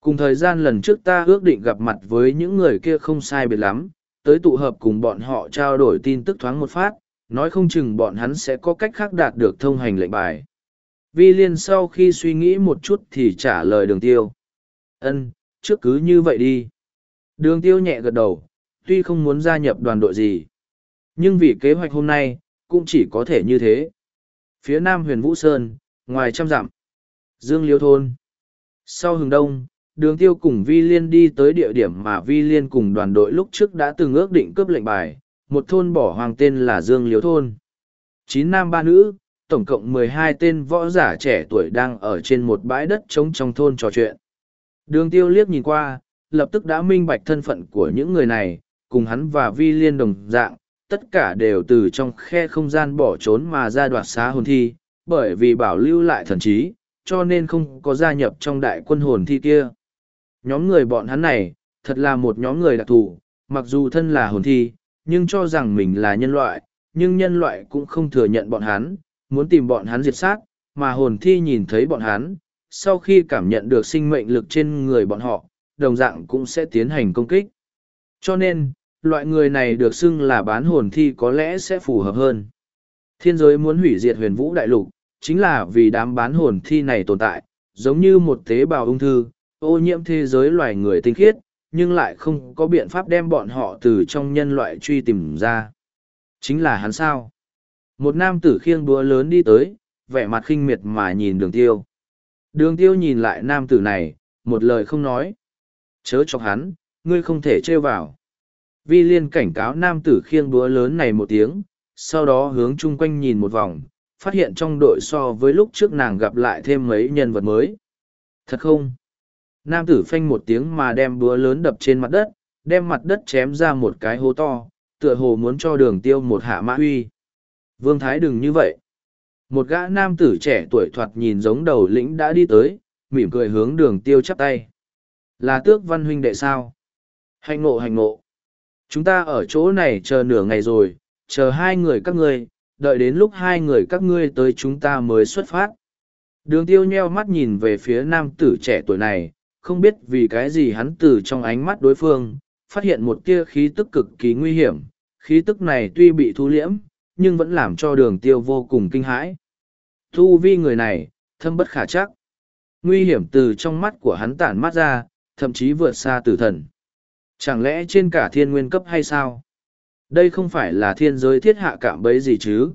Cùng thời gian lần trước ta ước định gặp mặt với những người kia không sai biệt lắm, tới tụ hợp cùng bọn họ trao đổi tin tức thoáng một phát, nói không chừng bọn hắn sẽ có cách khác đạt được thông hành lệnh bài. Vi Liên sau khi suy nghĩ một chút thì trả lời đường tiêu. Ân, trước cứ như vậy đi. Đường tiêu nhẹ gật đầu, tuy không muốn gia nhập đoàn đội gì. Nhưng vì kế hoạch hôm nay, cũng chỉ có thể như thế. Phía nam huyền Vũ Sơn, ngoài trăm dặm, Dương Liêu Thôn. Sau hừng đông, đường tiêu cùng Vi Liên đi tới địa điểm mà Vi Liên cùng đoàn đội lúc trước đã từng ước định cướp lệnh bài, một thôn bỏ hoàng tên là Dương Liếu Thôn. Chín nam ba nữ, tổng cộng mười hai tên võ giả trẻ tuổi đang ở trên một bãi đất trống trong thôn trò chuyện. Đường tiêu liếc nhìn qua, lập tức đã minh bạch thân phận của những người này, cùng hắn và Vi Liên đồng dạng, tất cả đều từ trong khe không gian bỏ trốn mà ra đoạt xá hồn thi, bởi vì bảo lưu lại thần trí, cho nên không có gia nhập trong đại quân hồn thi kia. Nhóm người bọn hắn này, thật là một nhóm người đặc thù, mặc dù thân là hồn thi, nhưng cho rằng mình là nhân loại, nhưng nhân loại cũng không thừa nhận bọn hắn, muốn tìm bọn hắn diệt sát, mà hồn thi nhìn thấy bọn hắn, sau khi cảm nhận được sinh mệnh lực trên người bọn họ, đồng dạng cũng sẽ tiến hành công kích. Cho nên, loại người này được xưng là bán hồn thi có lẽ sẽ phù hợp hơn. Thiên giới muốn hủy diệt huyền vũ đại lục, chính là vì đám bán hồn thi này tồn tại, giống như một tế bào ung thư, ô nhiễm thế giới loài người tinh khiết, nhưng lại không có biện pháp đem bọn họ từ trong nhân loại truy tìm ra. Chính là hắn sao? Một nam tử khiêng búa lớn đi tới, vẻ mặt khinh miệt mà nhìn đường tiêu. Đường tiêu nhìn lại nam tử này, một lời không nói. Chớ chọc hắn, ngươi không thể trêu vào. Vi liên cảnh cáo nam tử khiêng búa lớn này một tiếng, sau đó hướng chung quanh nhìn một vòng, phát hiện trong đội so với lúc trước nàng gặp lại thêm mấy nhân vật mới. Thật không? Nam tử phanh một tiếng mà đem búa lớn đập trên mặt đất, đem mặt đất chém ra một cái hố to, tựa hồ muốn cho đường tiêu một hạ mã huy. Vương Thái đừng như vậy. Một gã nam tử trẻ tuổi thoạt nhìn giống đầu lĩnh đã đi tới, mỉm cười hướng đường tiêu chắp tay. Là tước văn huynh đệ sao? Hành ngộ hành ngộ. Chúng ta ở chỗ này chờ nửa ngày rồi, chờ hai người các ngươi, đợi đến lúc hai người các ngươi tới chúng ta mới xuất phát. Đường tiêu nheo mắt nhìn về phía nam tử trẻ tuổi này, không biết vì cái gì hắn từ trong ánh mắt đối phương, phát hiện một tia khí tức cực kỳ nguy hiểm. Khí tức này tuy bị thu liễm, nhưng vẫn làm cho đường tiêu vô cùng kinh hãi. Thu vi người này, thâm bất khả chắc. Nguy hiểm từ trong mắt của hắn tản mắt ra, thậm chí vượt xa tử thần. Chẳng lẽ trên cả thiên nguyên cấp hay sao? Đây không phải là thiên giới thiết hạ cạm bấy gì chứ?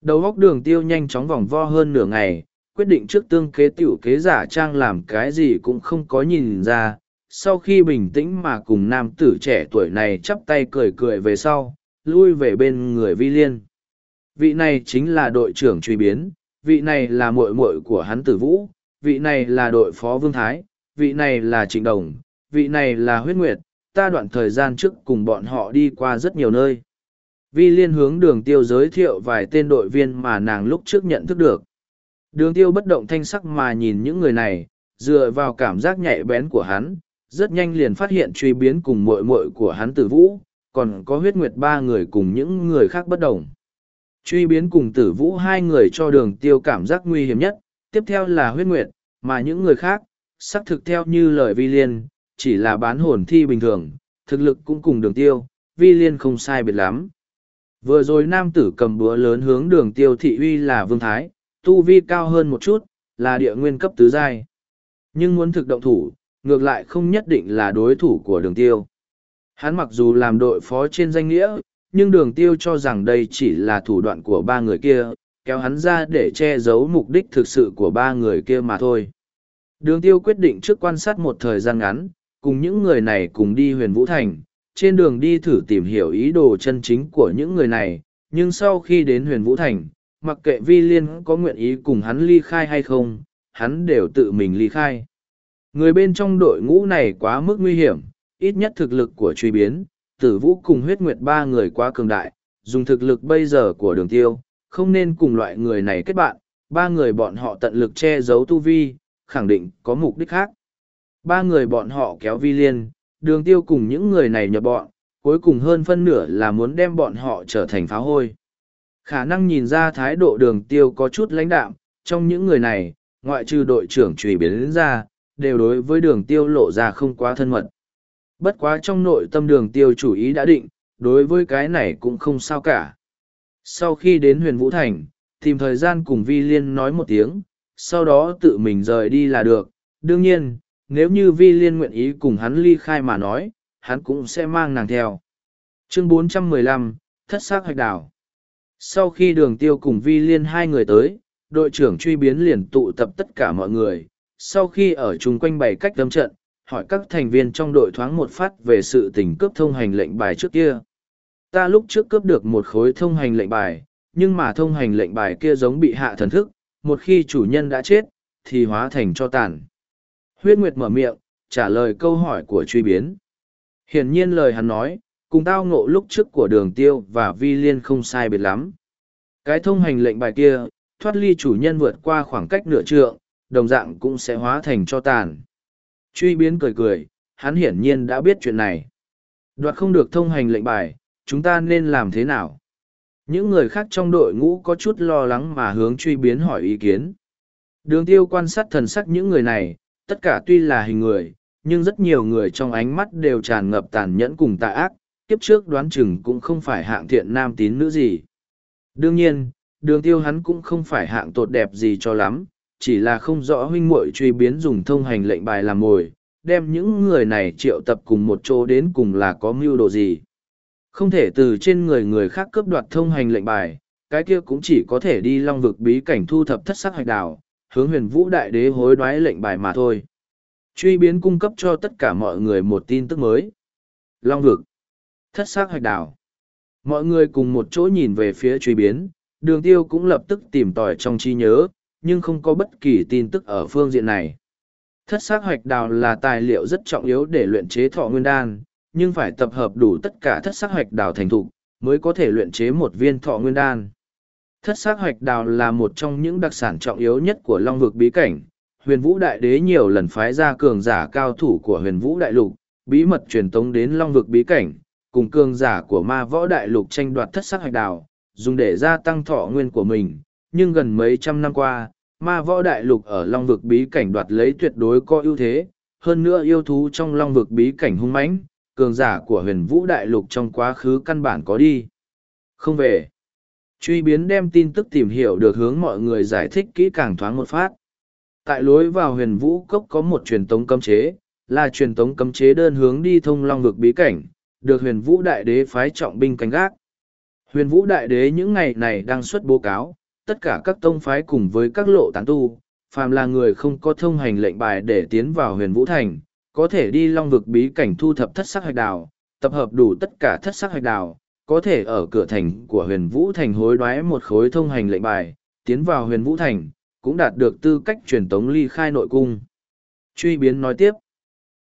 Đầu góc đường tiêu nhanh chóng vòng vo hơn nửa ngày, quyết định trước tương kế tiểu kế giả trang làm cái gì cũng không có nhìn ra. Sau khi bình tĩnh mà cùng nam tử trẻ tuổi này chắp tay cười cười về sau, lui về bên người vi liên. Vị này chính là đội trưởng truy biến, vị này là muội muội của hắn tử vũ, vị này là đội phó vương thái, vị này là trịnh đồng, vị này là huyết nguyệt, ta đoạn thời gian trước cùng bọn họ đi qua rất nhiều nơi. Vi liên hướng đường tiêu giới thiệu vài tên đội viên mà nàng lúc trước nhận thức được. Đường tiêu bất động thanh sắc mà nhìn những người này, dựa vào cảm giác nhạy bén của hắn, rất nhanh liền phát hiện truy biến cùng muội muội của hắn tử vũ, còn có huyết nguyệt ba người cùng những người khác bất đồng. Truy biến cùng tử vũ hai người cho đường tiêu cảm giác nguy hiểm nhất, tiếp theo là huyết nguyệt, mà những người khác, xác thực theo như lời vi liên, chỉ là bán hồn thi bình thường, thực lực cũng cùng đường tiêu, vi liên không sai biệt lắm. Vừa rồi nam tử cầm búa lớn hướng đường tiêu thị uy là vương thái, tu vi cao hơn một chút, là địa nguyên cấp tứ giai. Nhưng muốn thực động thủ, ngược lại không nhất định là đối thủ của đường tiêu. Hắn mặc dù làm đội phó trên danh nghĩa, nhưng đường tiêu cho rằng đây chỉ là thủ đoạn của ba người kia, kéo hắn ra để che giấu mục đích thực sự của ba người kia mà thôi. Đường tiêu quyết định trước quan sát một thời gian ngắn, cùng những người này cùng đi huyền Vũ Thành, trên đường đi thử tìm hiểu ý đồ chân chính của những người này, nhưng sau khi đến huyền Vũ Thành, mặc kệ vi liên có nguyện ý cùng hắn ly khai hay không, hắn đều tự mình ly khai. Người bên trong đội ngũ này quá mức nguy hiểm, ít nhất thực lực của truy biến, tử vũ cùng huyết nguyệt ba người quá cường đại, dùng thực lực bây giờ của đường tiêu, không nên cùng loại người này kết bạn, ba người bọn họ tận lực che giấu tu vi, khẳng định có mục đích khác. Ba người bọn họ kéo vi liên, đường tiêu cùng những người này nhập bọn, cuối cùng hơn phân nửa là muốn đem bọn họ trở thành pháo hôi. Khả năng nhìn ra thái độ đường tiêu có chút lãnh đạm, trong những người này, ngoại trừ đội trưởng trùy biến ra, đều đối với đường tiêu lộ ra không quá thân mật. Bất quá trong nội tâm đường tiêu chủ ý đã định, đối với cái này cũng không sao cả. Sau khi đến huyền Vũ Thành, tìm thời gian cùng Vi Liên nói một tiếng, sau đó tự mình rời đi là được. Đương nhiên, nếu như Vi Liên nguyện ý cùng hắn ly khai mà nói, hắn cũng sẽ mang nàng theo. Chương 415, Thất c hạch đảo. Sau khi đường tiêu cùng vi liên hai người tới, đội trưởng truy biến liền tụ tập tất cả mọi người. Sau khi ở chung quanh bày cách tâm trận, hỏi các thành viên trong đội thoáng một phát về sự tình cướp thông hành lệnh bài trước kia. Ta lúc trước cướp được một khối thông hành lệnh bài, nhưng mà thông hành lệnh bài kia giống bị hạ thần thức, một khi chủ nhân đã chết, thì hóa thành cho tàn. Huyết Nguyệt mở miệng, trả lời câu hỏi của truy biến. Hiển nhiên lời hắn nói, cùng tao ngộ lúc trước của đường tiêu và vi liên không sai biệt lắm. Cái thông hành lệnh bài kia, thoát ly chủ nhân vượt qua khoảng cách nửa trượng, đồng dạng cũng sẽ hóa thành cho tàn. Truy biến cười cười, hắn hiển nhiên đã biết chuyện này. Đoạt không được thông hành lệnh bài, chúng ta nên làm thế nào? Những người khác trong đội ngũ có chút lo lắng mà hướng truy biến hỏi ý kiến. Đường tiêu quan sát thần sắc những người này, tất cả tuy là hình người, nhưng rất nhiều người trong ánh mắt đều tràn ngập tàn nhẫn cùng tà ác, kiếp trước đoán chừng cũng không phải hạng thiện nam tín nữ gì. Đương nhiên, đường tiêu hắn cũng không phải hạng tốt đẹp gì cho lắm, chỉ là không rõ huynh muội truy biến dùng thông hành lệnh bài làm mồi, đem những người này triệu tập cùng một chỗ đến cùng là có mưu đồ gì. Không thể từ trên người người khác cướp đoạt thông hành lệnh bài, cái kia cũng chỉ có thể đi long vực bí cảnh thu thập thất sắc hạch đảo, hướng huyền vũ đại đế hối đoái lệnh bài mà thôi. Truy biến cung cấp cho tất cả mọi người một tin tức mới. Long vực. Thất sắc hạch đảo. Mọi người cùng một chỗ nhìn về phía truy biến, đường tiêu cũng lập tức tìm tòi trong trí nhớ, nhưng không có bất kỳ tin tức ở phương diện này. Thất sắc hoạch đào là tài liệu rất trọng yếu để luyện chế thọ nguyên đan, nhưng phải tập hợp đủ tất cả thất sắc hoạch đào thành thục, mới có thể luyện chế một viên thọ nguyên đan. Thất sắc hoạch đào là một trong những đặc sản trọng yếu nhất của Long vực bí cảnh. Huyền Vũ Đại Đế nhiều lần phái ra cường giả cao thủ của Huyền Vũ Đại Lục, bí mật truyền tống đến Long vực bí cảnh, cùng cường giả của Ma Võ Đại Lục tranh đoạt thất sắc hạch đào, dùng để gia tăng thọ nguyên của mình. Nhưng gần mấy trăm năm qua, Ma Võ Đại Lục ở Long vực bí cảnh đoạt lấy tuyệt đối có ưu thế, hơn nữa yêu thú trong Long vực bí cảnh hung mãnh, cường giả của huyền vũ đại lục trong quá khứ căn bản có đi. Không về. Truy biến đem tin tức tìm hiểu được hướng mọi người giải thích kỹ càng thoáng một phát. Tại lối vào huyền vũ cốc có một truyền tống cấm chế, là truyền tống cấm chế đơn hướng đi thông long vực bí cảnh, được huyền vũ đại đế phái trọng binh canh gác. Huyền vũ đại đế những ngày này đang xuất bố cáo, tất cả các tông phái cùng với các lộ tán tu, phàm là người không có thông hành lệnh bài để tiến vào huyền vũ thành, có thể đi long vực bí cảnh thu thập thất sắc hạch đào, tập hợp đủ tất cả thất sắc hạch đào, có thể ở cửa thành của huyền vũ thành hối đoái một khối thông hành lệnh bài, tiến vào huyền vũ thành, cũng đạt được tư cách truyền tống ly khai nội cung. Truy biến nói tiếp,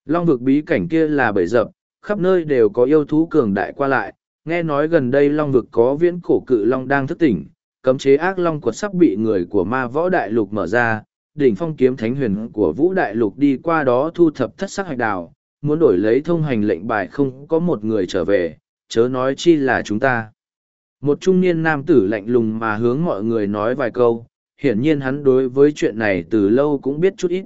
long vực bí cảnh kia là bể dập, khắp nơi đều có yêu thú cường đại qua lại, nghe nói gần đây long vực có viễn cổ cự long đang thức tỉnh, cấm chế ác long quật sắp bị người của ma võ đại lục mở ra, đỉnh phong kiếm thánh huyền của vũ đại lục đi qua đó thu thập thất sắc hạch đào, muốn đổi lấy thông hành lệnh bài không có một người trở về, chớ nói chi là chúng ta. Một trung niên nam tử lạnh lùng mà hướng mọi người nói vài câu, hiển nhiên hắn đối với chuyện này từ lâu cũng biết chút ít.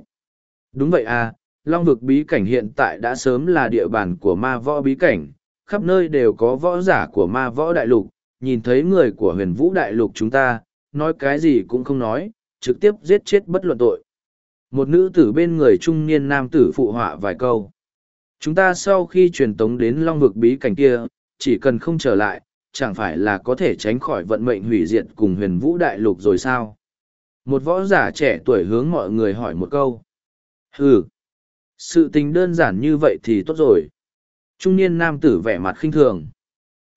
Đúng vậy à, Long vực bí cảnh hiện tại đã sớm là địa bàn của ma võ bí cảnh, khắp nơi đều có võ giả của ma võ đại lục, nhìn thấy người của huyền vũ đại lục chúng ta, nói cái gì cũng không nói, trực tiếp giết chết bất luận tội. Một nữ tử bên người trung niên nam tử phụ họa vài câu. Chúng ta sau khi truyền tống đến long vực bí cảnh kia, chỉ cần không trở lại, chẳng phải là có thể tránh khỏi vận mệnh hủy diệt cùng huyền vũ đại lục rồi sao? Một võ giả trẻ tuổi hướng mọi người hỏi một câu. Hừ sự tình đơn giản như vậy thì tốt rồi. Trung niên nam tử vẻ mặt khinh thường.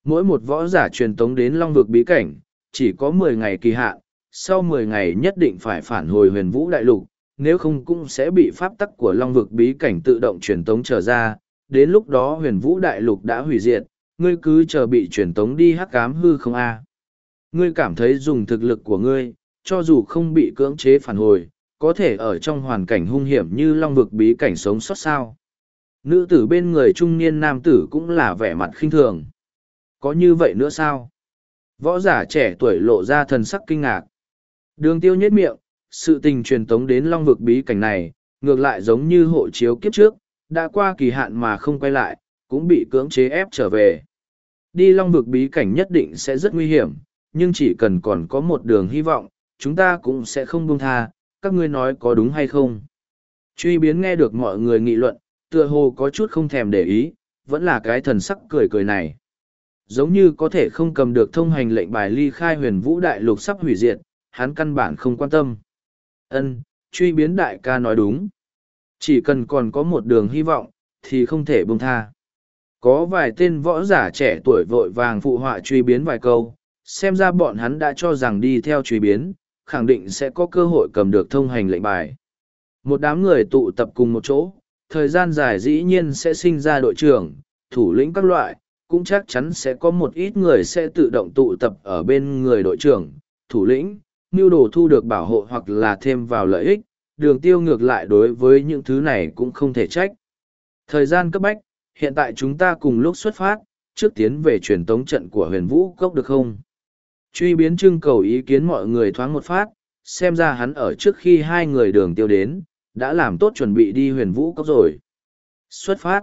Mỗi một võ giả truyền tống đến long vực bí cảnh, chỉ có mười ngày kỳ hạn, sau mười ngày nhất định phải phản hồi huyền vũ đại lục, nếu không cũng sẽ bị pháp tắc của long vực bí cảnh tự động truyền tống trở ra, đến lúc đó huyền vũ đại lục đã hủy diệt, ngươi cứ chờ bị truyền tống đi hắc cám hư không a Ngươi cảm thấy dùng thực lực của ngươi, cho dù không bị cưỡng chế phản hồi, có thể ở trong hoàn cảnh hung hiểm như long vực bí cảnh sống sót sao. Nữ tử bên người trung niên nam tử cũng là vẻ mặt khinh thường. Có như vậy nữa sao? Võ giả trẻ tuổi lộ ra thần sắc kinh ngạc. Đường tiêu nhết miệng, sự tình truyền tống đến long vực bí cảnh này, ngược lại giống như hộ chiếu kiếp trước, đã qua kỳ hạn mà không quay lại, cũng bị cưỡng chế ép trở về. Đi long vực bí cảnh nhất định sẽ rất nguy hiểm, nhưng chỉ cần còn có một đường hy vọng, chúng ta cũng sẽ không buông tha, các ngươi nói có đúng hay không. Truy biến nghe được mọi người nghị luận, tựa hồ có chút không thèm để ý, vẫn là cái thần sắc cười cười này. giống như có thể không cầm được thông hành lệnh bài ly khai huyền vũ đại lục sắp hủy diệt, hắn căn bản không quan tâm. Ân, truy biến đại ca nói đúng. Chỉ cần còn có một đường hy vọng, thì không thể buông tha. Có vài tên võ giả trẻ tuổi vội vàng phụ họa truy biến vài câu, xem ra bọn hắn đã cho rằng đi theo truy biến, khẳng định sẽ có cơ hội cầm được thông hành lệnh bài. Một đám người tụ tập cùng một chỗ, thời gian dài dĩ nhiên sẽ sinh ra đội trưởng, thủ lĩnh các loại, cũng chắc chắn sẽ có một ít người sẽ tự động tụ tập ở bên người đội trưởng, thủ lĩnh, mưu đồ thu được bảo hộ hoặc là thêm vào lợi ích, đường tiêu ngược lại đối với những thứ này cũng không thể trách. Thời gian cấp bách, hiện tại chúng ta cùng lúc xuất phát, trước tiến về truyền tống trận của huyền vũ cốc được không? Truy biến trưng cầu ý kiến mọi người thoáng một phát, xem ra hắn ở trước khi hai người đường tiêu đến, đã làm tốt chuẩn bị đi huyền vũ cốc rồi. Xuất phát.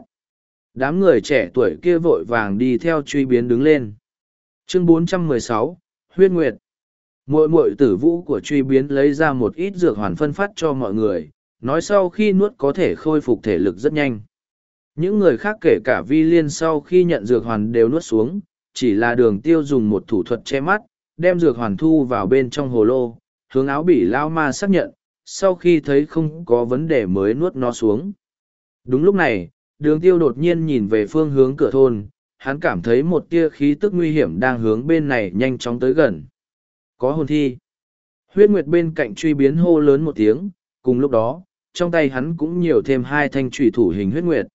Đám người trẻ tuổi kia vội vàng đi theo truy biến đứng lên. Chương 416, Huyết Nguyệt. Muội muội tử vũ của truy biến lấy ra một ít dược hoàn phân phát cho mọi người, nói sau khi nuốt có thể khôi phục thể lực rất nhanh. Những người khác kể cả vi liên sau khi nhận dược hoàn đều nuốt xuống, chỉ là đường tiêu dùng một thủ thuật che mắt, đem dược hoàn thu vào bên trong hồ lô, hướng áo bỉ lao ma xác nhận, sau khi thấy không có vấn đề mới nuốt nó xuống. Đúng lúc này, đường tiêu đột nhiên nhìn về phương hướng cửa thôn, hắn cảm thấy một tia khí tức nguy hiểm đang hướng bên này nhanh chóng tới gần. Có hồn thi. Huyết Nguyệt bên cạnh truy biến hô lớn một tiếng, cùng lúc đó, trong tay hắn cũng nhiều thêm hai thanh trùy thủ hình huyết nguyệt.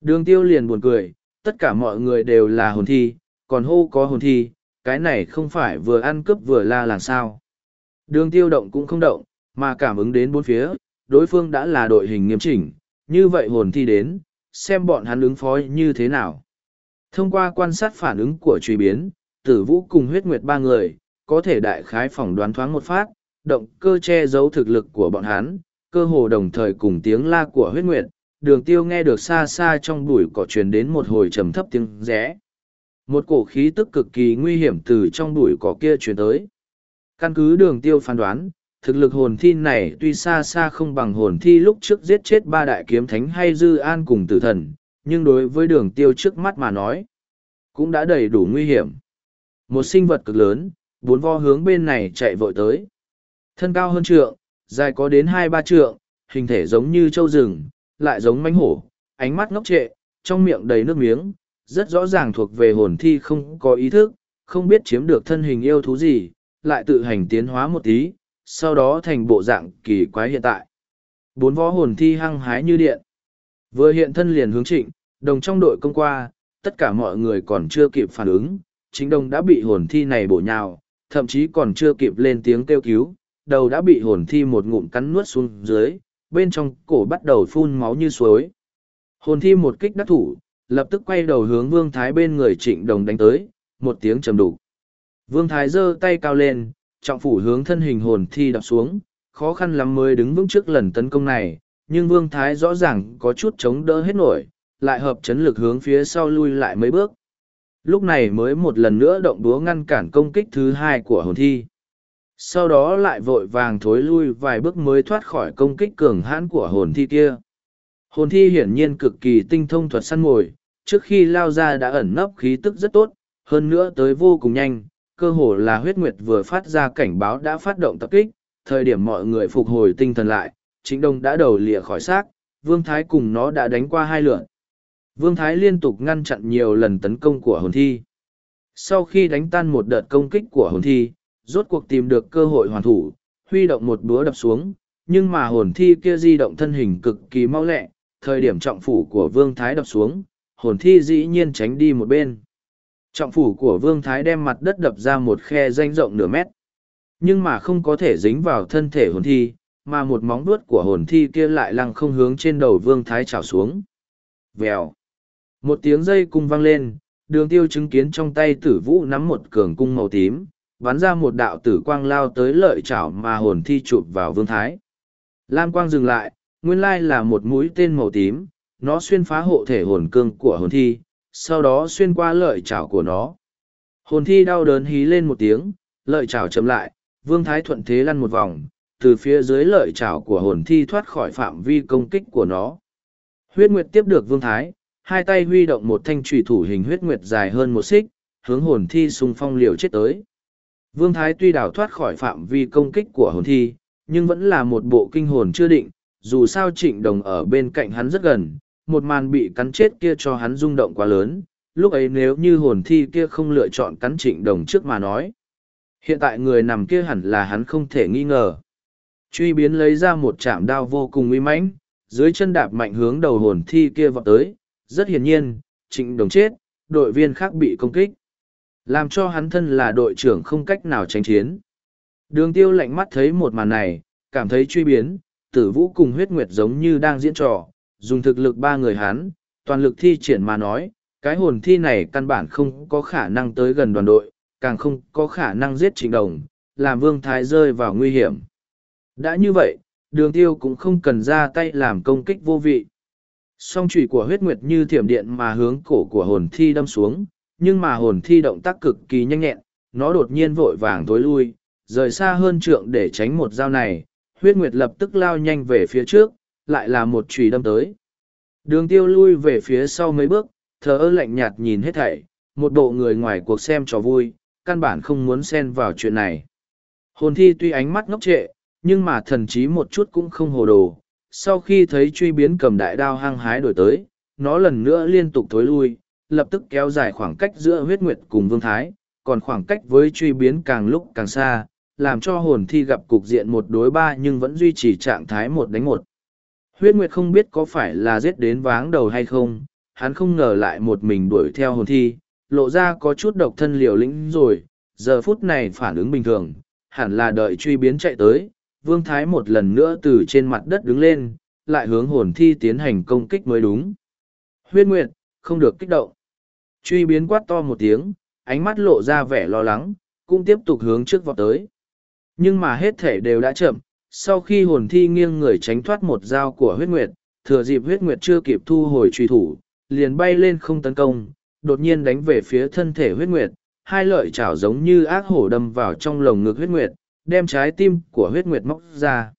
Đường tiêu liền buồn cười, tất cả mọi người đều là hồn thi, còn hô có hồn thi, cái này không phải vừa ăn cướp vừa la làm sao. Đường tiêu động cũng không động, mà cảm ứng đến bốn phía, đối phương đã là đội hình nghiêm chỉnh, như vậy hồn thi đến, xem bọn hắn ứng phó như thế nào. Thông qua quan sát phản ứng của truy biến, tử vũ cùng huyết nguyệt ba người, có thể đại khái phỏng đoán thoáng một phát, động cơ che giấu thực lực của bọn hắn, cơ hồ đồng thời cùng tiếng la của huyết nguyệt, đường tiêu nghe được xa xa trong bụi cỏ truyền đến một hồi trầm thấp tiếng rẽ. Một cổ khí tức cực kỳ nguy hiểm từ trong bụi cỏ kia truyền tới. Căn cứ đường tiêu phán đoán, thực lực hồn thi này tuy xa xa không bằng hồn thi lúc trước giết chết ba đại kiếm thánh hay dư an cùng tử thần, nhưng đối với đường tiêu trước mắt mà nói, cũng đã đầy đủ nguy hiểm. Một sinh vật cực lớn, bốn vo hướng bên này chạy vội tới. Thân cao hơn trượng, dài có đến hai ba trượng, hình thể giống như trâu rừng, lại giống mánh hổ, ánh mắt ngốc trệ, trong miệng đầy nước miếng, rất rõ ràng thuộc về hồn thi không có ý thức, không biết chiếm được thân hình yêu thú gì, lại tự hành tiến hóa một tí, sau đó thành bộ dạng kỳ quái hiện tại. Bốn võ hồn thi hăng hái như điện. Vừa hiện thân liền hướng trịnh, đồng trong đội công qua, tất cả mọi người còn chưa kịp phản ứng, chính đồng đã bị hồn thi này bổ nhào, thậm chí còn chưa kịp lên tiếng kêu cứu, đầu đã bị hồn thi một ngụm cắn nuốt xuống dưới, bên trong cổ bắt đầu phun máu như suối. Hồn thi một kích đắc thủ, lập tức quay đầu hướng Vương Thái bên người trịnh đồng đánh tới, một tiếng trầm đủ. Vương Thái giơ tay cao lên, trọng phủ hướng thân hình hồn thi đập xuống, khó khăn lắm mới đứng vững trước lần tấn công này, nhưng Vương Thái rõ ràng có chút chống đỡ hết nổi, lại hợp chấn lực hướng phía sau lui lại mấy bước. Lúc này mới một lần nữa động đúa ngăn cản công kích thứ hai của hồn thi. Sau đó lại vội vàng thối lui vài bước mới thoát khỏi công kích cường hãn của hồn thi kia. Hồn thi hiển nhiên cực kỳ tinh thông thuật săn mồi, trước khi lao ra đã ẩn nấp khí tức rất tốt, hơn nữa tới vô cùng nhanh, cơ hồ là huyết nguyệt vừa phát ra cảnh báo đã phát động tập kích, thời điểm mọi người phục hồi tinh thần lại, chính đông đã đầu lìa khỏi xác, Vương Thái cùng nó đã đánh qua hai lượn. Vương Thái liên tục ngăn chặn nhiều lần tấn công của hồn thi. Sau khi đánh tan một đợt công kích của hồn thi, rốt cuộc tìm được cơ hội hoàn thủ, huy động một búa đập xuống, nhưng mà hồn thi kia di động thân hình cực kỳ mau lẹ, thời điểm trọng phủ của Vương Thái đập xuống, hồn thi dĩ nhiên tránh đi một bên. Trọng phủ của Vương Thái đem mặt đất đập ra một khe danh rộng nửa mét. Nhưng mà không có thể dính vào thân thể hồn thi, mà một móng vuốt của hồn thi kia lại lăng không hướng trên đầu Vương Thái trào xuống. Vèo. Một tiếng dây cung vang lên, đường tiêu chứng kiến trong tay tử vũ nắm một cường cung màu tím, bắn ra một đạo tử quang lao tới lợi chảo mà hồn thi chụp vào Vương Thái. Lam quang dừng lại, nguyên lai là một mũi tên màu tím, nó xuyên phá hộ thể hồn cương của hồn thi, sau đó xuyên qua lợi chảo của nó. Hồn thi đau đớn hí lên một tiếng, lợi chảo chậm lại, vương thái thuận thế lăn một vòng, từ phía dưới lợi chảo của hồn thi thoát khỏi phạm vi công kích của nó. Huyết Nguyệt tiếp được vương thái, hai tay huy động một thanh trùy thủ hình huyết nguyệt dài hơn một xích, hướng hồn thi xung phong liều chết tới. Vương Thái tuy đào thoát khỏi phạm vi công kích của hồn thi, nhưng vẫn là một bộ kinh hồn chưa định, dù sao trịnh đồng ở bên cạnh hắn rất gần, một màn bị cắn chết kia cho hắn rung động quá lớn, lúc ấy nếu như hồn thi kia không lựa chọn cắn trịnh đồng trước mà nói. Hiện tại người nằm kia hẳn là hắn không thể nghi ngờ. Truy biến lấy ra một chạm đao vô cùng uy mãnh, dưới chân đạp mạnh hướng đầu hồn thi kia vọt tới, rất hiển nhiên, trịnh đồng chết, đội viên khác bị công kích. Làm cho hắn thân là đội trưởng không cách nào tránh chiến. Đường tiêu lạnh mắt thấy một màn này, cảm thấy truy biến, tử vũ cùng huyết nguyệt giống như đang diễn trò, dùng thực lực ba người hắn, toàn lực thi triển mà nói, cái hồn thi này căn bản không có khả năng tới gần đoàn đội, càng không có khả năng giết trịnh đồng, làm vương thái rơi vào nguy hiểm. Đã như vậy, đường tiêu cũng không cần ra tay làm công kích vô vị. Song trùy của huyết nguyệt như thiểm điện mà hướng cổ của hồn thi đâm xuống, nhưng mà hồn thi động tác cực kỳ nhanh nhẹn, nó đột nhiên vội vàng tối lui, rời xa hơn trượng để tránh một dao này, huyết nguyệt lập tức lao nhanh về phía trước, lại là một chùy đâm tới. Đường tiêu lui về phía sau mấy bước, thờ ơ lạnh nhạt nhìn hết thảy, một bộ người ngoài cuộc xem trò vui, căn bản không muốn xen vào chuyện này. Hồn thi tuy ánh mắt ngốc trệ, nhưng mà thần trí một chút cũng không hồ đồ. Sau khi thấy truy biến cầm đại đao hăng hái đổi tới, nó lần nữa liên tục thối lui, lập tức kéo dài khoảng cách giữa huyết nguyệt cùng vương thái, còn khoảng cách với truy biến càng lúc càng xa, làm cho hồn thi gặp cục diện một đối ba nhưng vẫn duy trì trạng thái một đánh một. Huyết nguyệt không biết có phải là giết đến váng đầu hay không, hắn không ngờ lại một mình đuổi theo hồn thi, lộ ra có chút độc thân liều lĩnh rồi, giờ phút này phản ứng bình thường, hẳn là đợi truy biến chạy tới, Vương Thái một lần nữa từ trên mặt đất đứng lên, lại hướng hồn thi tiến hành công kích mới đúng. Huyết Nguyệt, không được kích động. Truy biến quát to một tiếng, ánh mắt lộ ra vẻ lo lắng, cũng tiếp tục hướng trước vọt tới. Nhưng mà hết thể đều đã chậm, sau khi hồn thi nghiêng người tránh thoát một dao của huyết nguyệt, thừa dịp huyết nguyệt chưa kịp thu hồi truy thủ, liền bay lên không tấn công, đột nhiên đánh về phía thân thể huyết nguyệt, hai lợi chảo giống như ác hổ đâm vào trong lồng ngực huyết nguyệt, đem trái tim của huyết nguyệt móc ra.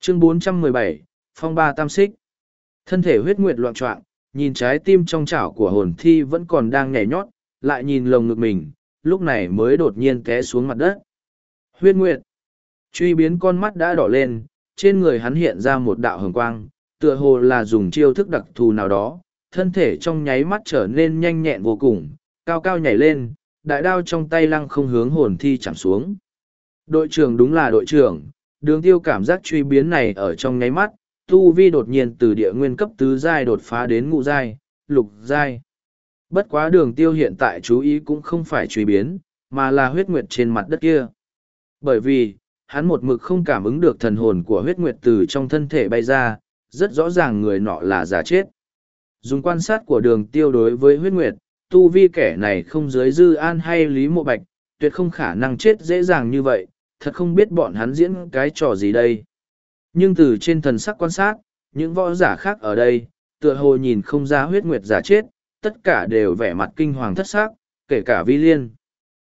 Chương 417, Phong ba tam xích. Thân thể huyết nguyệt loạn trọng, nhìn trái tim trong chảo của hồn thi vẫn còn đang nhảy nhót, lại nhìn lồng ngực mình, lúc này mới đột nhiên té xuống mặt đất. Huyết nguyệt. Truy biến con mắt đã đỏ lên, trên người hắn hiện ra một đạo hồng quang, tựa hồ là dùng chiêu thức đặc thù nào đó, thân thể trong nháy mắt trở nên nhanh nhẹn vô cùng, cao cao nhảy lên, đại đao trong tay lăng không hướng hồn thi chạm xuống. Đội trưởng đúng là đội trưởng, đường tiêu cảm giác truy biến này ở trong nháy mắt, tu vi đột nhiên từ địa nguyên cấp tứ giai đột phá đến ngũ giai, lục giai. Bất quá đường tiêu hiện tại chú ý cũng không phải truy biến, mà là huyết nguyệt trên mặt đất kia. Bởi vì, hắn một mực không cảm ứng được thần hồn của huyết nguyệt từ trong thân thể bay ra, rất rõ ràng người nọ là giả chết. Dùng quan sát của đường tiêu đối với huyết nguyệt, tu vi kẻ này không dưới dư an hay lý mộ bạch, tuyệt không khả năng chết dễ dàng như vậy, thật không biết bọn hắn diễn cái trò gì đây. Nhưng từ trên thần sắc quan sát, những võ giả khác ở đây, tựa hồ nhìn không ra huyết nguyệt giả chết, tất cả đều vẻ mặt kinh hoàng thất xác, kể cả vi liên.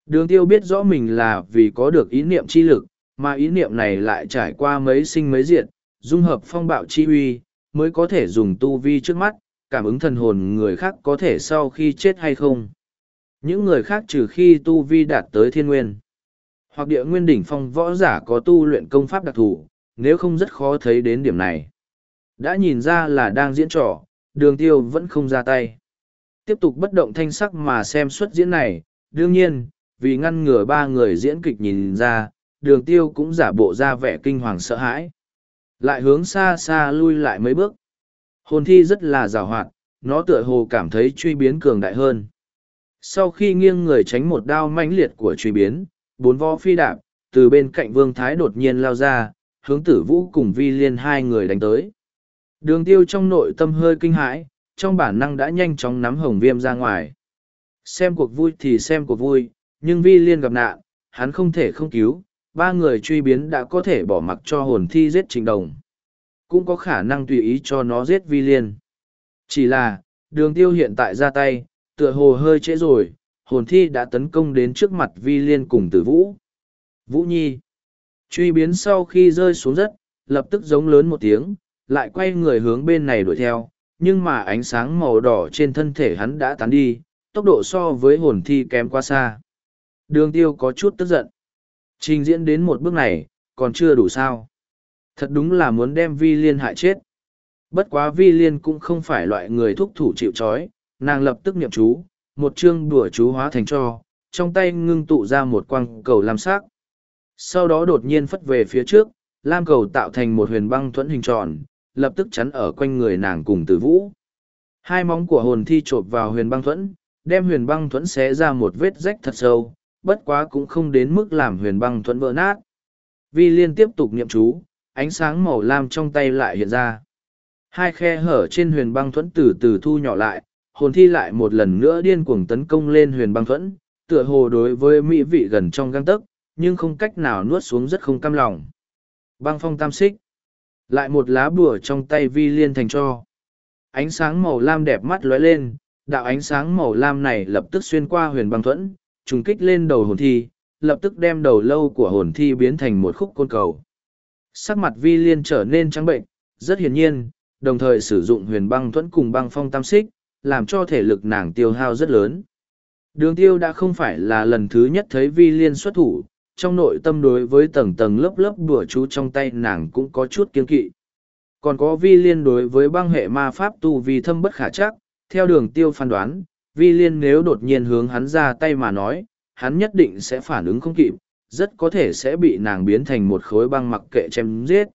Đường tiêu biết rõ mình là vì có được ý niệm chi lực, mà ý niệm này lại trải qua mấy sinh mấy diệt, dung hợp phong bạo chi uy, mới có thể dùng tu vi trước mắt, cảm ứng thần hồn người khác có thể sau khi chết hay không. Những người khác trừ khi tu vi đạt tới thiên nguyên, hoặc địa nguyên đỉnh phong võ giả có tu luyện công pháp đặc thù, nếu không rất khó thấy đến điểm này. Đã nhìn ra là đang diễn trò, đường tiêu vẫn không ra tay. Tiếp tục bất động thanh sắc mà xem suất diễn này, đương nhiên, vì ngăn ngừa ba người diễn kịch nhìn ra, đường tiêu cũng giả bộ ra vẻ kinh hoàng sợ hãi. Lại hướng xa xa lui lại mấy bước. Hồn thi rất là rào hoạt, nó tựa hồ cảm thấy truy biến cường đại hơn. Sau khi nghiêng người tránh một đao mãnh liệt của truy biến, bốn võ phi đạp, từ bên cạnh vương thái đột nhiên lao ra, hướng tử vũ cùng vi liên hai người đánh tới. Đường tiêu trong nội tâm hơi kinh hãi, trong bản năng đã nhanh chóng nắm hồng viêm ra ngoài. Xem cuộc vui thì xem cuộc vui, nhưng vi liên gặp nạn, hắn không thể không cứu, ba người truy biến đã có thể bỏ mặc cho hồn thi giết trình đồng. Cũng có khả năng tùy ý cho nó giết vi liên. Chỉ là, đường tiêu hiện tại ra tay, tựa hồ hơi trễ rồi, hồn thi đã tấn công đến trước mặt vi liên cùng tử vũ. Vũ Nhi. Truy biến sau khi rơi xuống đất, lập tức giống lớn một tiếng, lại quay người hướng bên này đuổi theo, nhưng mà ánh sáng màu đỏ trên thân thể hắn đã tán đi, tốc độ so với hồn thi kém quá xa. Đường tiêu có chút tức giận. Trình diễn đến một bước này, còn chưa đủ sao. Thật đúng là muốn đem vi liên hại chết. Bất quá vi liên cũng không phải loại người thúc thủ chịu chói, nàng lập tức niệm chú, một chương đùa chú hóa thành cho, trong tay ngưng tụ ra một quang cầu lam sắc. Sau đó đột nhiên phất về phía trước, lam cầu tạo thành một huyền băng thuẫn hình tròn, lập tức chắn ở quanh người nàng cùng tử vũ. Hai móng của hồn thi chộp vào huyền băng thuẫn, đem huyền băng thuẫn xé ra một vết rách thật sâu, bất quá cũng không đến mức làm huyền băng thuẫn vỡ nát. Vi liên tiếp tục niệm chú, ánh sáng màu lam trong tay lại hiện ra. Hai khe hở trên huyền băng thuẫn từ từ thu nhỏ lại, hồn thi lại một lần nữa điên cuồng tấn công lên huyền băng thuẫn, tựa hồ đối với mỹ vị gần trong găng tấc, nhưng không cách nào nuốt xuống rất không cam lòng. Băng phong tam xích. Lại một lá bùa trong tay vi liên thành cho. Ánh sáng màu lam đẹp mắt lóe lên, đạo ánh sáng màu lam này lập tức xuyên qua huyền băng thuẫn, trùng kích lên đầu hồn thi, lập tức đem đầu lâu của hồn thi biến thành một khúc côn cầu. Sắc mặt vi liên trở nên trắng bệnh, rất hiển nhiên, đồng thời sử dụng huyền băng thuẫn cùng băng phong tam xích, làm cho thể lực nàng tiêu hao rất lớn. Đường tiêu đã không phải là lần thứ nhất thấy vi liên xuất thủ, trong nội tâm đối với tầng tầng lớp lớp bùa chú trong tay nàng cũng có chút kiên kỵ. Còn có vi liên đối với băng hệ ma pháp tu vi thâm bất khả chắc, theo đường tiêu phán đoán, vi liên nếu đột nhiên hướng hắn ra tay mà nói, hắn nhất định sẽ phản ứng không kịp, rất có thể sẽ bị nàng biến thành một khối băng mặc kệ chém giết.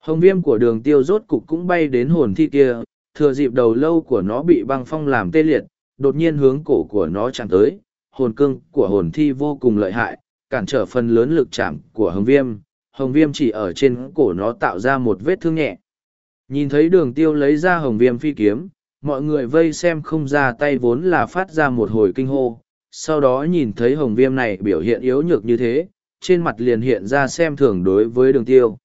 Hồng viêm của đường tiêu rốt cục cũng bay đến hồn thi kia, thừa dịp đầu lâu của nó bị băng phong làm tê liệt, đột nhiên hướng cổ của nó chạm tới, hồn cương của hồn thi vô cùng lợi hại, cản trở phần lớn lực chạm của hồng viêm. Hồng viêm chỉ ở trên cổ nó tạo ra một vết thương nhẹ. Nhìn thấy đường tiêu lấy ra hồng viêm phi kiếm, mọi người vây xem không ra tay vốn là phát ra một hồi kinh hô. Sau đó nhìn thấy hồng viêm này biểu hiện yếu nhược như thế, trên mặt liền hiện ra xem thường đối với đường tiêu.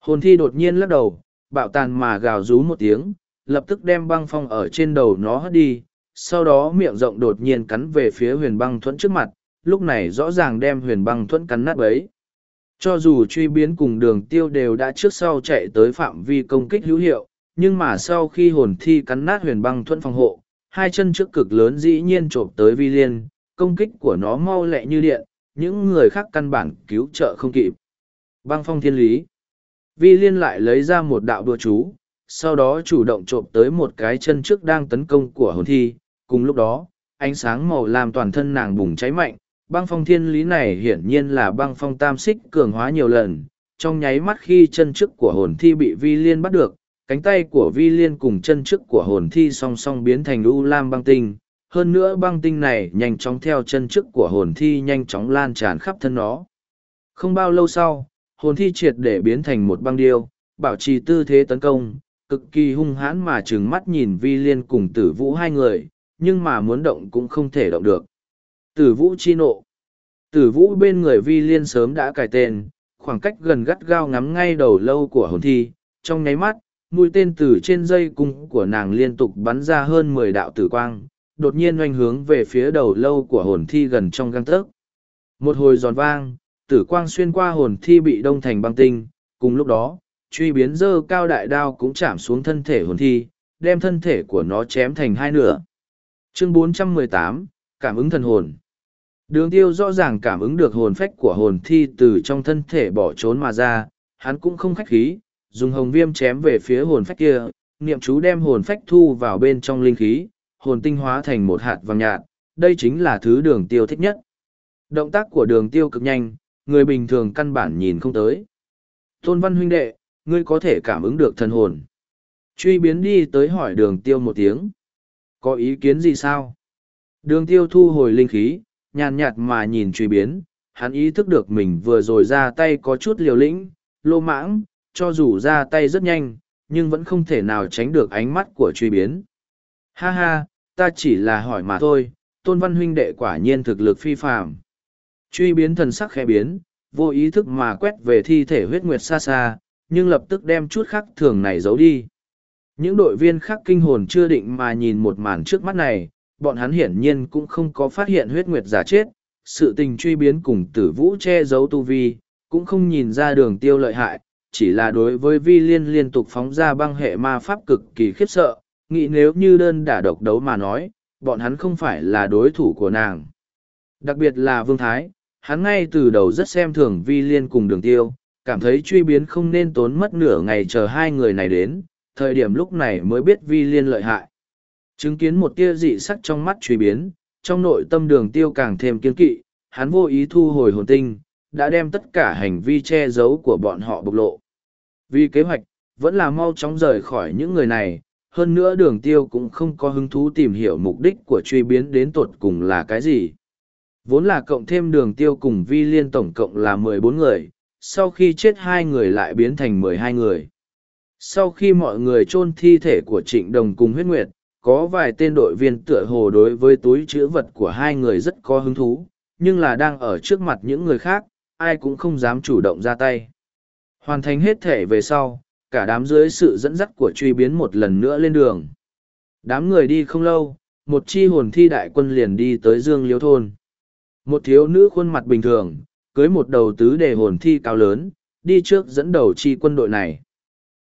Hồn thi đột nhiên lắc đầu, bạo tàn mà gào rú một tiếng, lập tức đem băng phong ở trên đầu nó hất đi, sau đó miệng rộng đột nhiên cắn về phía huyền băng thuẫn trước mặt, lúc này rõ ràng đem huyền băng thuẫn cắn nát bấy. Cho dù truy biến cùng đường tiêu đều đã trước sau chạy tới phạm vi công kích hữu hiệu, nhưng mà sau khi hồn thi cắn nát huyền băng thuẫn phòng hộ, hai chân trước cực lớn dĩ nhiên trộm tới vi liên, công kích của nó mau lẹ như điện, những người khác căn bản cứu trợ không kịp. Băng phong thiên lý. Vi liên lại lấy ra một đạo đua chú, sau đó chủ động trộm tới một cái chân trước đang tấn công của hồn thi. Cùng lúc đó, ánh sáng màu làm toàn thân nàng bùng cháy mạnh, băng phong thiên lý này hiển nhiên là băng phong tam xích cường hóa nhiều lần. Trong nháy mắt khi chân trước của hồn thi bị vi liên bắt được, cánh tay của vi liên cùng chân trước của hồn thi song song biến thành u lam băng tinh. Hơn nữa băng tinh này nhanh chóng theo chân trước của hồn thi nhanh chóng lan tràn khắp thân nó. Không bao lâu sau, hồn thi triệt để biến thành một băng điêu, bảo trì tư thế tấn công, cực kỳ hung hãn mà trừng mắt nhìn vi liên cùng tử vũ hai người, nhưng mà muốn động cũng không thể động được. Tử vũ chi nộ. Tử vũ bên người vi liên sớm đã cài tên, khoảng cách gần gắt gao ngắm ngay đầu lâu của hồn thi, trong nháy mắt, mũi tên từ trên dây cung của nàng liên tục bắn ra hơn mười đạo tử quang, đột nhiên oanh hướng về phía đầu lâu của hồn thi gần trong găng tấc. Một hồi giòn vang, tử quang xuyên qua hồn thi bị đông thành băng tinh, cùng lúc đó, truy biến dơ cao đại đao cũng chạm xuống thân thể hồn thi, đem thân thể của nó chém thành hai nửa. Chương 418, Cảm ứng thần hồn Đường tiêu rõ ràng cảm ứng được hồn phách của hồn thi từ trong thân thể bỏ trốn mà ra, hắn cũng không khách khí, dùng hồng viêm chém về phía hồn phách kia, niệm chú đem hồn phách thu vào bên trong linh khí, hồn tinh hóa thành một hạt vàng nhạt, đây chính là thứ đường tiêu thích nhất. Động tác của đường tiêu cực nhanh, người bình thường căn bản nhìn không tới. Tôn văn huynh đệ, ngươi có thể cảm ứng được thần hồn. Truy biến đi tới hỏi đường tiêu một tiếng. Có ý kiến gì sao? Đường tiêu thu hồi linh khí, nhàn nhạt mà nhìn truy biến, hắn ý thức được mình vừa rồi ra tay có chút liều lĩnh, lô mãng, cho dù ra tay rất nhanh, nhưng vẫn không thể nào tránh được ánh mắt của truy biến. Ha ha, ta chỉ là hỏi mà thôi, tôn văn huynh đệ quả nhiên thực lực phi phạm. Truy biến thần sắc khẽ biến, vô ý thức mà quét về thi thể huyết nguyệt xa xa, nhưng lập tức đem chút khắc thường này giấu đi. Những đội viên khác kinh hồn chưa định mà nhìn một màn trước mắt này, bọn hắn hiển nhiên cũng không có phát hiện huyết nguyệt giả chết, sự tình truy biến cùng tử vũ che giấu tu vi, cũng không nhìn ra đường tiêu lợi hại, chỉ là đối với vi liên liên tục phóng ra băng hệ ma pháp cực kỳ khiếp sợ, nghĩ nếu như đơn đả độc đấu mà nói, bọn hắn không phải là đối thủ của nàng. Đặc biệt là Vương Thái, hắn ngay từ đầu rất xem thường vi liên cùng đường tiêu, cảm thấy truy biến không nên tốn mất nửa ngày chờ hai người này đến, thời điểm lúc này mới biết vi liên lợi hại. Chứng kiến một tia dị sắc trong mắt truy biến, trong nội tâm đường tiêu càng thêm kiên kỵ, hắn vô ý thu hồi hồn tinh, đã đem tất cả hành vi che giấu của bọn họ bộc lộ. Vì kế hoạch, vẫn là mau chóng rời khỏi những người này, hơn nữa đường tiêu cũng không có hứng thú tìm hiểu mục đích của truy biến đến tột cùng là cái gì. Vốn là cộng thêm đường tiêu cùng vi liên tổng cộng là mười bốn người, sau khi chết hai người lại biến thành mười hai người. Sau khi mọi người chôn thi thể của Trịnh Đồng cùng huyết nguyệt, có vài tên đội viên tựa hồ đối với túi chữ vật của hai người rất có hứng thú, nhưng là đang ở trước mặt những người khác, ai cũng không dám chủ động ra tay. Hoàn thành hết thể về sau, cả đám dưới sự dẫn dắt của truy biến một lần nữa lên đường. Đám người đi không lâu, một chi hồn thi đại quân liền đi tới Dương Liêu Thôn. Một thiếu nữ khuôn mặt bình thường, cưới một đầu tứ đề hồn thi cao lớn, đi trước dẫn đầu chi quân đội này.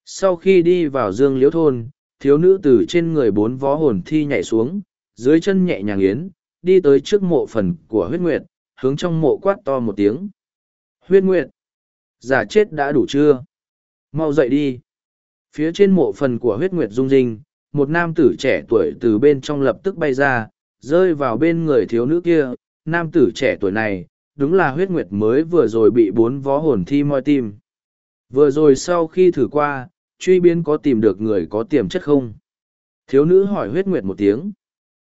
Sau khi đi vào Dương Liễu Thôn, thiếu nữ từ trên người bốn vó hồn thi nhảy xuống, dưới chân nhẹ nhàng yến, đi tới trước mộ phần của huyết nguyệt, hướng trong mộ quát to một tiếng. Huyết nguyệt! Giả chết đã đủ chưa? Mau dậy đi! Phía trên mộ phần của huyết nguyệt rung rinh, một nam tử trẻ tuổi từ bên trong lập tức bay ra, rơi vào bên người thiếu nữ kia. Nam tử trẻ tuổi này, đúng là huyết nguyệt mới vừa rồi bị bốn vó hồn thi moi tim. Vừa rồi sau khi thử qua, truy biến có tìm được người có tiềm chất không? Thiếu nữ hỏi huyết nguyệt một tiếng.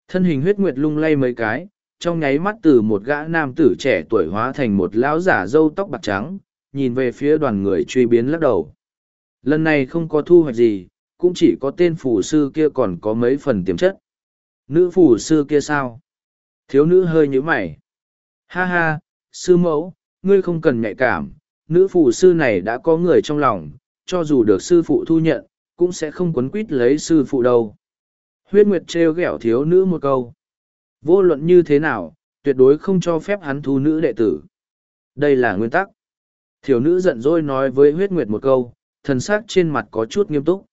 Thân hình huyết nguyệt lung lay mấy cái, trong nháy mắt từ một gã nam tử trẻ tuổi hóa thành một lão giả râu tóc bạc trắng, nhìn về phía đoàn người truy biến lắc đầu. Lần này không có thu hoạch gì, cũng chỉ có tên phù sư kia còn có mấy phần tiềm chất. Nữ phù sư kia sao? Thiếu nữ hơi như mày. Ha ha, sư mẫu, ngươi không cần nhạy cảm, nữ phù sư này đã có người trong lòng, cho dù được sư phụ thu nhận, cũng sẽ không quấn quýt lấy sư phụ đâu. Huyết Nguyệt trêu ghẹo thiếu nữ một câu. Vô luận như thế nào, tuyệt đối không cho phép hắn thu nữ đệ tử. Đây là nguyên tắc. Thiếu nữ giận dỗi nói với huyết nguyệt một câu, thần sắc trên mặt có chút nghiêm túc.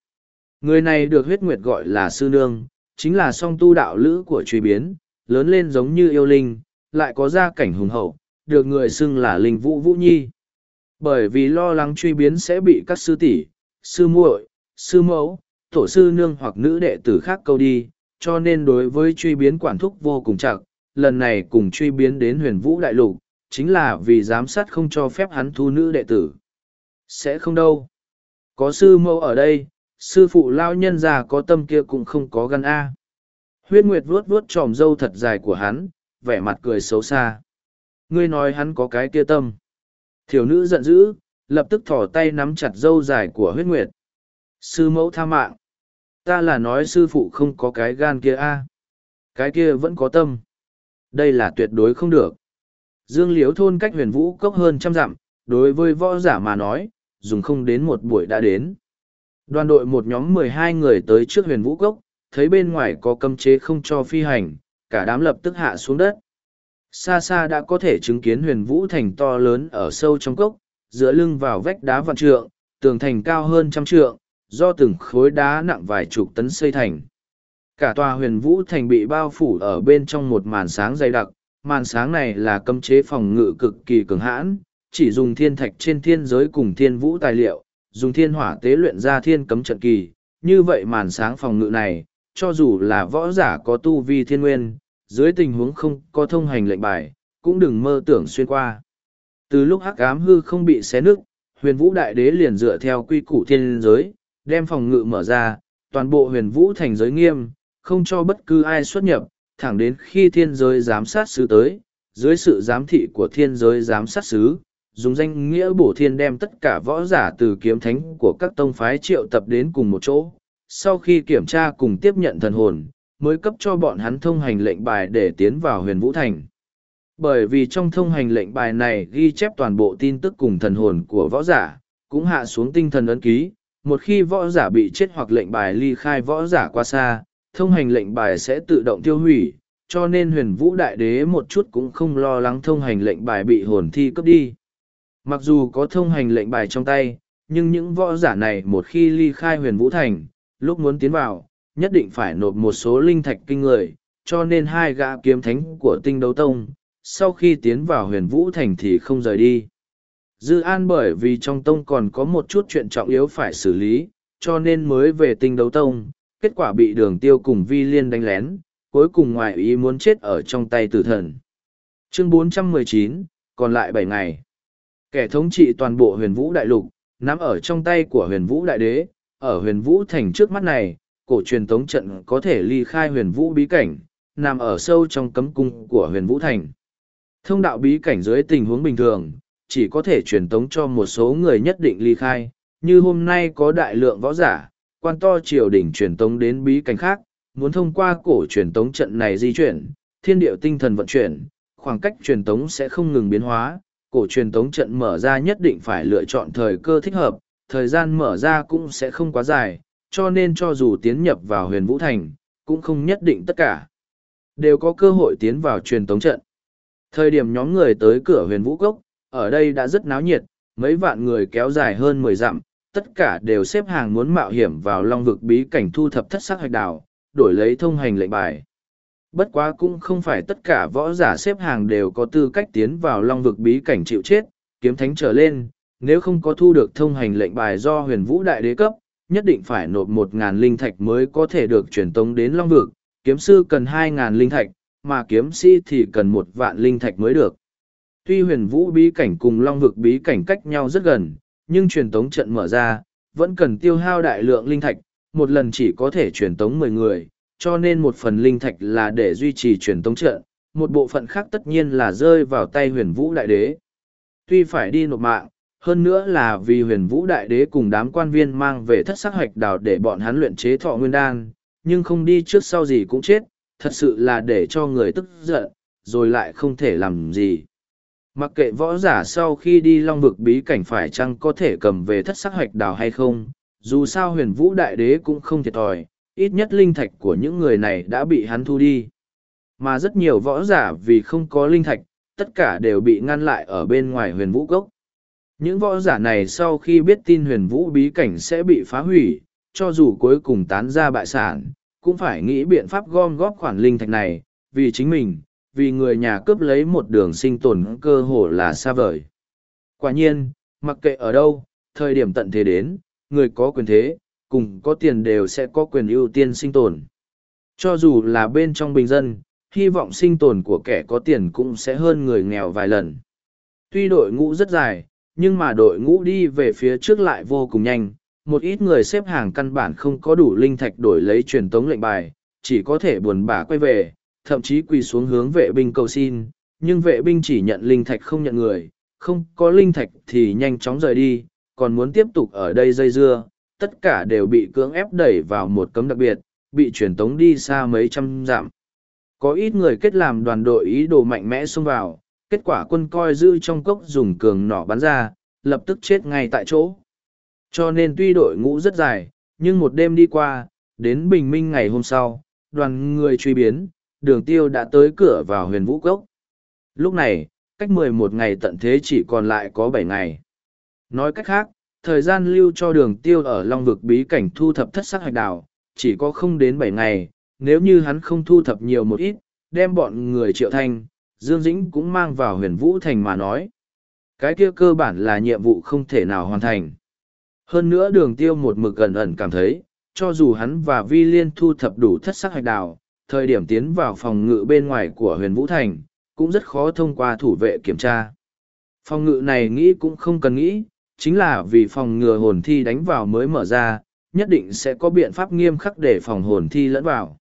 Người này được huyết nguyệt gọi là sư nương, chính là song tu đạo lữ của truy biến, lớn lên giống như yêu linh, lại có gia cảnh hùng hậu, được người xưng là linh vũ vũ nhi. Bởi vì lo lắng truy biến sẽ bị các sư tỷ, sư muội, sư mẫu, tổ sư nương hoặc nữ đệ tử khác câu đi, cho nên đối với truy biến quản thúc vô cùng chặt, lần này cùng truy biến đến huyền vũ đại lục, chính là vì giám sát không cho phép hắn thu nữ đệ tử. Sẽ không đâu. Có sư mẫu ở đây, sư phụ lao nhân già có tâm kia cũng không có gan A. Huyết Nguyệt vuốt vuốt tròm dâu thật dài của hắn, vẻ mặt cười xấu xa. Ngươi nói hắn có cái kia tâm. Thiểu nữ giận dữ, lập tức thỏ tay nắm chặt dâu dài của huyết nguyệt. Sư mẫu tha mạng. Ta là nói sư phụ không có cái gan kia a Cái kia vẫn có tâm. Đây là tuyệt đối không được. Dương Liễu thôn cách huyền vũ cốc hơn trăm dặm, đối với võ giả mà nói, dùng không đến một buổi đã đến. Đoàn đội một nhóm mười hai người tới trước huyền vũ cốc, thấy bên ngoài có cấm chế không cho phi hành, cả đám lập tức hạ xuống đất. Xa xa đã có thể chứng kiến huyền vũ thành to lớn ở sâu trong cốc, dựa lưng vào vách đá vạn trượng, tường thành cao hơn trăm trượng, do từng khối đá nặng vài chục tấn xây thành. Cả tòa huyền vũ thành bị bao phủ ở bên trong một màn sáng dày đặc, màn sáng này là cấm chế phòng ngự cực kỳ cường hãn, chỉ dùng thiên thạch trên thiên giới cùng thiên vũ tài liệu, dùng thiên hỏa tế luyện ra thiên cấm trận kỳ. Như vậy màn sáng phòng ngự này, cho dù là võ giả có tu vi thiên nguyên, dưới tình huống không có thông hành lệnh bài, cũng đừng mơ tưởng xuyên qua. Từ lúc hắc ám hư không bị xé nứt, huyền vũ đại đế liền dựa theo quy củ thiên giới, đem phòng ngự mở ra, toàn bộ huyền vũ thành giới nghiêm, không cho bất cứ ai xuất nhập, thẳng đến khi thiên giới giám sát sứ tới, dưới sự giám thị của thiên giới giám sát sứ, dùng danh nghĩa bổ thiên đem tất cả võ giả từ kiếm thánh của các tông phái triệu tập đến cùng một chỗ. Sau khi kiểm tra cùng tiếp nhận thần hồn, mới cấp cho bọn hắn thông hành lệnh bài để tiến vào huyền vũ thành. Bởi vì trong thông hành lệnh bài này ghi chép toàn bộ tin tức cùng thần hồn của võ giả, cũng hạ xuống tinh thần ấn ký, một khi võ giả bị chết hoặc lệnh bài ly khai võ giả qua xa, thông hành lệnh bài sẽ tự động tiêu hủy, cho nên huyền vũ đại đế một chút cũng không lo lắng thông hành lệnh bài bị hồn thi cướp đi. Mặc dù có thông hành lệnh bài trong tay, nhưng những võ giả này một khi ly khai huyền vũ thành, lúc muốn tiến vào, nhất định phải nộp một số linh thạch kinh người, cho nên hai gã kiếm thánh của tinh đấu tông, sau khi tiến vào huyền vũ thành thì không rời đi. Dư An bởi vì trong tông còn có một chút chuyện trọng yếu phải xử lý, cho nên mới về tinh đấu tông, kết quả bị đường tiêu cùng vi liên đánh lén, cuối cùng ngoại ý muốn chết ở trong tay tử thần. Chương 419, còn lại bảy ngày. Kẻ thống trị toàn bộ huyền vũ đại lục, nắm ở trong tay của huyền vũ đại đế, ở huyền vũ thành trước mắt này, cổ truyền tống trận có thể ly khai huyền vũ bí cảnh, nằm ở sâu trong cấm cung của huyền vũ thành. Thông đạo bí cảnh dưới tình huống bình thường, chỉ có thể truyền tống cho một số người nhất định ly khai, như hôm nay có đại lượng võ giả, quan to triều đình truyền tống đến bí cảnh khác, muốn thông qua cổ truyền tống trận này di chuyển, thiên điệu tinh thần vận chuyển, khoảng cách truyền tống sẽ không ngừng biến hóa, cổ truyền tống trận mở ra nhất định phải lựa chọn thời cơ thích hợp, thời gian mở ra cũng sẽ không quá dài, cho nên cho dù tiến nhập vào huyền vũ thành, cũng không nhất định tất cả. Đều có cơ hội tiến vào truyền tống trận. Thời điểm nhóm người tới cửa huyền vũ cốc, ở đây đã rất náo nhiệt, mấy vạn người kéo dài hơn mười dặm, tất cả đều xếp hàng muốn mạo hiểm vào long vực bí cảnh thu thập thất sắc hạch đảo, đổi lấy thông hành lệnh bài. Bất quá cũng không phải tất cả võ giả xếp hàng đều có tư cách tiến vào long vực bí cảnh chịu chết, kiếm thánh trở lên, nếu không có thu được thông hành lệnh bài do huyền vũ đại đế cấp, nhất định phải nộp một ngàn linh thạch mới có thể được truyền tống đến long vực, kiếm sư cần hai ngàn linh thạch, mà kiếm sĩ thì cần một vạn linh thạch mới được. Tuy huyền vũ bí cảnh cùng long vực bí cảnh cách nhau rất gần, nhưng truyền tống trận mở ra, vẫn cần tiêu hao đại lượng linh thạch, một lần chỉ có thể truyền tống mười người, cho nên một phần linh thạch là để duy trì truyền tống trận, một bộ phận khác tất nhiên là rơi vào tay huyền vũ đại đế. Tuy phải đi nộp mạng, hơn nữa là vì huyền vũ đại đế cùng đám quan viên mang về thất sắc hoạch đào để bọn hắn luyện chế thọ nguyên đan, nhưng không đi trước sau gì cũng chết, thật sự là để cho người tức giận, rồi lại không thể làm gì. Mặc kệ võ giả sau khi đi long vực bí cảnh phải chăng có thể cầm về thất sắc hoạch đào hay không, dù sao huyền vũ đại đế cũng không thiệt thòi, ít nhất linh thạch của những người này đã bị hắn thu đi. Mà rất nhiều võ giả vì không có linh thạch, tất cả đều bị ngăn lại ở bên ngoài huyền vũ gốc. Những võ giả này sau khi biết tin huyền vũ bí cảnh sẽ bị phá hủy, cho dù cuối cùng tán ra bại sản, cũng phải nghĩ biện pháp gom góp khoản linh thạch này, vì chính mình, vì người nhà cướp lấy một đường sinh tồn cơ hồ là xa vời. Quả nhiên, mặc kệ ở đâu, thời điểm tận thế đến, người có quyền thế, cùng có tiền đều sẽ có quyền ưu tiên sinh tồn. Cho dù là bên trong bình dân, hy vọng sinh tồn của kẻ có tiền cũng sẽ hơn người nghèo vài lần. Tuy đội ngũ rất dài, nhưng mà đội ngũ đi về phía trước lại vô cùng nhanh. Một ít người xếp hàng căn bản không có đủ linh thạch đổi lấy truyền tống lệnh bài, chỉ có thể buồn bã quay về, thậm chí quỳ xuống hướng vệ binh cầu xin, nhưng vệ binh chỉ nhận linh thạch không nhận người, không có linh thạch thì nhanh chóng rời đi, còn muốn tiếp tục ở đây dây dưa, tất cả đều bị cưỡng ép đẩy vào một cấm đặc biệt, bị truyền tống đi xa mấy trăm dặm. Có ít người kết làm đoàn đội ý đồ mạnh mẽ xông vào, kết quả quân coi giữ trong cốc dùng cường nỏ bắn ra, lập tức chết ngay tại chỗ. Cho nên tuy đội ngũ rất dài, nhưng một đêm đi qua, đến bình minh ngày hôm sau, đoàn người truy biến, đường tiêu đã tới cửa vào huyền vũ cốc. Lúc này, cách mười một ngày tận thế chỉ còn lại có bảy ngày. Nói cách khác, thời gian lưu cho đường tiêu ở Long vực bí cảnh thu thập thất sắc hạch đảo, chỉ có không đến bảy ngày, nếu như hắn không thu thập nhiều một ít, đem bọn người triệu thanh, Dương Dĩnh cũng mang vào huyền vũ thành mà nói. Cái kia cơ bản là nhiệm vụ không thể nào hoàn thành. Hơn nữa đường tiêu một mực gần ẩn cảm thấy, cho dù hắn và Vi Liên thu thập đủ thất sắc hạch đảo thời điểm tiến vào phòng ngự bên ngoài của huyền vũ thành, cũng rất khó thông qua thủ vệ kiểm tra. Phòng ngự này nghĩ cũng không cần nghĩ, chính là vì phòng ngừa hồn thi đánh vào mới mở ra, nhất định sẽ có biện pháp nghiêm khắc để phòng hồn thi lẫn vào.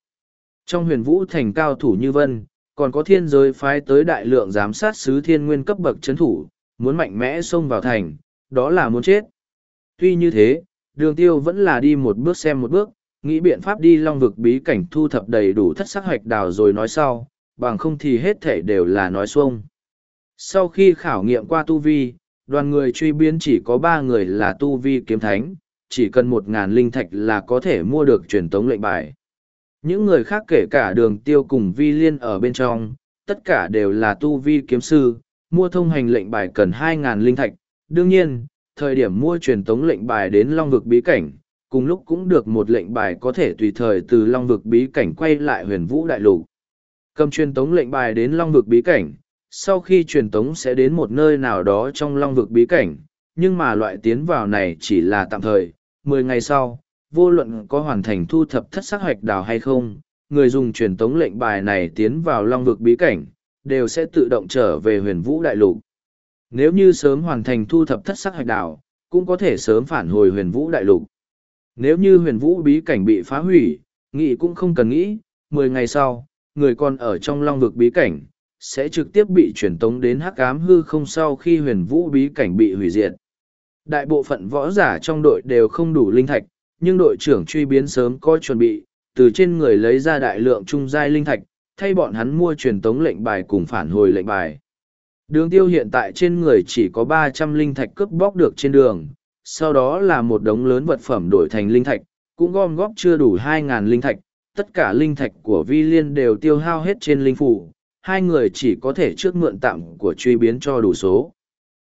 Trong huyền vũ thành cao thủ như vân, còn có thiên giới phái tới đại lượng giám sát sứ thiên nguyên cấp bậc chấn thủ, muốn mạnh mẽ xông vào thành, đó là muốn chết. Tuy như thế, đường tiêu vẫn là đi một bước xem một bước, nghĩ biện pháp đi long vực bí cảnh thu thập đầy đủ thất sắc hoạch đào rồi nói sau, bằng không thì hết thể đều là nói xuông. Sau khi khảo nghiệm qua tu vi, đoàn người truy biến chỉ có ba người là tu vi kiếm thánh, chỉ cần một ngàn linh thạch là có thể mua được truyền tống lệnh bài. Những người khác kể cả đường tiêu cùng vi liên ở bên trong, tất cả đều là tu vi kiếm sư, mua thông hành lệnh bài cần 2.000 linh thạch. Đương nhiên, thời điểm mua truyền tống lệnh bài đến Long vực bí cảnh, cùng lúc cũng được một lệnh bài có thể tùy thời từ Long vực bí cảnh quay lại huyền vũ đại lục. Cầm truyền tống lệnh bài đến long vực bí cảnh, sau khi truyền tống sẽ đến một nơi nào đó trong long vực bí cảnh, nhưng mà loại tiến vào này chỉ là tạm thời, mười ngày sau, vô luận có hoàn thành thu thập thất sắc hoạch đào hay không, người dùng truyền tống lệnh bài này tiến vào long vực bí cảnh, đều sẽ tự động trở về huyền vũ đại lục. Nếu như sớm hoàn thành thu thập thất sắc hoạch đào, cũng có thể sớm phản hồi huyền vũ đại lục. Nếu như huyền vũ bí cảnh bị phá hủy, nghĩ cũng không cần nghĩ, mười ngày sau, người còn ở trong long vực bí cảnh, sẽ trực tiếp bị truyền tống đến hắc ám hư không sau khi huyền vũ bí cảnh bị hủy diệt. Đại bộ phận võ giả trong đội đều không đủ linh thạch, nhưng đội trưởng truy biến sớm có chuẩn bị, từ trên người lấy ra đại lượng trung giai linh thạch, thay bọn hắn mua truyền tống lệnh bài cùng phản hồi lệnh bài. Đường tiêu hiện tại trên người chỉ có ba trăm linh thạch cướp bóc được trên đường, sau đó là một đống lớn vật phẩm đổi thành linh thạch, cũng gom góp chưa đủ 2.000 linh thạch, tất cả linh thạch của vi liên đều tiêu hao hết trên linh phủ, hai người chỉ có thể trước mượn tạm của truy biến cho đủ số.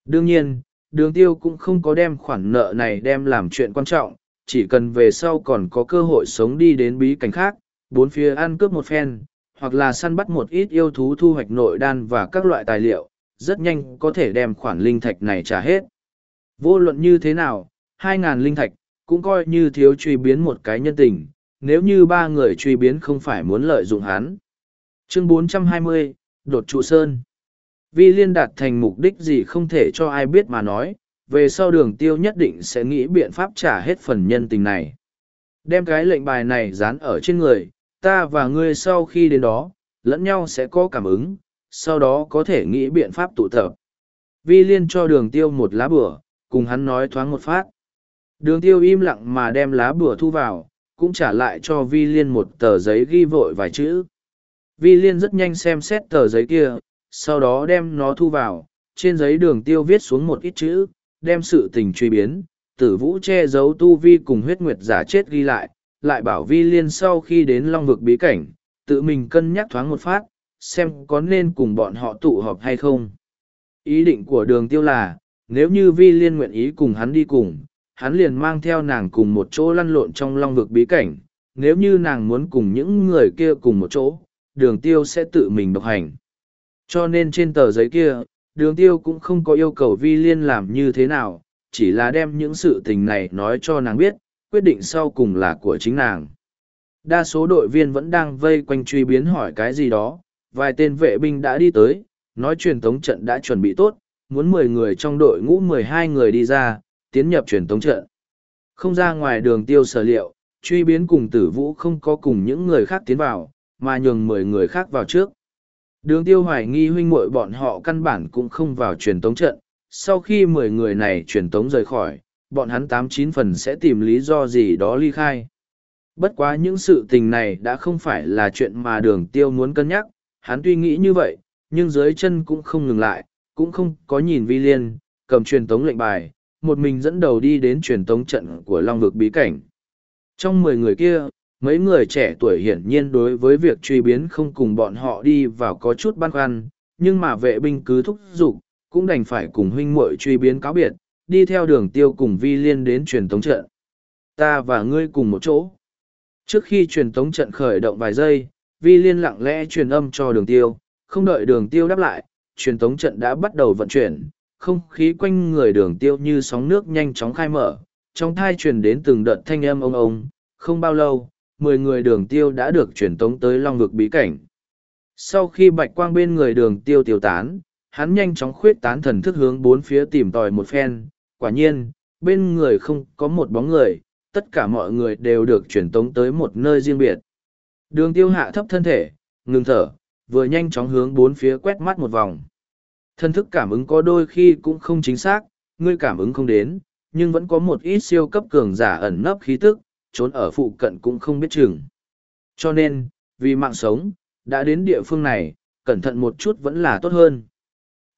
Đương nhiên, đường tiêu cũng không có đem khoản nợ này đem làm chuyện quan trọng, chỉ cần về sau còn có cơ hội sống đi đến bí cảnh khác, bốn phía ăn cướp một phen, hoặc là săn bắt một ít yêu thú thu hoạch nội đan và các loại tài liệu, rất nhanh có thể đem khoản linh thạch này trả hết. Vô luận như thế nào, hai ngàn linh thạch, cũng coi như thiếu truy biến một cái nhân tình, nếu như ba người truy biến không phải muốn lợi dụng hắn. Chương 420, Đột trụ sơn. Vì liên đạt thành mục đích gì không thể cho ai biết mà nói, về sau đường tiêu nhất định sẽ nghĩ biện pháp trả hết phần nhân tình này. Đem cái lệnh bài này dán ở trên người, ta và ngươi sau khi đến đó, lẫn nhau sẽ có cảm ứng, sau đó có thể nghĩ biện pháp tụ tập. Vi liên cho đường tiêu một lá bửa, cùng hắn nói thoáng một phát. Đường tiêu im lặng mà đem lá bùa thu vào, cũng trả lại cho Vi liên một tờ giấy ghi vội vài chữ. Vi liên rất nhanh xem xét tờ giấy kia, sau đó đem nó thu vào, trên giấy đường tiêu viết xuống một ít chữ, đem sự tình truy biến, tử vũ che giấu tu vi cùng huyết nguyệt giả chết ghi lại, lại bảo vi liên sau khi đến long vực bí cảnh, tự mình cân nhắc thoáng một phát, xem có nên cùng bọn họ tụ họp hay không. Ý định của đường tiêu là, nếu như vi liên nguyện ý cùng hắn đi cùng, hắn liền mang theo nàng cùng một chỗ lăn lộn trong long vực bí cảnh, nếu như nàng muốn cùng những người kia cùng một chỗ, đường tiêu sẽ tự mình độc hành. Cho nên trên tờ giấy kia, đường tiêu cũng không có yêu cầu vi liên làm như thế nào, chỉ là đem những sự tình này nói cho nàng biết, quyết định sau cùng là của chính nàng. Đa số đội viên vẫn đang vây quanh truy biến hỏi cái gì đó, vài tên vệ binh đã đi tới, nói truyền thống trận đã chuẩn bị tốt, muốn mười người trong đội ngũ mười hai người đi ra, tiến nhập truyền tống trận. Không ra ngoài đường tiêu sở liệu, truy biến cùng tử vũ không có cùng những người khác tiến vào, mà nhường mười người khác vào trước. Đường tiêu hoài nghi huynh muội bọn họ căn bản cũng không vào truyền tống trận, sau khi mười người này truyền tống rời khỏi, bọn hắn tám chín phần sẽ tìm lý do gì đó ly khai. Bất quá những sự tình này đã không phải là chuyện mà đường tiêu muốn cân nhắc, hắn tuy nghĩ như vậy, nhưng dưới chân cũng không ngừng lại, cũng không có nhìn vi liên, cầm truyền tống lệnh bài, một mình dẫn đầu đi đến truyền tống trận của Long vực bí cảnh. Trong mười người kia, mấy người trẻ tuổi hiển nhiên đối với việc truy biến không cùng bọn họ đi vào có chút băn khoăn, nhưng mà vệ binh cứ thúc giục, cũng đành phải cùng huynh muội truy biến cáo biệt, đi theo đường tiêu cùng vi liên đến truyền tống trận. Ta và ngươi cùng một chỗ. Trước khi truyền tống trận khởi động vài giây, vi liên lặng lẽ truyền âm cho đường tiêu, không đợi đường tiêu đáp lại, truyền tống trận đã bắt đầu vận chuyển, không khí quanh người đường tiêu như sóng nước nhanh chóng khai mở, trong thai truyền đến từng đợt thanh âm ông ông, không bao lâu, mười người đường tiêu đã được truyền tống tới long vực bí cảnh. Sau khi bạch quang bên người đường tiêu tiêu tán, hắn nhanh chóng khuyết tán thần thức hướng bốn phía tìm tòi một phen, quả nhiên, bên người không có một bóng người, tất cả mọi người đều được truyền tống tới một nơi riêng biệt. Đường tiêu hạ thấp thân thể, ngừng thở, vừa nhanh chóng hướng bốn phía quét mắt một vòng. Thân thức cảm ứng có đôi khi cũng không chính xác, ngươi cảm ứng không đến, nhưng vẫn có một ít siêu cấp cường giả ẩn nấp khí tức, trốn ở phụ cận cũng không biết chừng. Cho nên, vì mạng sống, đã đến địa phương này, cẩn thận một chút vẫn là tốt hơn.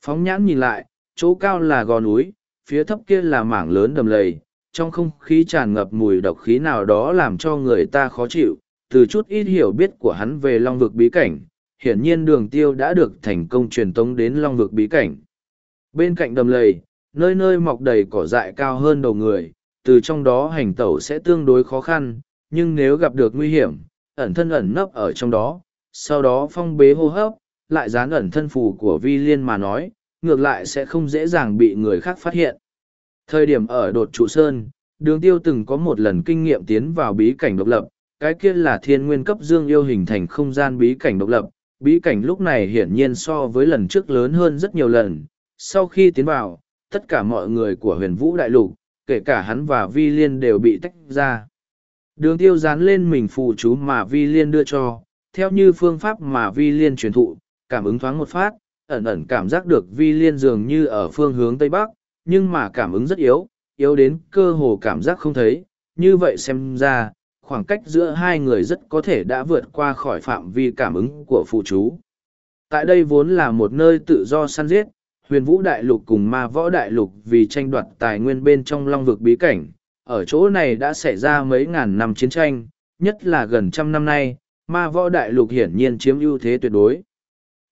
Phóng nhãn nhìn lại, chỗ cao là gò núi, phía thấp kia là mảng lớn đầm lầy, trong không khí tràn ngập mùi độc khí nào đó làm cho người ta khó chịu, từ chút ít hiểu biết của hắn về long vực bí cảnh, hiển nhiên đường tiêu đã được thành công truyền tống đến long vực bí cảnh. Bên cạnh đầm lầy, nơi nơi mọc đầy cỏ dại cao hơn đầu người, từ trong đó hành tẩu sẽ tương đối khó khăn, nhưng nếu gặp được nguy hiểm, ẩn thân ẩn nấp ở trong đó, sau đó phong bế hô hấp, lại dán ẩn thân phù của vi liên mà nói, ngược lại sẽ không dễ dàng bị người khác phát hiện. Thời điểm ở đột trụ sơn, đường tiêu từng có một lần kinh nghiệm tiến vào bí cảnh độc lập, cái kia là thiên nguyên cấp dương yêu hình thành không gian bí cảnh độc lập. Bí cảnh lúc này hiển nhiên so với lần trước lớn hơn rất nhiều lần. Sau khi tiến vào, tất cả mọi người của huyền vũ đại lục, kể cả hắn và vi liên đều bị tách ra. Đường tiêu dán lên mình phù chú mà vi liên đưa cho, theo như phương pháp mà vi liên truyền thụ, cảm ứng thoáng một phát, ẩn ẩn cảm giác được vi liên dường như ở phương hướng Tây Bắc, nhưng mà cảm ứng rất yếu, yếu đến cơ hồ cảm giác không thấy, như vậy xem ra, khoảng cách giữa hai người rất có thể đã vượt qua khỏi phạm vi cảm ứng của phụ chú. Tại đây vốn là một nơi tự do săn giết, huyền vũ đại lục cùng ma võ đại lục vì tranh đoạt tài nguyên bên trong long vực bí cảnh. Ở chỗ này đã xảy ra mấy ngàn năm chiến tranh, nhất là gần trăm năm nay, ma võ đại lục hiển nhiên chiếm ưu thế tuyệt đối.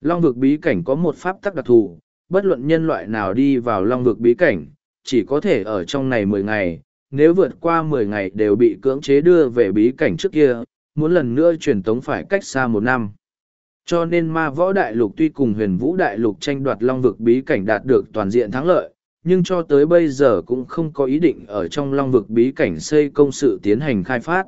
Long vực bí cảnh có một pháp tắc đặc thù, bất luận nhân loại nào đi vào long vực bí cảnh, chỉ có thể ở trong này mười ngày, nếu vượt qua mười ngày đều bị cưỡng chế đưa về bí cảnh trước kia, muốn lần nữa truyền tống phải cách xa một năm. Cho nên ma võ đại lục tuy cùng huyền vũ đại lục tranh đoạt long vực bí cảnh đạt được toàn diện thắng lợi, nhưng cho tới bây giờ cũng không có ý định ở trong long vực bí cảnh xây công sự tiến hành khai phát.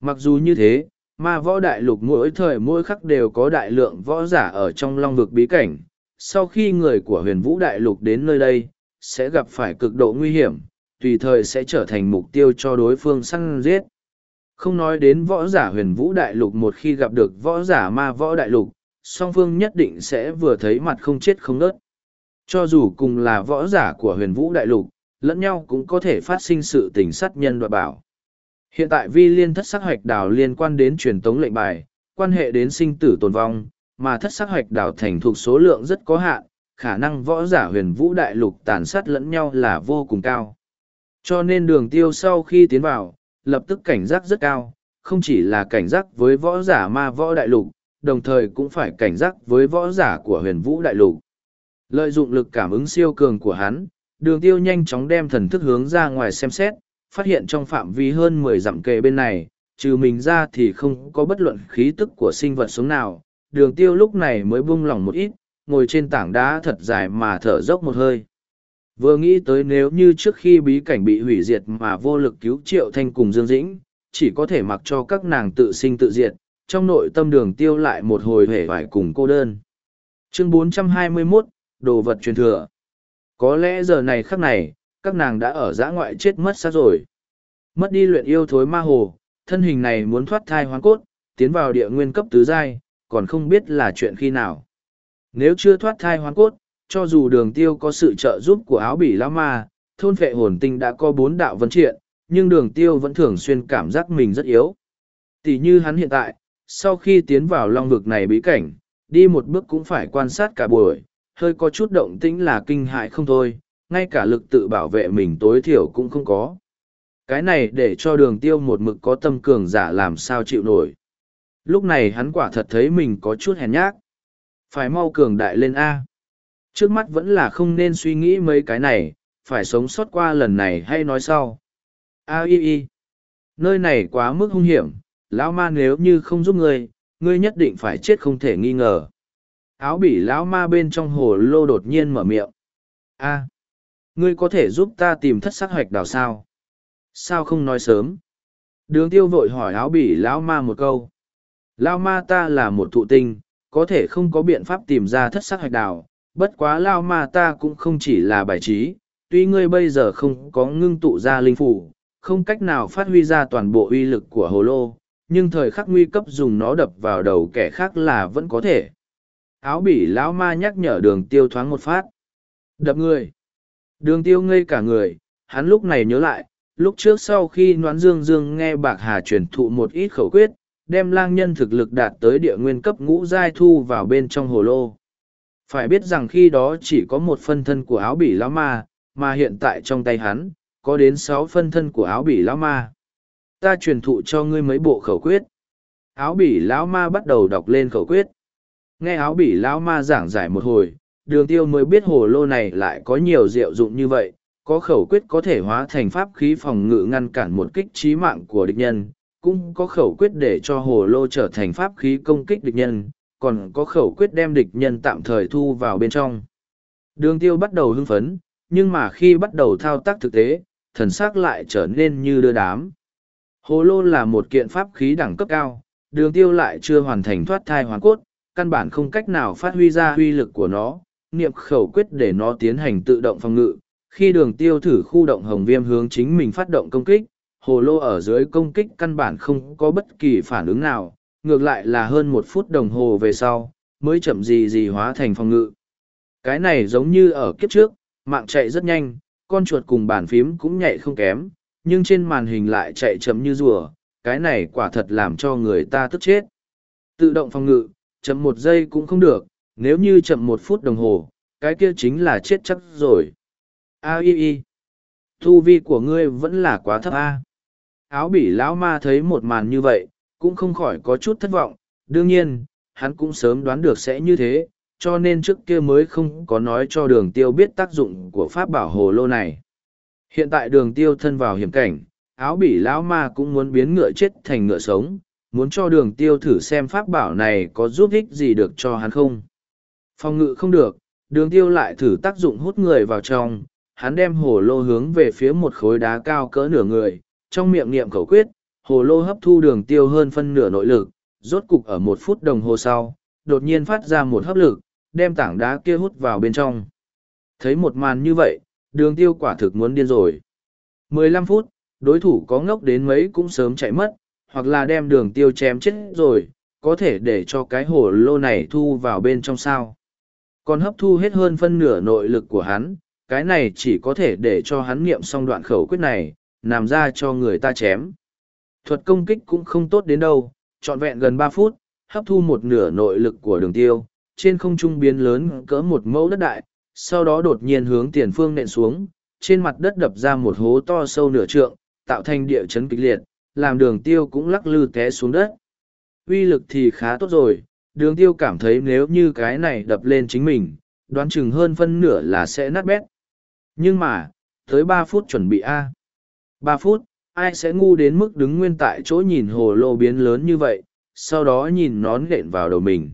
Mặc dù như thế, ma võ đại lục mỗi thời mỗi khắc đều có đại lượng võ giả ở trong long vực bí cảnh. Sau khi người của huyền vũ đại lục đến nơi đây, sẽ gặp phải cực độ nguy hiểm, tùy thời sẽ trở thành mục tiêu cho đối phương săn giết. Không nói đến võ giả huyền vũ đại lục một khi gặp được võ giả ma võ đại lục, song phương nhất định sẽ vừa thấy mặt không chết không nớt. Cho dù cùng là võ giả của huyền vũ đại lục, lẫn nhau cũng có thể phát sinh sự tình sát nhân đoạt bảo. Hiện tại vi liên thất sắc hoạch đảo liên quan đến truyền tống lệnh bài, quan hệ đến sinh tử tồn vong, mà thất sắc hoạch đảo thành thuộc số lượng rất có hạn, khả năng võ giả huyền vũ đại lục tàn sát lẫn nhau là vô cùng cao. Cho nên đường tiêu sau khi tiến vào, lập tức cảnh giác rất cao, không chỉ là cảnh giác với võ giả ma võ đại lục, đồng thời cũng phải cảnh giác với võ giả của huyền vũ đại lục. Lợi dụng lực cảm ứng siêu cường của hắn, đường tiêu nhanh chóng đem thần thức hướng ra ngoài xem xét, phát hiện trong phạm vi hơn mười dặm kề bên này, trừ mình ra thì không có bất luận khí tức của sinh vật sống nào. Đường tiêu lúc này mới buông lỏng một ít, ngồi trên tảng đá thật dài mà thở dốc một hơi. Vừa nghĩ tới nếu như trước khi bí cảnh bị hủy diệt mà vô lực cứu Triệu Thanh cùng Dương Dĩnh, chỉ có thể mặc cho các nàng tự sinh tự diệt, trong nội tâm đường tiêu lại một hồi hể vải cùng cô đơn. Chương 421, Đồ vật truyền thừa. Có lẽ giờ này khắc này, các nàng đã ở giã ngoại chết mất xác rồi. Mất đi luyện yêu thối ma hồ, thân hình này muốn thoát thai hoang cốt, tiến vào địa nguyên cấp tứ giai, còn không biết là chuyện khi nào. Nếu chưa thoát thai hoang cốt, cho dù đường tiêu có sự trợ giúp của áo bỉ lão ma, thôn vệ hồn tinh đã có bốn đạo vấn triện, nhưng đường tiêu vẫn thường xuyên cảm giác mình rất yếu. Tỷ như hắn hiện tại, sau khi tiến vào long vực này bí cảnh, đi một bước cũng phải quan sát cả buổi, hơi có chút động tĩnh là kinh hại không thôi, ngay cả lực tự bảo vệ mình tối thiểu cũng không có. Cái này để cho đường tiêu một mực có tâm cường giả làm sao chịu nổi. Lúc này hắn quả thật thấy mình có chút hèn nhát, Phải mau cường đại lên A. Trước mắt vẫn là không nên suy nghĩ mấy cái này, phải sống sót qua lần này hay nói sau. A y y. Nơi này quá mức hung hiểm, lão ma nếu như không giúp ngươi, ngươi nhất định phải chết không thể nghi ngờ. Áo bỉ lão ma bên trong hồ lô đột nhiên mở miệng. A. ngươi có thể giúp ta tìm thất sắc hoạch đào sao? Sao không nói sớm? Đường tiêu vội hỏi áo bỉ lão ma một câu. Lão ma ta là một thụ tinh, có thể không có biện pháp tìm ra thất sắc hoạch đào, bất quá lao ma ta cũng không chỉ là bài trí, tuy ngươi bây giờ không có ngưng tụ ra linh phủ, không cách nào phát huy ra toàn bộ uy lực của hồ lô, nhưng thời khắc nguy cấp dùng nó đập vào đầu kẻ khác là vẫn có thể. Áo bỉ lão ma nhắc nhở đường tiêu thoáng một phát. Đập người. Đường tiêu ngây cả người, hắn lúc này nhớ lại, lúc trước sau khi noán dương dương nghe bạc hà truyền thụ một ít khẩu quyết, đem lang nhân thực lực đạt tới địa nguyên cấp ngũ giai thu vào bên trong hồ lô phải biết rằng khi đó chỉ có một phân thân của áo bỉ lão ma mà hiện tại trong tay hắn có đến sáu phân thân của áo bỉ lão ma. Ta truyền thụ cho ngươi mấy bộ khẩu quyết. Áo bỉ lão ma bắt đầu đọc lên khẩu quyết. Nghe áo bỉ lão ma giảng giải một hồi đường tiêu mới biết hồ lô này lại có nhiều diệu dụng như vậy có khẩu quyết có thể hóa thành pháp khí phòng ngự ngăn cản một kích trí mạng của địch nhân cũng có khẩu quyết để cho hồ lô trở thành pháp khí công kích địch nhân, còn có khẩu quyết đem địch nhân tạm thời thu vào bên trong. Đường tiêu bắt đầu hưng phấn, nhưng mà khi bắt đầu thao tác thực tế, thần sắc lại trở nên như đưa đám. Hồ lô là một kiện pháp khí đẳng cấp cao, đường tiêu lại chưa hoàn thành thoát thai hoàn cốt, căn bản không cách nào phát huy ra huy lực của nó, niệm khẩu quyết để nó tiến hành tự động phòng ngự. Khi đường tiêu thử khu động hồng viêm hướng chính mình phát động công kích, hồ lô ở dưới công kích căn bản không có bất kỳ phản ứng nào, ngược lại là hơn một phút đồng hồ về sau, mới chậm gì gì hóa thành phòng ngự. Cái này giống như ở kiếp trước, mạng chạy rất nhanh, con chuột cùng bàn phím cũng nhạy không kém, nhưng trên màn hình lại chạy chậm như rùa, cái này quả thật làm cho người ta tức chết. Tự động phòng ngự, chậm một giây cũng không được, nếu như chậm một phút đồng hồ, cái kia chính là chết chắc rồi. A y y. Thu vi của ngươi vẫn là quá thấp a. Áo bỉ lão ma thấy một màn như vậy, cũng không khỏi có chút thất vọng, đương nhiên, hắn cũng sớm đoán được sẽ như thế, cho nên trước kia mới không có nói cho đường tiêu biết tác dụng của pháp bảo hồ lô này. Hiện tại đường tiêu thân vào hiểm cảnh, áo bỉ lão ma cũng muốn biến ngựa chết thành ngựa sống, muốn cho đường tiêu thử xem pháp bảo này có giúp ích gì được cho hắn không. Phòng ngự không được, đường tiêu lại thử tác dụng hút người vào trong, hắn đem hồ lô hướng về phía một khối đá cao cỡ nửa người, trong miệng niệm khẩu quyết, hồ lô hấp thu đường tiêu hơn phân nửa nội lực, rốt cục ở một phút đồng hồ sau, đột nhiên phát ra một hấp lực, đem tảng đá kia hút vào bên trong. Thấy một màn như vậy, đường tiêu quả thực muốn điên rồi. 15 phút, đối thủ có ngốc đến mấy cũng sớm chạy mất, hoặc là đem đường tiêu chém chết rồi, có thể để cho cái hồ lô này thu vào bên trong sao. Còn hấp thu hết hơn phân nửa nội lực của hắn, cái này chỉ có thể để cho hắn nghiệm xong đoạn khẩu quyết này, làm ra cho người ta chém. Thuật công kích cũng không tốt đến đâu, trọn vẹn gần ba phút, hấp thu một nửa nội lực của đường tiêu, trên không trung biến lớn cỡ một mẫu đất đại, sau đó đột nhiên hướng tiền phương nện xuống, trên mặt đất đập ra một hố to sâu nửa trượng, tạo thành địa chấn kịch liệt, làm đường tiêu cũng lắc lư té xuống đất. Uy lực thì khá tốt rồi, đường tiêu cảm thấy nếu như cái này đập lên chính mình, đoán chừng hơn phân nửa là sẽ nát bét. Nhưng mà, tới ba phút chuẩn bị A. ba phút, ai sẽ ngu đến mức đứng nguyên tại chỗ nhìn hồ lô biến lớn như vậy, sau đó nhìn nón nện vào đầu mình.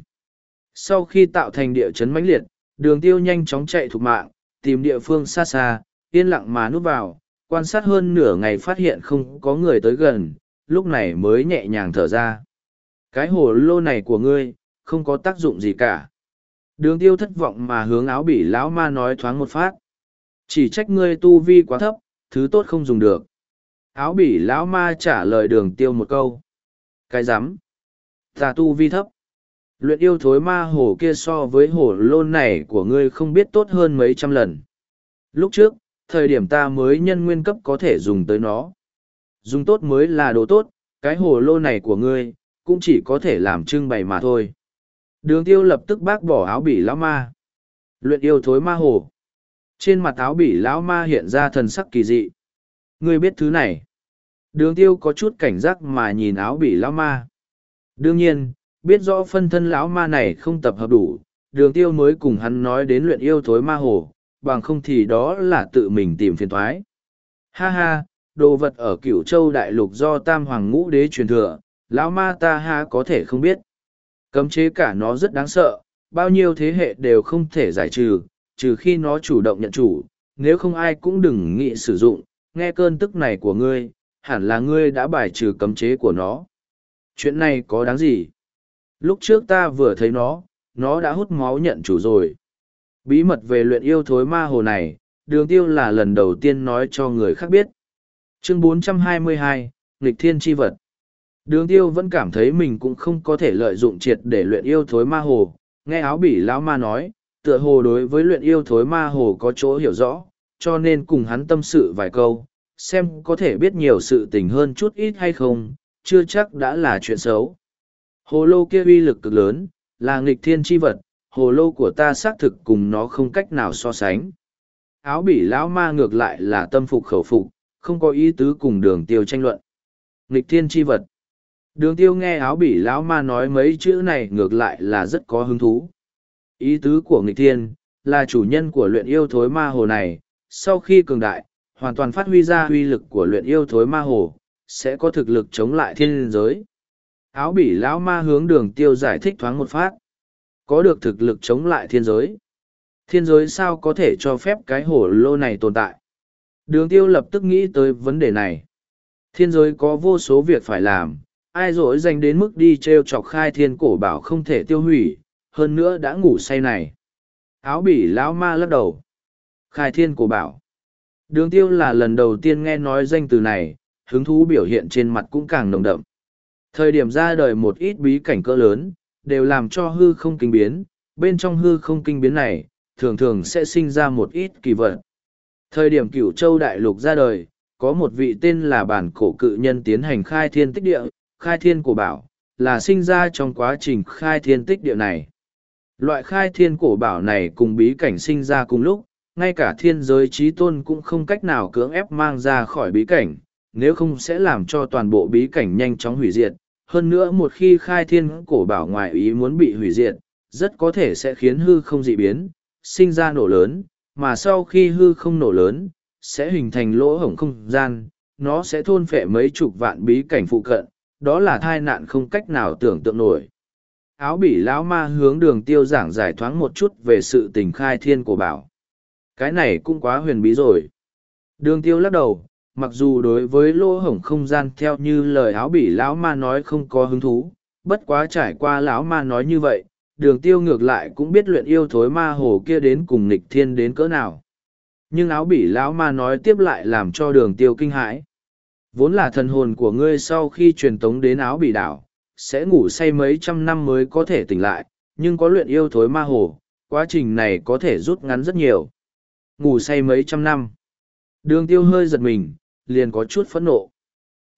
Sau khi tạo thành địa chấn mãnh liệt, đường tiêu nhanh chóng chạy thục mạng, tìm địa phương xa xa, yên lặng mà núp vào, quan sát hơn nửa ngày phát hiện không có người tới gần, lúc này mới nhẹ nhàng thở ra. Cái hồ lô này của ngươi, không có tác dụng gì cả. Đường tiêu thất vọng mà hướng áo bỉ lão ma nói thoáng một phát. Chỉ trách ngươi tu vi quá thấp, thứ tốt không dùng được. Áo bỉ lão ma trả lời đường tiêu một câu. Cái rắm Ta tu vi thấp. Luyện yêu thối ma hồ kia so với hồ lô này của ngươi không biết tốt hơn mấy trăm lần. Lúc trước, thời điểm ta mới nhân nguyên cấp có thể dùng tới nó. Dùng tốt mới là đồ tốt, cái hồ lô này của ngươi, cũng chỉ có thể làm trưng bày mà thôi. Đường tiêu lập tức bác bỏ áo bỉ lão ma. Luyện yêu thối ma hồ. Trên mặt áo bỉ lão ma hiện ra thần sắc kỳ dị. Ngươi biết thứ này. Đường tiêu có chút cảnh giác mà nhìn áo bỉ lão ma. Đương nhiên, biết rõ phân thân lão ma này không tập hợp đủ, đường tiêu mới cùng hắn nói đến luyện yêu thối ma hồ, bằng không thì đó là tự mình tìm phiền thoái. Ha ha, đồ vật ở cửu châu đại lục do tam hoàng ngũ đế truyền thừa, lão ma ta ha có thể không biết. Cấm chế cả nó rất đáng sợ, bao nhiêu thế hệ đều không thể giải trừ, trừ khi nó chủ động nhận chủ, nếu không ai cũng đừng nghĩ sử dụng, nghe cơn tức này của ngươi, hẳn là ngươi đã bài trừ cấm chế của nó. Chuyện này có đáng gì? Lúc trước ta vừa thấy nó, nó đã hút máu nhận chủ rồi. Bí mật về luyện yêu thối ma hồ này, đường tiêu là lần đầu tiên nói cho người khác biết. Chương 422, Nghịch Thiên Chi Vật Đường tiêu vẫn cảm thấy mình cũng không có thể lợi dụng triệt để luyện yêu thối ma hồ. Nghe áo bỉ lão ma nói, tựa hồ đối với luyện yêu thối ma hồ có chỗ hiểu rõ, cho nên cùng hắn tâm sự vài câu, xem có thể biết nhiều sự tình hơn chút ít hay không, chưa chắc đã là chuyện xấu. Hồ lô kia uy lực cực lớn, là nghịch thiên chi vật, hồ lô của ta xác thực cùng nó không cách nào so sánh. Áo bỉ lão ma ngược lại là tâm phục khẩu phục, không có ý tứ cùng đường tiêu tranh luận. Nghịch thiên chi vật. Đường tiêu nghe áo bỉ lão ma nói mấy chữ này ngược lại là rất có hứng thú. Ý tứ của nghịch thiên, là chủ nhân của luyện yêu thối ma hồ này, sau khi cường đại, hoàn toàn phát huy ra uy lực của luyện yêu thối ma hồ, sẽ có thực lực chống lại thiên giới. Áo bỉ lão ma hướng đường tiêu giải thích thoáng một phát. Có được thực lực chống lại thiên giới. Thiên giới sao có thể cho phép cái hổ lô này tồn tại? Đường tiêu lập tức nghĩ tới vấn đề này. Thiên giới có vô số việc phải làm, ai dỗi dành đến mức đi treo chọc khai thiên cổ bảo không thể tiêu hủy, hơn nữa đã ngủ say này. Áo bỉ lão ma lắc đầu. Khai thiên cổ bảo. Đường tiêu là lần đầu tiên nghe nói danh từ này, hứng thú biểu hiện trên mặt cũng càng nồng đậm. Thời điểm ra đời một ít bí cảnh cỡ lớn, đều làm cho hư không kinh biến, bên trong hư không kinh biến này, thường thường sẽ sinh ra một ít kỳ vật. Thời điểm cửu châu đại lục ra đời, có một vị tên là bản cổ cự nhân tiến hành khai thiên tích địa, khai thiên cổ bảo, là sinh ra trong quá trình khai thiên tích địa này. Loại khai thiên cổ bảo này cùng bí cảnh sinh ra cùng lúc, ngay cả thiên giới trí tôn cũng không cách nào cưỡng ép mang ra khỏi bí cảnh, nếu không sẽ làm cho toàn bộ bí cảnh nhanh chóng hủy diệt. Hơn nữa một khi khai thiên cổ bảo ngoại ý muốn bị hủy diệt, rất có thể sẽ khiến hư không dị biến, sinh ra nổ lớn, mà sau khi hư không nổ lớn, sẽ hình thành lỗ hổng không gian, nó sẽ thôn phệ mấy chục vạn bí cảnh phụ cận, đó là thai nạn không cách nào tưởng tượng nổi. Áo bỉ lão ma hướng đường tiêu giảng giải thoáng một chút về sự tình khai thiên của bảo. Cái này cũng quá huyền bí rồi. Đường tiêu lắc đầu, mặc dù đối với lỗ hổng không gian theo như lời áo bỉ lão ma nói không có hứng thú, bất quá trải qua lão ma nói như vậy, đường tiêu ngược lại cũng biết luyện yêu thối ma hồ kia đến cùng nịch thiên đến cỡ nào. Nhưng áo bỉ lão ma nói tiếp lại làm cho đường tiêu kinh hãi. Vốn là thần hồn của ngươi sau khi truyền tống đến áo bỉ đảo, sẽ ngủ say mấy trăm năm mới có thể tỉnh lại, nhưng có luyện yêu thối ma hồ, quá trình này có thể rút ngắn rất nhiều. Ngủ say mấy trăm năm. Đường tiêu hơi giật mình, liền có chút phẫn nộ.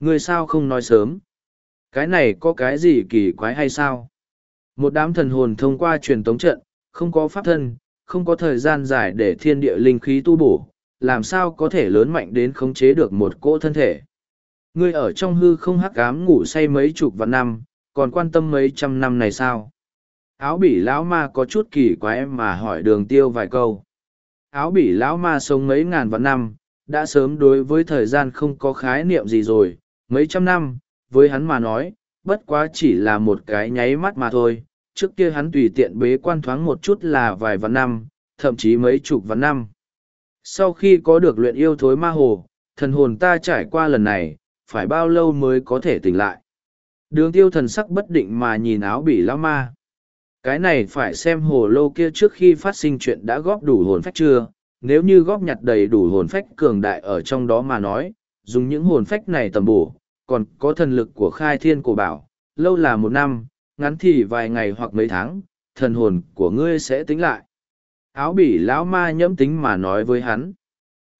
Ngươi sao không nói sớm? Cái này có cái gì kỳ quái hay sao? Một đám thần hồn thông qua truyền tống trận, không có pháp thân, không có thời gian dài để thiên địa linh khí tu bổ, làm sao có thể lớn mạnh đến khống chế được một cỗ thân thể. Ngươi ở trong hư không hắc ám ngủ say mấy chục vạn năm, còn quan tâm mấy trăm năm này sao? Áo bỉ lão ma có chút kỳ quái mà hỏi đường tiêu vài câu. Áo bỉ lão ma sống mấy ngàn vạn năm, đã sớm đối với thời gian không có khái niệm gì rồi, mấy trăm năm, với hắn mà nói, bất quá chỉ là một cái nháy mắt mà thôi, trước kia hắn tùy tiện bế quan thoáng một chút là vài vạn năm, thậm chí mấy chục vạn năm. Sau khi có được luyện yêu thối ma hồ, thần hồn ta trải qua lần này, phải bao lâu mới có thể tỉnh lại. Đường tiêu thần sắc bất định mà nhìn áo bỉ lão ma. Cái này phải xem hồ lô kia trước khi phát sinh chuyện đã góp đủ hồn phách chưa, nếu như góp nhặt đầy đủ hồn phách cường đại ở trong đó mà nói, dùng những hồn phách này tầm bổ, còn có thần lực của khai thiên cổ bảo, lâu là một năm, ngắn thì vài ngày hoặc mấy tháng, thần hồn của ngươi sẽ tính lại. Áo bỉ lão ma nhẫm tính mà nói với hắn.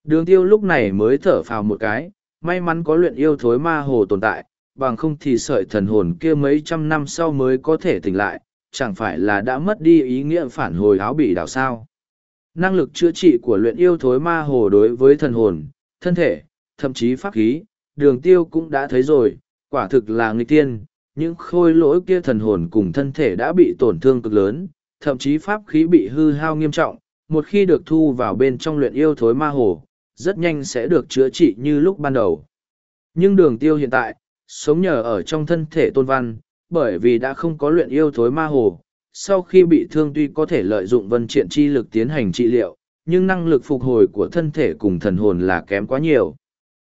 Đường tiêu lúc này mới thở phào một cái, may mắn có luyện yêu thối ma hồ tồn tại, bằng không thì sợi thần hồn kia mấy trăm năm sau mới có thể tỉnh lại, chẳng phải là đã mất đi ý nghĩa phản hồi áo bỉ đảo sao. Năng lực chữa trị của luyện yêu thối ma hồ đối với thần hồn, thân thể, thậm chí pháp khí, đường tiêu cũng đã thấy rồi, quả thực là nghịch tiên, những khôi lỗi kia thần hồn cùng thân thể đã bị tổn thương cực lớn, thậm chí pháp khí bị hư hao nghiêm trọng, một khi được thu vào bên trong luyện yêu thối ma hồ, rất nhanh sẽ được chữa trị như lúc ban đầu. Nhưng đường tiêu hiện tại, sống nhờ ở trong thân thể tôn văn, bởi vì đã không có luyện yêu thối ma hồ, sau khi bị thương tuy có thể lợi dụng vân triện chi lực tiến hành trị liệu, nhưng năng lực phục hồi của thân thể cùng thần hồn là kém quá nhiều.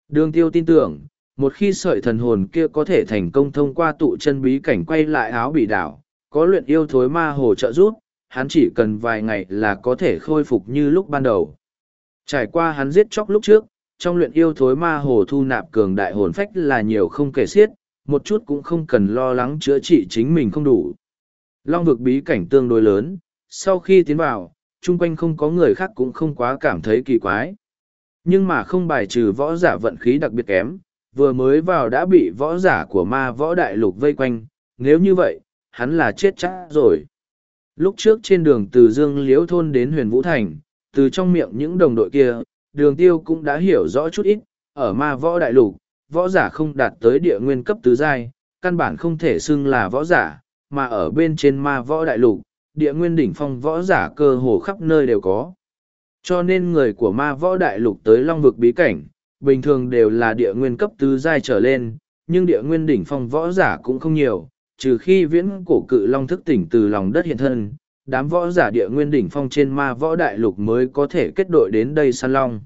Đường tiêu tin tưởng, một khi sợi thần hồn kia có thể thành công thông qua tụ chân bí cảnh quay lại áo bị đảo, có luyện yêu thối ma hồ trợ giúp, hắn chỉ cần vài ngày là có thể khôi phục như lúc ban đầu. Trải qua hắn giết chóc lúc trước, trong luyện yêu thối ma hồ thu nạp cường đại hồn phách là nhiều không kể xiết, một chút cũng không cần lo lắng chữa trị chính mình không đủ. Long vực bí cảnh tương đối lớn, sau khi tiến vào, chung quanh không có người khác cũng không quá cảm thấy kỳ quái. Nhưng mà không bài trừ võ giả vận khí đặc biệt kém, vừa mới vào đã bị võ giả của ma võ đại lục vây quanh, nếu như vậy, hắn là chết chắc rồi. Lúc trước trên đường từ Dương Liễu Thôn đến huyền Vũ Thành, từ trong miệng những đồng đội kia, đường tiêu cũng đã hiểu rõ chút ít, ở ma võ đại lục, võ giả không đạt tới địa nguyên cấp tứ giai, căn bản không thể xưng là võ giả, mà ở bên trên ma võ đại lục, địa nguyên đỉnh phong võ giả cơ hồ khắp nơi đều có. Cho nên người của ma võ đại lục tới long vực bí cảnh, bình thường đều là địa nguyên cấp tứ giai trở lên, nhưng địa nguyên đỉnh phong võ giả cũng không nhiều, trừ khi viễn cổ cự long thức tỉnh từ lòng đất hiện thân, đám võ giả địa nguyên đỉnh phong trên ma võ đại lục mới có thể kết đội đến đây săn long.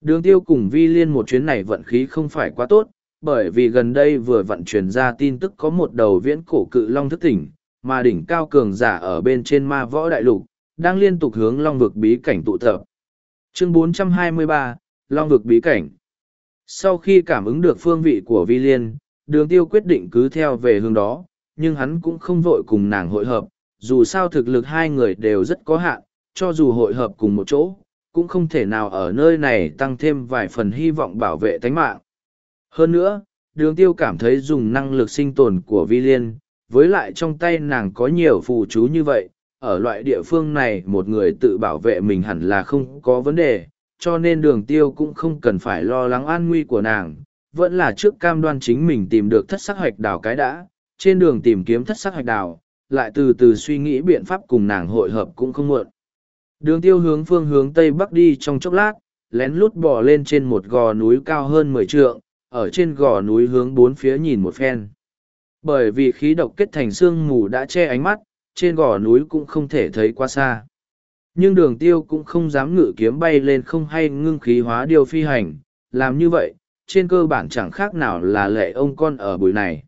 Đường tiêu cùng vi liên một chuyến này vận khí không phải quá tốt, bởi vì gần đây vừa vận chuyển ra tin tức có một đầu viễn cổ cự long thức tỉnh, mà đỉnh cao cường giả ở bên trên ma võ đại lục, đang liên tục hướng long vực bí cảnh tụ tập. Chương 423, Long vực bí cảnh Sau khi cảm ứng được phương vị của vi liên, đường tiêu quyết định cứ theo về hướng đó, nhưng hắn cũng không vội cùng nàng hội hợp, dù sao thực lực hai người đều rất có hạn, cho dù hội hợp cùng một chỗ, cũng không thể nào ở nơi này tăng thêm vài phần hy vọng bảo vệ tánh mạng. Hơn nữa, đường tiêu cảm thấy dùng năng lực sinh tồn của vi liên, với lại trong tay nàng có nhiều phù chú như vậy, ở loại địa phương này một người tự bảo vệ mình hẳn là không có vấn đề, cho nên đường tiêu cũng không cần phải lo lắng an nguy của nàng, vẫn là trước cam đoan chính mình tìm được thất sắc hoạch đảo cái đã, trên đường tìm kiếm thất sắc hoạch đảo, lại từ từ suy nghĩ biện pháp cùng nàng hội hợp cũng không muộn. Đường tiêu hướng phương hướng Tây Bắc đi trong chốc lát, lén lút bò lên trên một gò núi cao hơn mười trượng, ở trên gò núi hướng bốn phía nhìn một phen. Bởi vì khí độc kết thành sương mù đã che ánh mắt, trên gò núi cũng không thể thấy quá xa. Nhưng đường tiêu cũng không dám ngự kiếm bay lên không hay ngưng khí hóa điều phi hành, làm như vậy, trên cơ bản chẳng khác nào là lệ ông con ở buổi này.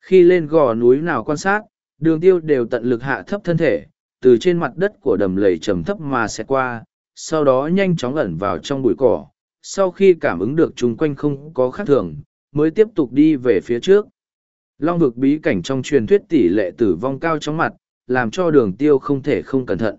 Khi lên gò núi nào quan sát, đường tiêu đều tận lực hạ thấp thân thể, từ trên mặt đất của đầm lầy trầm thấp mà sẽ qua, sau đó nhanh chóng ẩn vào trong bụi cỏ. Sau khi cảm ứng được chung quanh không có khác thường, mới tiếp tục đi về phía trước. Long vực bí cảnh trong truyền thuyết tỷ lệ tử vong cao chóng mặt, làm cho đường tiêu không thể không cẩn thận.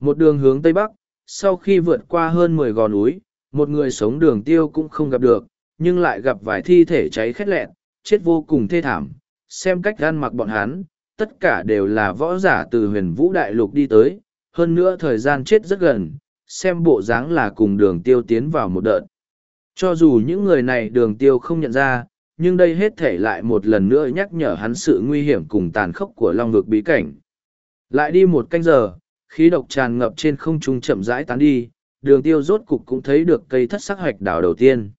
Một đường hướng Tây Bắc, sau khi vượt qua hơn mười gò núi, một người sống đường tiêu cũng không gặp được, nhưng lại gặp vài thi thể cháy khét lẹn, chết vô cùng thê thảm. Xem cách gan mặc bọn hắn, tất cả đều là võ giả từ huyền vũ đại lục đi tới, hơn nữa thời gian chết rất gần, xem bộ dáng là cùng đường tiêu tiến vào một đợt. Cho dù những người này đường tiêu không nhận ra, nhưng đây hết thể lại một lần nữa nhắc nhở hắn sự nguy hiểm cùng tàn khốc của long vực bí cảnh. Lại đi một canh giờ, khí độc tràn ngập trên không trung chậm rãi tán đi, đường tiêu rốt cục cũng thấy được cây thất sắc hoạch đảo đầu tiên.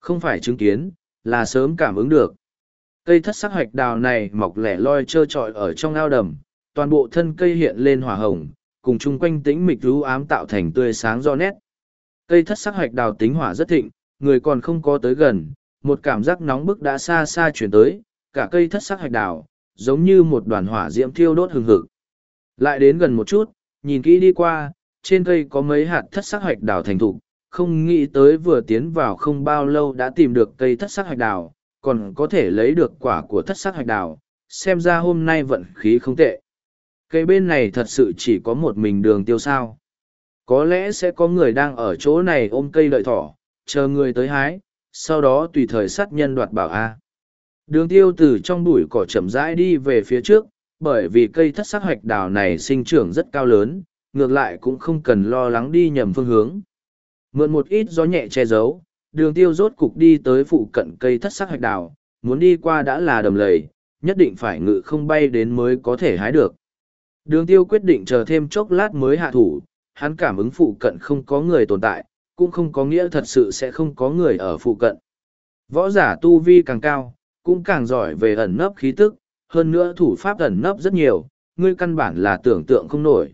Không phải chứng kiến, là sớm cảm ứng được. Cây thất sắc hoạch đào này mọc lẻ loi trơ trọi ở trong ao đầm, toàn bộ thân cây hiện lên hỏa hồng, cùng chung quanh tĩnh mịch rú ám tạo thành tươi sáng do nét. Cây thất sắc hoạch đào tính hỏa rất thịnh, người còn không có tới gần, một cảm giác nóng bức đã xa xa chuyển tới, cả cây thất sắc hoạch đào, giống như một đoàn hỏa diễm thiêu đốt hừng hực. Lại đến gần một chút, nhìn kỹ đi qua, trên cây có mấy hạt thất sắc hoạch đào thành thục, không nghĩ tới vừa tiến vào không bao lâu đã tìm được cây thất sắc hoạch đào, còn có thể lấy được quả của thất sắc hoạch đào, xem ra hôm nay vận khí không tệ. Cây bên này thật sự chỉ có một mình đường tiêu sao. Có lẽ sẽ có người đang ở chỗ này ôm cây lợi thỏ, chờ người tới hái, sau đó tùy thời sát nhân đoạt bảo A. Đường tiêu từ trong bụi cỏ chậm rãi đi về phía trước, bởi vì cây thất sắc hoạch đào này sinh trưởng rất cao lớn, ngược lại cũng không cần lo lắng đi nhầm phương hướng. Mượn một ít gió nhẹ che giấu, đường tiêu rốt cục đi tới phụ cận cây thất sắc hạch đào, muốn đi qua đã là đầm lầy, nhất định phải ngự không bay đến mới có thể hái được. Đường tiêu quyết định chờ thêm chốc lát mới hạ thủ, hắn cảm ứng phụ cận không có người tồn tại, cũng không có nghĩa thật sự sẽ không có người ở phụ cận. Võ giả tu vi càng cao, cũng càng giỏi về ẩn nấp khí tức, hơn nữa thủ pháp ẩn nấp rất nhiều, ngươi căn bản là tưởng tượng không nổi.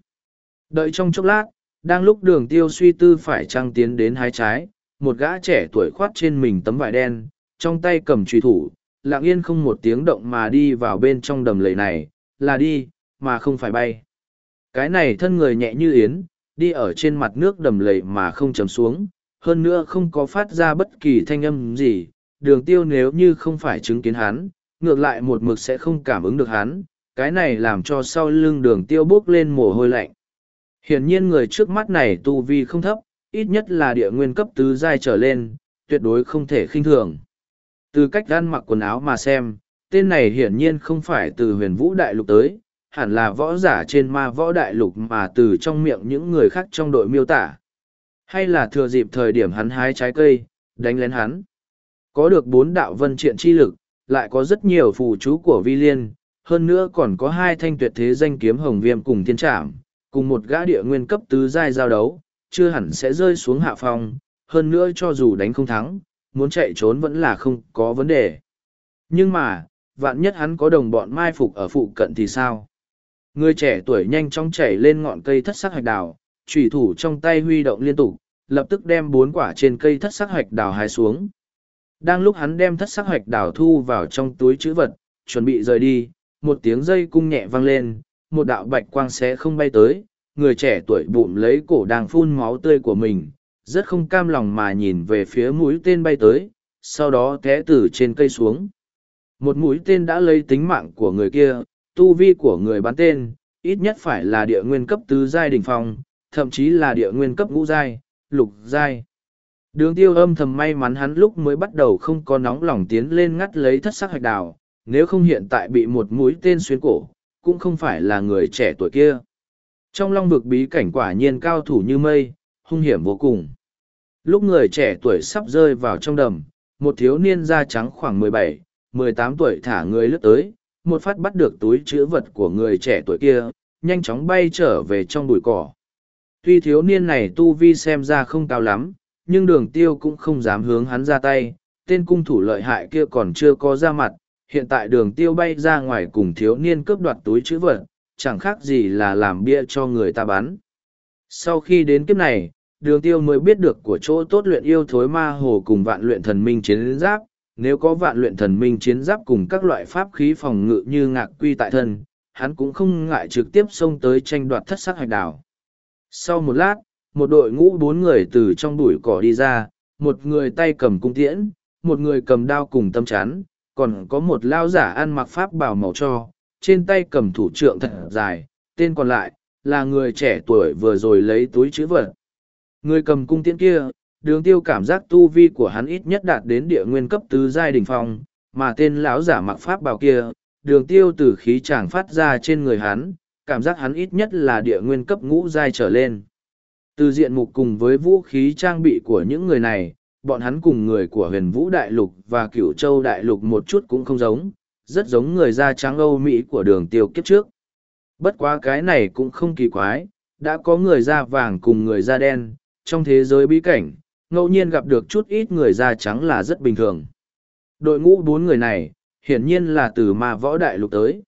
Đợi trong chốc lát, đang lúc đường tiêu suy tư phải trăng tiến đến hái trái, một gã trẻ tuổi khoát trên mình tấm vải đen, trong tay cầm truy thủ, lặng yên không một tiếng động mà đi vào bên trong đầm lầy này, là đi, mà không phải bay. Cái này thân người nhẹ như yến, đi ở trên mặt nước đầm lầy mà không chấm xuống, hơn nữa không có phát ra bất kỳ thanh âm gì, đường tiêu nếu như không phải chứng kiến hắn, ngược lại một mực sẽ không cảm ứng được hắn, cái này làm cho sau lưng đường tiêu bước lên mồ hôi lạnh. Hiển nhiên người trước mắt này tu vi không thấp, ít nhất là địa nguyên cấp tứ giai trở lên, tuyệt đối không thể khinh thường. Từ cách ăn mặc quần áo mà xem, tên này hiển nhiên không phải từ huyền vũ đại lục tới, hẳn là võ giả trên ma võ đại lục mà từ trong miệng những người khác trong đội miêu tả. Hay là thừa dịp thời điểm hắn hái trái cây, đánh lén hắn. Có được bốn đạo vân triện chi lực, lại có rất nhiều phù chú của vi liên, hơn nữa còn có hai thanh tuyệt thế danh kiếm hồng viêm cùng thiên trảm, cùng một gã địa nguyên cấp tứ giai giao đấu, chưa hẳn sẽ rơi xuống hạ phong, hơn nữa cho dù đánh không thắng, muốn chạy trốn vẫn là không có vấn đề. Nhưng mà, vạn nhất hắn có đồng bọn mai phục ở phụ cận thì sao? Người trẻ tuổi nhanh chóng chảy lên ngọn cây thất sắc hạch đào, trùy thủ trong tay huy động liên tục, lập tức đem bốn quả trên cây thất sắc hạch đào hái xuống. Đang lúc hắn đem thất sắc hạch đào thu vào trong túi chữ vật, chuẩn bị rời đi, một tiếng dây cung nhẹ vang lên, một đạo bạch quang sẽ không bay tới, người trẻ tuổi bụng lấy cổ đang phun máu tươi của mình, rất không cam lòng mà nhìn về phía mũi tên bay tới, sau đó té từ trên cây xuống. Một mũi tên đã lấy tính mạng của người kia, tu vi của người bắn tên, ít nhất phải là địa nguyên cấp tứ giai đỉnh phong, thậm chí là địa nguyên cấp ngũ giai, lục giai. Đường tiêu âm thầm may mắn hắn lúc mới bắt đầu không có nóng lòng tiến lên ngắt lấy thất sắc hạch đào, nếu không hiện tại bị một mũi tên xuyên cổ, cũng không phải là người trẻ tuổi kia. Trong long vực bí cảnh quả nhiên cao thủ như mây, hung hiểm vô cùng. Lúc người trẻ tuổi sắp rơi vào trong đầm, một thiếu niên da trắng khoảng mười bảy, mười tám tuổi thả người lướt tới, một phát bắt được túi chữ vật của người trẻ tuổi kia, nhanh chóng bay trở về trong bụi cỏ. Tuy thiếu niên này tu vi xem ra không cao lắm, nhưng đường tiêu cũng không dám hướng hắn ra tay, tên cung thủ lợi hại kia còn chưa có ra mặt, hiện tại đường tiêu bay ra ngoài cùng thiếu niên cướp đoạt túi chữ vật, chẳng khác gì là làm bia cho người ta bắn. Sau khi đến kiếp này, đường tiêu mới biết được của chỗ tốt luyện yêu thối ma hồ cùng vạn luyện thần minh chiến giáp, nếu có vạn luyện thần minh chiến giáp cùng các loại pháp khí phòng ngự như ngạc quy tại thân, hắn cũng không ngại trực tiếp xông tới tranh đoạt thất sắc hạch đảo. Sau một lát, một đội ngũ bốn người từ trong bụi cỏ đi ra, một người tay cầm cung tiễn, một người cầm đao cùng tâm chán, còn có một lao giả ăn mặc pháp bảo màu cho, trên tay cầm thủ trượng thật dài, tên còn lại, là người trẻ tuổi vừa rồi lấy túi chữ vật. Người cầm cung tiễn kia, đường tiêu cảm giác tu vi của hắn ít nhất đạt đến địa nguyên cấp tứ giai đỉnh phong, mà tên lão giả mặc pháp bảo kia, đường tiêu từ khí chàng phát ra trên người hắn, cảm giác hắn ít nhất là địa nguyên cấp ngũ giai trở lên. Từ diện mục cùng với vũ khí trang bị của những người này, bọn hắn cùng người của huyền vũ đại lục và cửu châu đại lục một chút cũng không giống, rất giống người da trắng Âu Mỹ của đường tiêu kiếp trước. Bất quá cái này cũng không kỳ quái, đã có người da vàng cùng người da đen, trong thế giới bí cảnh, ngẫu nhiên gặp được chút ít người da trắng là rất bình thường. Đội ngũ bốn người này, hiển nhiên là từ ma võ đại lục tới.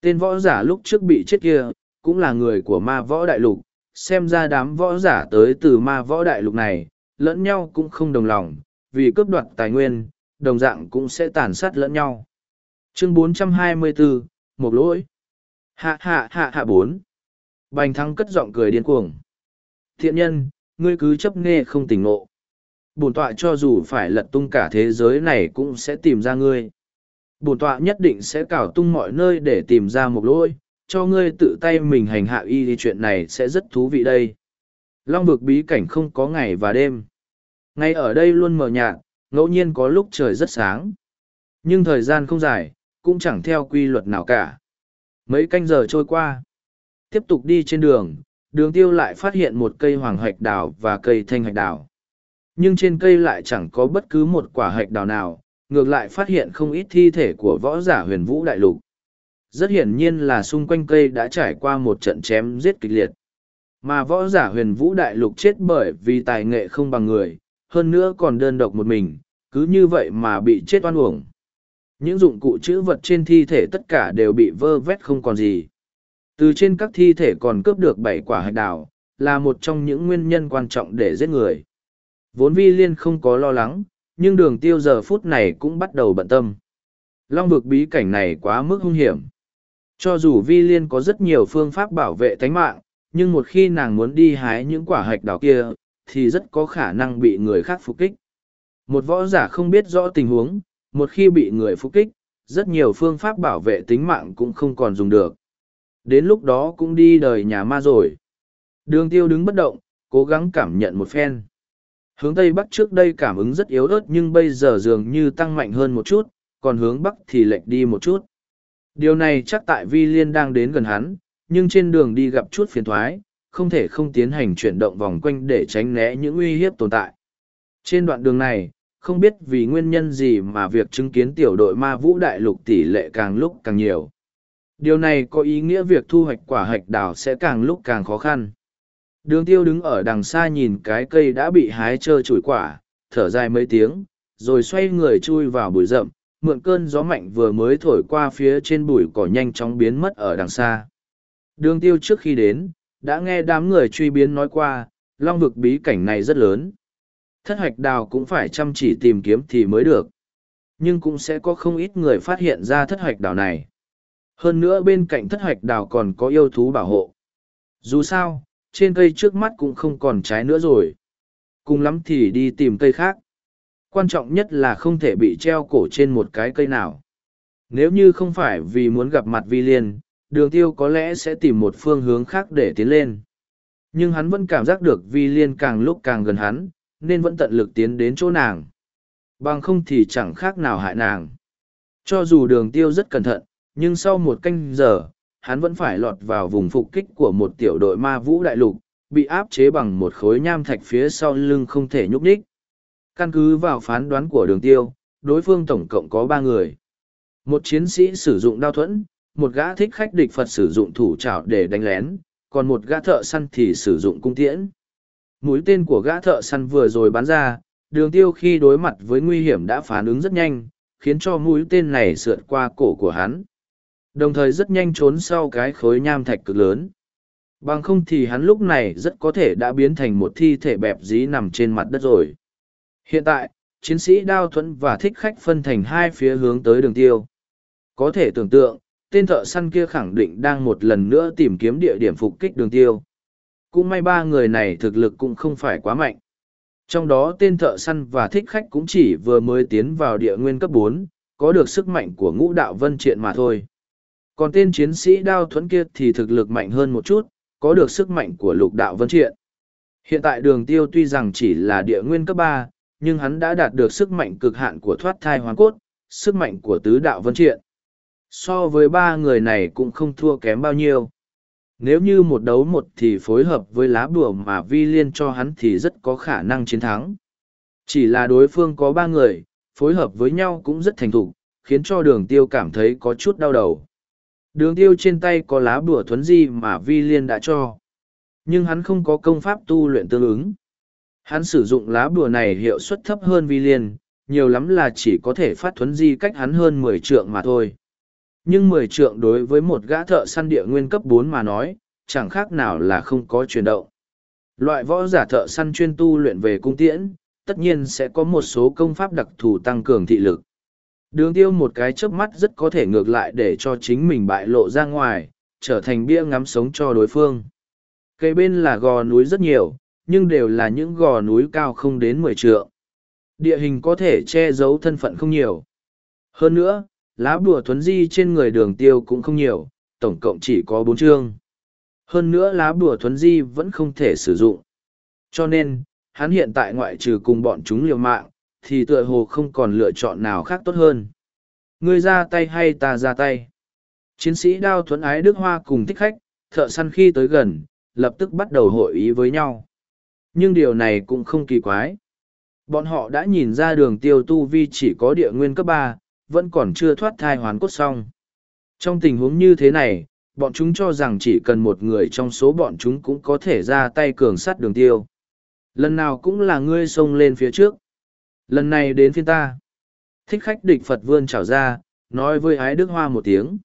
Tên võ giả lúc trước bị chết kia, cũng là người của ma võ đại lục, xem ra đám võ giả tới từ ma võ đại lục này, lẫn nhau cũng không đồng lòng, vì cướp đoạt tài nguyên, đồng dạng cũng sẽ tàn sát lẫn nhau. Chương 424, một lỗi. Hạ hạ hạ hạ bốn. Bành thắng cất giọng cười điên cuồng. Thiện nhân, ngươi cứ chấp nghe không tỉnh ngộ. Bổn tọa cho dù phải lật tung cả thế giới này cũng sẽ tìm ra ngươi. Bổn tọa nhất định sẽ cào tung mọi nơi để tìm ra một lỗi, cho ngươi tự tay mình hành hạ y thì chuyện này sẽ rất thú vị đây. Long vực bí cảnh không có ngày và đêm. Ngay ở đây luôn mờ nhạt, ngẫu nhiên có lúc trời rất sáng. Nhưng thời gian không dài, cũng chẳng theo quy luật nào cả. Mấy canh giờ trôi qua. Tiếp tục đi trên đường, đường tiêu lại phát hiện một cây hoàng hạch đào và cây thanh hạch đào. Nhưng trên cây lại chẳng có bất cứ một quả hạch đào nào, ngược lại phát hiện không ít thi thể của võ giả huyền vũ đại lục. Rất hiển nhiên là xung quanh cây đã trải qua một trận chém giết kịch liệt. Mà võ giả huyền vũ đại lục chết bởi vì tài nghệ không bằng người, hơn nữa còn đơn độc một mình, cứ như vậy mà bị chết oan uổng. Những dụng cụ chữ vật trên thi thể tất cả đều bị vơ vét không còn gì. Từ trên các thi thể còn cướp được bảy quả hạch đào, là một trong những nguyên nhân quan trọng để giết người. Vốn vi liên không có lo lắng, nhưng đường tiêu giờ phút này cũng bắt đầu bận tâm. Long vực bí cảnh này quá mức hung hiểm. Cho dù vi liên có rất nhiều phương pháp bảo vệ tánh mạng, nhưng một khi nàng muốn đi hái những quả hạch đào kia, thì rất có khả năng bị người khác phục kích. Một võ giả không biết rõ tình huống, một khi bị người phục kích, rất nhiều phương pháp bảo vệ tính mạng cũng không còn dùng được. Đến lúc đó cũng đi đời nhà ma rồi. Đường tiêu đứng bất động, cố gắng cảm nhận một phen. Hướng Tây Bắc trước đây cảm ứng rất yếu ớt nhưng bây giờ dường như tăng mạnh hơn một chút, còn hướng Bắc thì lệch đi một chút. Điều này chắc tại Vi Liên đang đến gần hắn, nhưng trên đường đi gặp chút phiền thoái, không thể không tiến hành chuyển động vòng quanh để tránh né những uy hiếp tồn tại. Trên đoạn đường này, không biết vì nguyên nhân gì mà việc chứng kiến tiểu đội ma vũ đại lục tỷ lệ càng lúc càng nhiều. Điều này có ý nghĩa việc thu hoạch quả hạch đào sẽ càng lúc càng khó khăn. Đường tiêu đứng ở đằng xa nhìn cái cây đã bị hái trơ chủi quả, thở dài mấy tiếng, rồi xoay người chui vào bụi rậm, mượn cơn gió mạnh vừa mới thổi qua phía trên bụi cỏ nhanh chóng biến mất ở đằng xa. Đường tiêu trước khi đến, đã nghe đám người truy biến nói qua, long vực bí cảnh này rất lớn. Thất hoạch đào cũng phải chăm chỉ tìm kiếm thì mới được. Nhưng cũng sẽ có không ít người phát hiện ra thất hoạch đào này. Hơn nữa bên cạnh thất hoạch đào còn có yêu thú bảo hộ. Dù sao, trên cây trước mắt cũng không còn trái nữa rồi. Cùng lắm thì đi tìm cây khác. Quan trọng nhất là không thể bị treo cổ trên một cái cây nào. Nếu như không phải vì muốn gặp mặt vi liên, đường tiêu có lẽ sẽ tìm một phương hướng khác để tiến lên. Nhưng hắn vẫn cảm giác được vi liên càng lúc càng gần hắn, nên vẫn tận lực tiến đến chỗ nàng. Bằng không thì chẳng khác nào hại nàng. Cho dù đường tiêu rất cẩn thận, nhưng sau một canh giờ, hắn vẫn phải lọt vào vùng phục kích của một tiểu đội ma vũ đại lục, bị áp chế bằng một khối nham thạch phía sau lưng không thể nhúc nhích. Căn cứ vào phán đoán của đường tiêu, đối phương tổng cộng có ba người. Một chiến sĩ sử dụng đao thuẫn, một gã thích khách địch Phật sử dụng thủ trảo để đánh lén, còn một gã thợ săn thì sử dụng cung tiễn. Mũi tên của gã thợ săn vừa rồi bắn ra, đường tiêu khi đối mặt với nguy hiểm đã phản ứng rất nhanh, khiến cho mũi tên này sượt qua cổ của hắn. Đồng thời rất nhanh trốn sau cái khối nham thạch cực lớn. Bằng không thì hắn lúc này rất có thể đã biến thành một thi thể bẹp dí nằm trên mặt đất rồi. Hiện tại, chiến sĩ đao thuẫn và thích khách phân thành hai phía hướng tới đường tiêu. Có thể tưởng tượng, tên thợ săn kia khẳng định đang một lần nữa tìm kiếm địa điểm phục kích đường tiêu. Cũng may ba người này thực lực cũng không phải quá mạnh. Trong đó tên thợ săn và thích khách cũng chỉ vừa mới tiến vào địa nguyên cấp bốn, có được sức mạnh của ngũ đạo vân triện mà thôi. Còn tên chiến sĩ đao thuẫn kia thì thực lực mạnh hơn một chút, có được sức mạnh của lục đạo vân triện. Hiện tại đường tiêu tuy rằng chỉ là địa nguyên cấp ba, nhưng hắn đã đạt được sức mạnh cực hạn của thoát thai hoàn cốt, sức mạnh của tứ đạo vân triện. So với ba người này cũng không thua kém bao nhiêu. Nếu như một đấu một thì phối hợp với lá bùa mà vi liên cho hắn thì rất có khả năng chiến thắng. Chỉ là đối phương có ba người, phối hợp với nhau cũng rất thành thục, khiến cho đường tiêu cảm thấy có chút đau đầu. Đường tiêu trên tay có lá bùa thuấn di mà vi liên đã cho. Nhưng hắn không có công pháp tu luyện tương ứng. Hắn sử dụng lá bùa này hiệu suất thấp hơn vi liên, nhiều lắm là chỉ có thể phát thuấn di cách hắn hơn mười trượng mà thôi. Nhưng mười trượng đối với một gã thợ săn địa nguyên cấp bốn mà nói, chẳng khác nào là không có chuyển động. Loại võ giả thợ săn chuyên tu luyện về cung tiễn, tất nhiên sẽ có một số công pháp đặc thù tăng cường thị lực. Đường tiêu một cái chớp mắt rất có thể ngược lại để cho chính mình bại lộ ra ngoài, trở thành bia ngắm sống cho đối phương. Cây bên là gò núi rất nhiều, nhưng đều là những gò núi cao không đến mười trượng. Địa hình có thể che giấu thân phận không nhiều. Hơn nữa, lá bùa thuấn di trên người đường tiêu cũng không nhiều, tổng cộng chỉ có bốn chương. Hơn nữa lá bùa thuấn di vẫn không thể sử dụng. Cho nên, hắn hiện tại ngoại trừ cùng bọn chúng liều mạng, thì tựa hồ không còn lựa chọn nào khác tốt hơn. Ngươi ra tay hay ta ra tay? Chiến sĩ đao thuấn ái Đức Hoa cùng thích khách, thợ săn khi tới gần, lập tức bắt đầu hội ý với nhau. Nhưng điều này cũng không kỳ quái. Bọn họ đã nhìn ra đường tiêu tu vi chỉ có địa nguyên cấp ba, vẫn còn chưa thoát thai hoàn cốt xong. Trong tình huống như thế này, bọn chúng cho rằng chỉ cần một người trong số bọn chúng cũng có thể ra tay cường sát đường tiêu. Lần nào cũng là ngươi xông lên phía trước. Lần này đến phiên ta. Thích khách địch Phật vươn chào ra, nói với ái đức hoa một tiếng.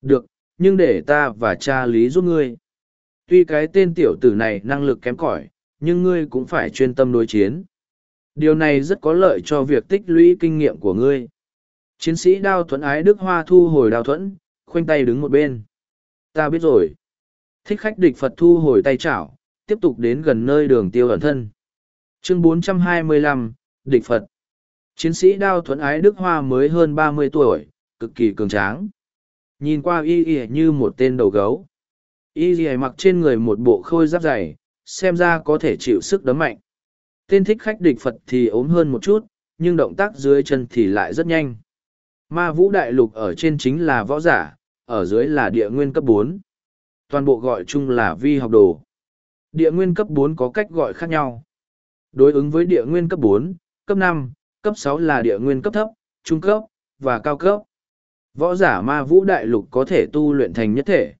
Được, nhưng để ta và cha lý giúp ngươi. Tuy cái tên tiểu tử này năng lực kém cỏi, nhưng ngươi cũng phải chuyên tâm đối chiến. Điều này rất có lợi cho việc tích lũy kinh nghiệm của ngươi. Chiến sĩ đao thuẫn ái Đức Hoa thu hồi đao thuẫn, khoanh tay đứng một bên. Ta biết rồi. Thích khách địch Phật thu hồi tay chảo, tiếp tục đến gần nơi đường tiêu ẩn thân. Chương 425, Địch Phật. Chiến sĩ đao thuẫn ái Đức Hoa mới hơn ba mươi tuổi, cực kỳ cường tráng. Nhìn qua y y như một tên đầu gấu. Y y mặc trên người một bộ khôi giáp dày, xem ra có thể chịu sức đấm mạnh. Tên thích khách địch Phật thì ốm hơn một chút, nhưng động tác dưới chân thì lại rất nhanh. Ma vũ đại lục ở trên chính là võ giả, ở dưới là địa nguyên cấp bốn. Toàn bộ gọi chung là vi học đồ. Địa nguyên cấp bốn có cách gọi khác nhau. Đối ứng với địa nguyên cấp bốn, cấp năm, cấp sáu là địa nguyên cấp thấp, trung cấp, và cao cấp. Võ giả ma vũ đại lục có thể tu luyện thành nhất thể.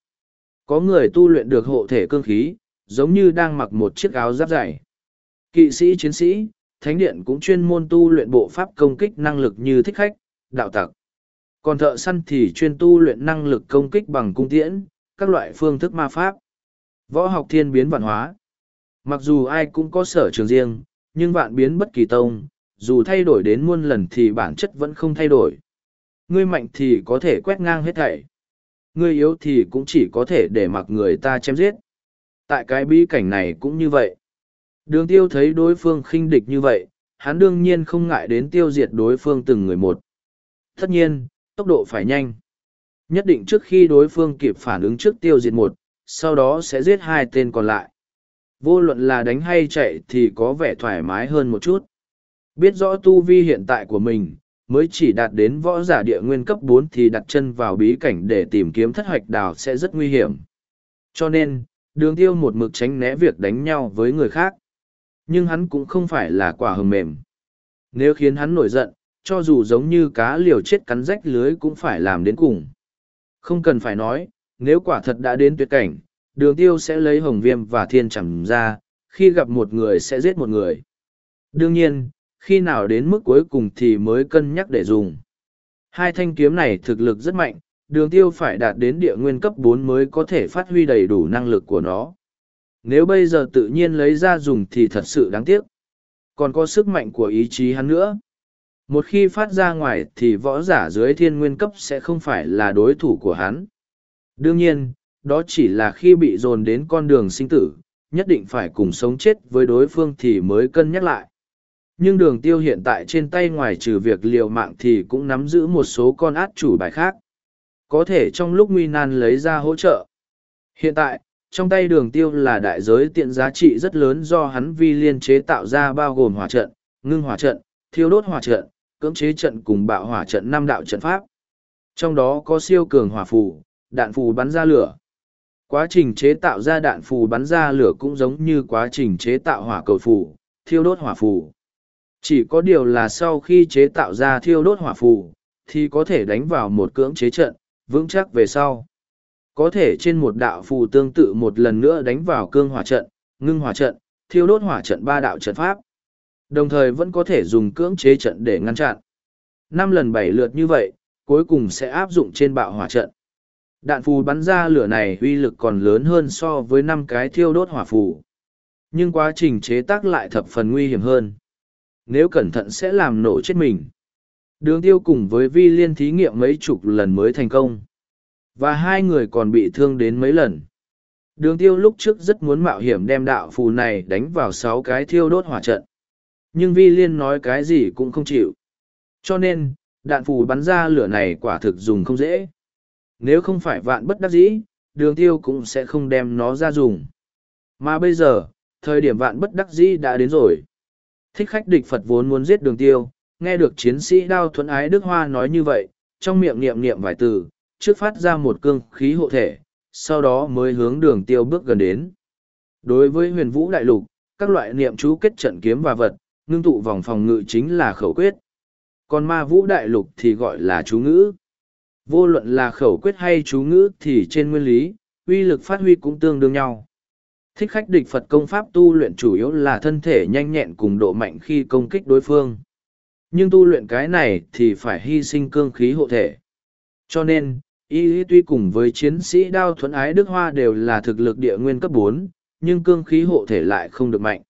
Có người tu luyện được hộ thể cương khí, giống như đang mặc một chiếc áo giáp dày. Kỵ sĩ chiến sĩ, thánh điện cũng chuyên môn tu luyện bộ pháp công kích năng lực như thích khách, đạo tặc. Còn thợ săn thì chuyên tu luyện năng lực công kích bằng cung tiễn, các loại phương thức ma pháp. Võ học thiên biến vạn hóa. Mặc dù ai cũng có sở trường riêng, nhưng vạn biến bất kỳ tông, dù thay đổi đến muôn lần thì bản chất vẫn không thay đổi. Ngươi mạnh thì có thể quét ngang hết thảy. Ngươi yếu thì cũng chỉ có thể để mặc người ta chém giết. Tại cái bí cảnh này cũng như vậy. Đường tiêu thấy đối phương khinh địch như vậy, hắn đương nhiên không ngại đến tiêu diệt đối phương từng người một. Tất nhiên, tốc độ phải nhanh. Nhất định trước khi đối phương kịp phản ứng trước tiêu diệt một, sau đó sẽ giết hai tên còn lại. Vô luận là đánh hay chạy thì có vẻ thoải mái hơn một chút. Biết rõ tu vi hiện tại của mình, mới chỉ đạt đến võ giả địa nguyên cấp bốn thì đặt chân vào bí cảnh để tìm kiếm thất hoạch đào sẽ rất nguy hiểm. Cho nên, đường tiêu một mực tránh né việc đánh nhau với người khác. Nhưng hắn cũng không phải là quả hầm mềm. Nếu khiến hắn nổi giận, cho dù giống như cá liều chết cắn rách lưới cũng phải làm đến cùng. Không cần phải nói, nếu quả thật đã đến tuyệt cảnh, đường tiêu sẽ lấy hồng viêm và thiên chẳng ra, khi gặp một người sẽ giết một người. Đương nhiên, khi nào đến mức cuối cùng thì mới cân nhắc để dùng. Hai thanh kiếm này thực lực rất mạnh, đường tiêu phải đạt đến địa nguyên cấp bốn mới có thể phát huy đầy đủ năng lực của nó. Nếu bây giờ tự nhiên lấy ra dùng thì thật sự đáng tiếc. Còn có sức mạnh của ý chí hắn nữa. Một khi phát ra ngoài thì võ giả dưới thiên nguyên cấp sẽ không phải là đối thủ của hắn. Đương nhiên, đó chỉ là khi bị dồn đến con đường sinh tử, nhất định phải cùng sống chết với đối phương thì mới cân nhắc lại. Nhưng đường tiêu hiện tại trên tay ngoài trừ việc liều mạng thì cũng nắm giữ một số con át chủ bài khác. Có thể trong lúc nguy nan lấy ra hỗ trợ. Hiện tại, trong tay đường tiêu là đại giới tiện giá trị rất lớn do hắn vi liên chế tạo ra bao gồm hỏa trận, ngưng hỏa trận, thiêu đốt hỏa trận, cưỡng chế trận cùng bạo hỏa trận năm đạo trận pháp. Trong đó có siêu cường hỏa phù, đạn phù bắn ra lửa. Quá trình chế tạo ra đạn phù bắn ra lửa cũng giống như quá trình chế tạo hỏa cầu phù, thiêu đốt hỏa phù. Chỉ có điều là sau khi chế tạo ra thiêu đốt hỏa phù, thì có thể đánh vào một cưỡng chế trận, vững chắc về sau. Có thể trên một đạo phù tương tự một lần nữa đánh vào cương hỏa trận, ngưng hỏa trận, thiêu đốt hỏa trận ba đạo trận pháp. Đồng thời vẫn có thể dùng cưỡng chế trận để ngăn chặn. Năm lần bảy lượt như vậy, cuối cùng sẽ áp dụng trên bạo hỏa trận. Đạn phù bắn ra lửa này uy lực còn lớn hơn so với năm cái thiêu đốt hỏa phù. Nhưng quá trình chế tác lại thập phần nguy hiểm hơn. Nếu cẩn thận sẽ làm nổ chết mình. Đường tiêu cùng với vi liên thí nghiệm mấy chục lần mới thành công. Và hai người còn bị thương đến mấy lần. Đường tiêu lúc trước rất muốn mạo hiểm đem đạo phù này đánh vào sáu cái thiêu đốt hỏa trận. Nhưng vi liên nói cái gì cũng không chịu. Cho nên, đạn phù bắn ra lửa này quả thực dùng không dễ. Nếu không phải vạn bất đắc dĩ, đường tiêu cũng sẽ không đem nó ra dùng. Mà bây giờ, thời điểm vạn bất đắc dĩ đã đến rồi. Thích khách địch Phật vốn muốn giết đường tiêu, nghe được chiến sĩ đao thuẫn ái Đức Hoa nói như vậy, trong miệng niệm niệm vài từ, trước phát ra một cương khí hộ thể, sau đó mới hướng đường tiêu bước gần đến. Đối với huyền vũ đại lục, các loại niệm chú kết trận kiếm và vật, ngưng tụ vòng phòng ngự chính là khẩu quyết. Còn ma vũ đại lục thì gọi là chú ngữ. Vô luận là khẩu quyết hay chú ngữ thì trên nguyên lý, uy lực phát huy cũng tương đương nhau. Thích khách địch Phật công pháp tu luyện chủ yếu là thân thể nhanh nhẹn cùng độ mạnh khi công kích đối phương. Nhưng tu luyện cái này thì phải hy sinh cương khí hộ thể. Cho nên, y tuy cùng với chiến sĩ đao thuẫn ái Đức Hoa đều là thực lực địa nguyên cấp bốn, nhưng cương khí hộ thể lại không được mạnh.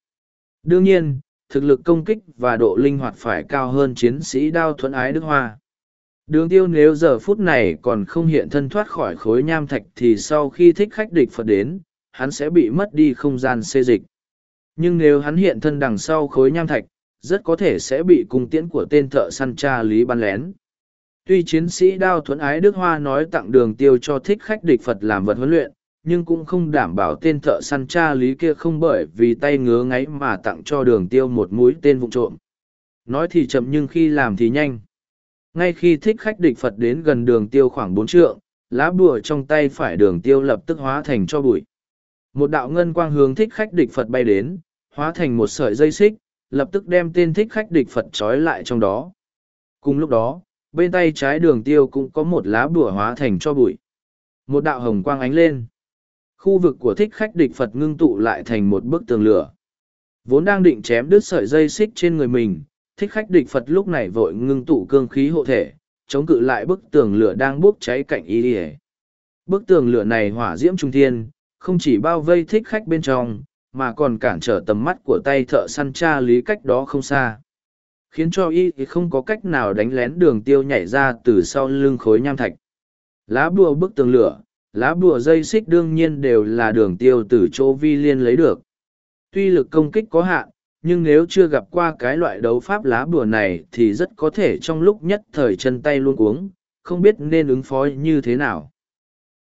Đương nhiên, thực lực công kích và độ linh hoạt phải cao hơn chiến sĩ đao thuẫn ái Đức Hoa. Đường tiêu nếu giờ phút này còn không hiện thân thoát khỏi khối nham thạch thì sau khi thích khách địch Phật đến, hắn sẽ bị mất đi không gian xê dịch. Nhưng nếu hắn hiện thân đằng sau khối nham thạch, rất có thể sẽ bị cung tiễn của tên thợ săn cha lý bắn lén. Tuy chiến sĩ đao thuẫn ái Đức Hoa nói tặng đường tiêu cho thích khách địch Phật làm vật huấn luyện, nhưng cũng không đảm bảo tên thợ săn cha lý kia không bởi vì tay ngứa ngáy mà tặng cho đường tiêu một mũi tên vụ trộm. Nói thì chậm nhưng khi làm thì nhanh. Ngay khi thích khách địch Phật đến gần đường tiêu khoảng bốn trượng, lá bùa trong tay phải đường tiêu lập tức hóa thành cho bụi. Một đạo ngân quang hướng thích khách địch Phật bay đến, hóa thành một sợi dây xích, lập tức đem tên thích khách địch Phật trói lại trong đó. Cùng lúc đó, bên tay trái đường tiêu cũng có một lá bùa hóa thành cho bụi. Một đạo hồng quang ánh lên. Khu vực của thích khách địch Phật ngưng tụ lại thành một bức tường lửa. Vốn đang định chém đứt sợi dây xích trên người mình, thích khách địch Phật lúc này vội ngưng tụ cương khí hộ thể, chống cự lại bức tường lửa đang bốc cháy cạnh y ỉa bức tường lửa này hỏa diễm trung thiên không chỉ bao vây thích khách bên trong mà còn cản trở tầm mắt của tay thợ săn cha lý cách đó không xa. Khiến cho y không có cách nào đánh lén đường tiêu nhảy ra từ sau lưng khối nham thạch. Lá bùa bức tường lửa lá bùa dây xích đương nhiên đều là đường tiêu từ chỗ vi liên lấy được. Tuy lực công kích có hạn, nhưng nếu chưa gặp qua cái loại đấu pháp lá bùa này thì rất có thể trong lúc nhất thời chân tay luôn cuống, không biết nên ứng phó như thế nào.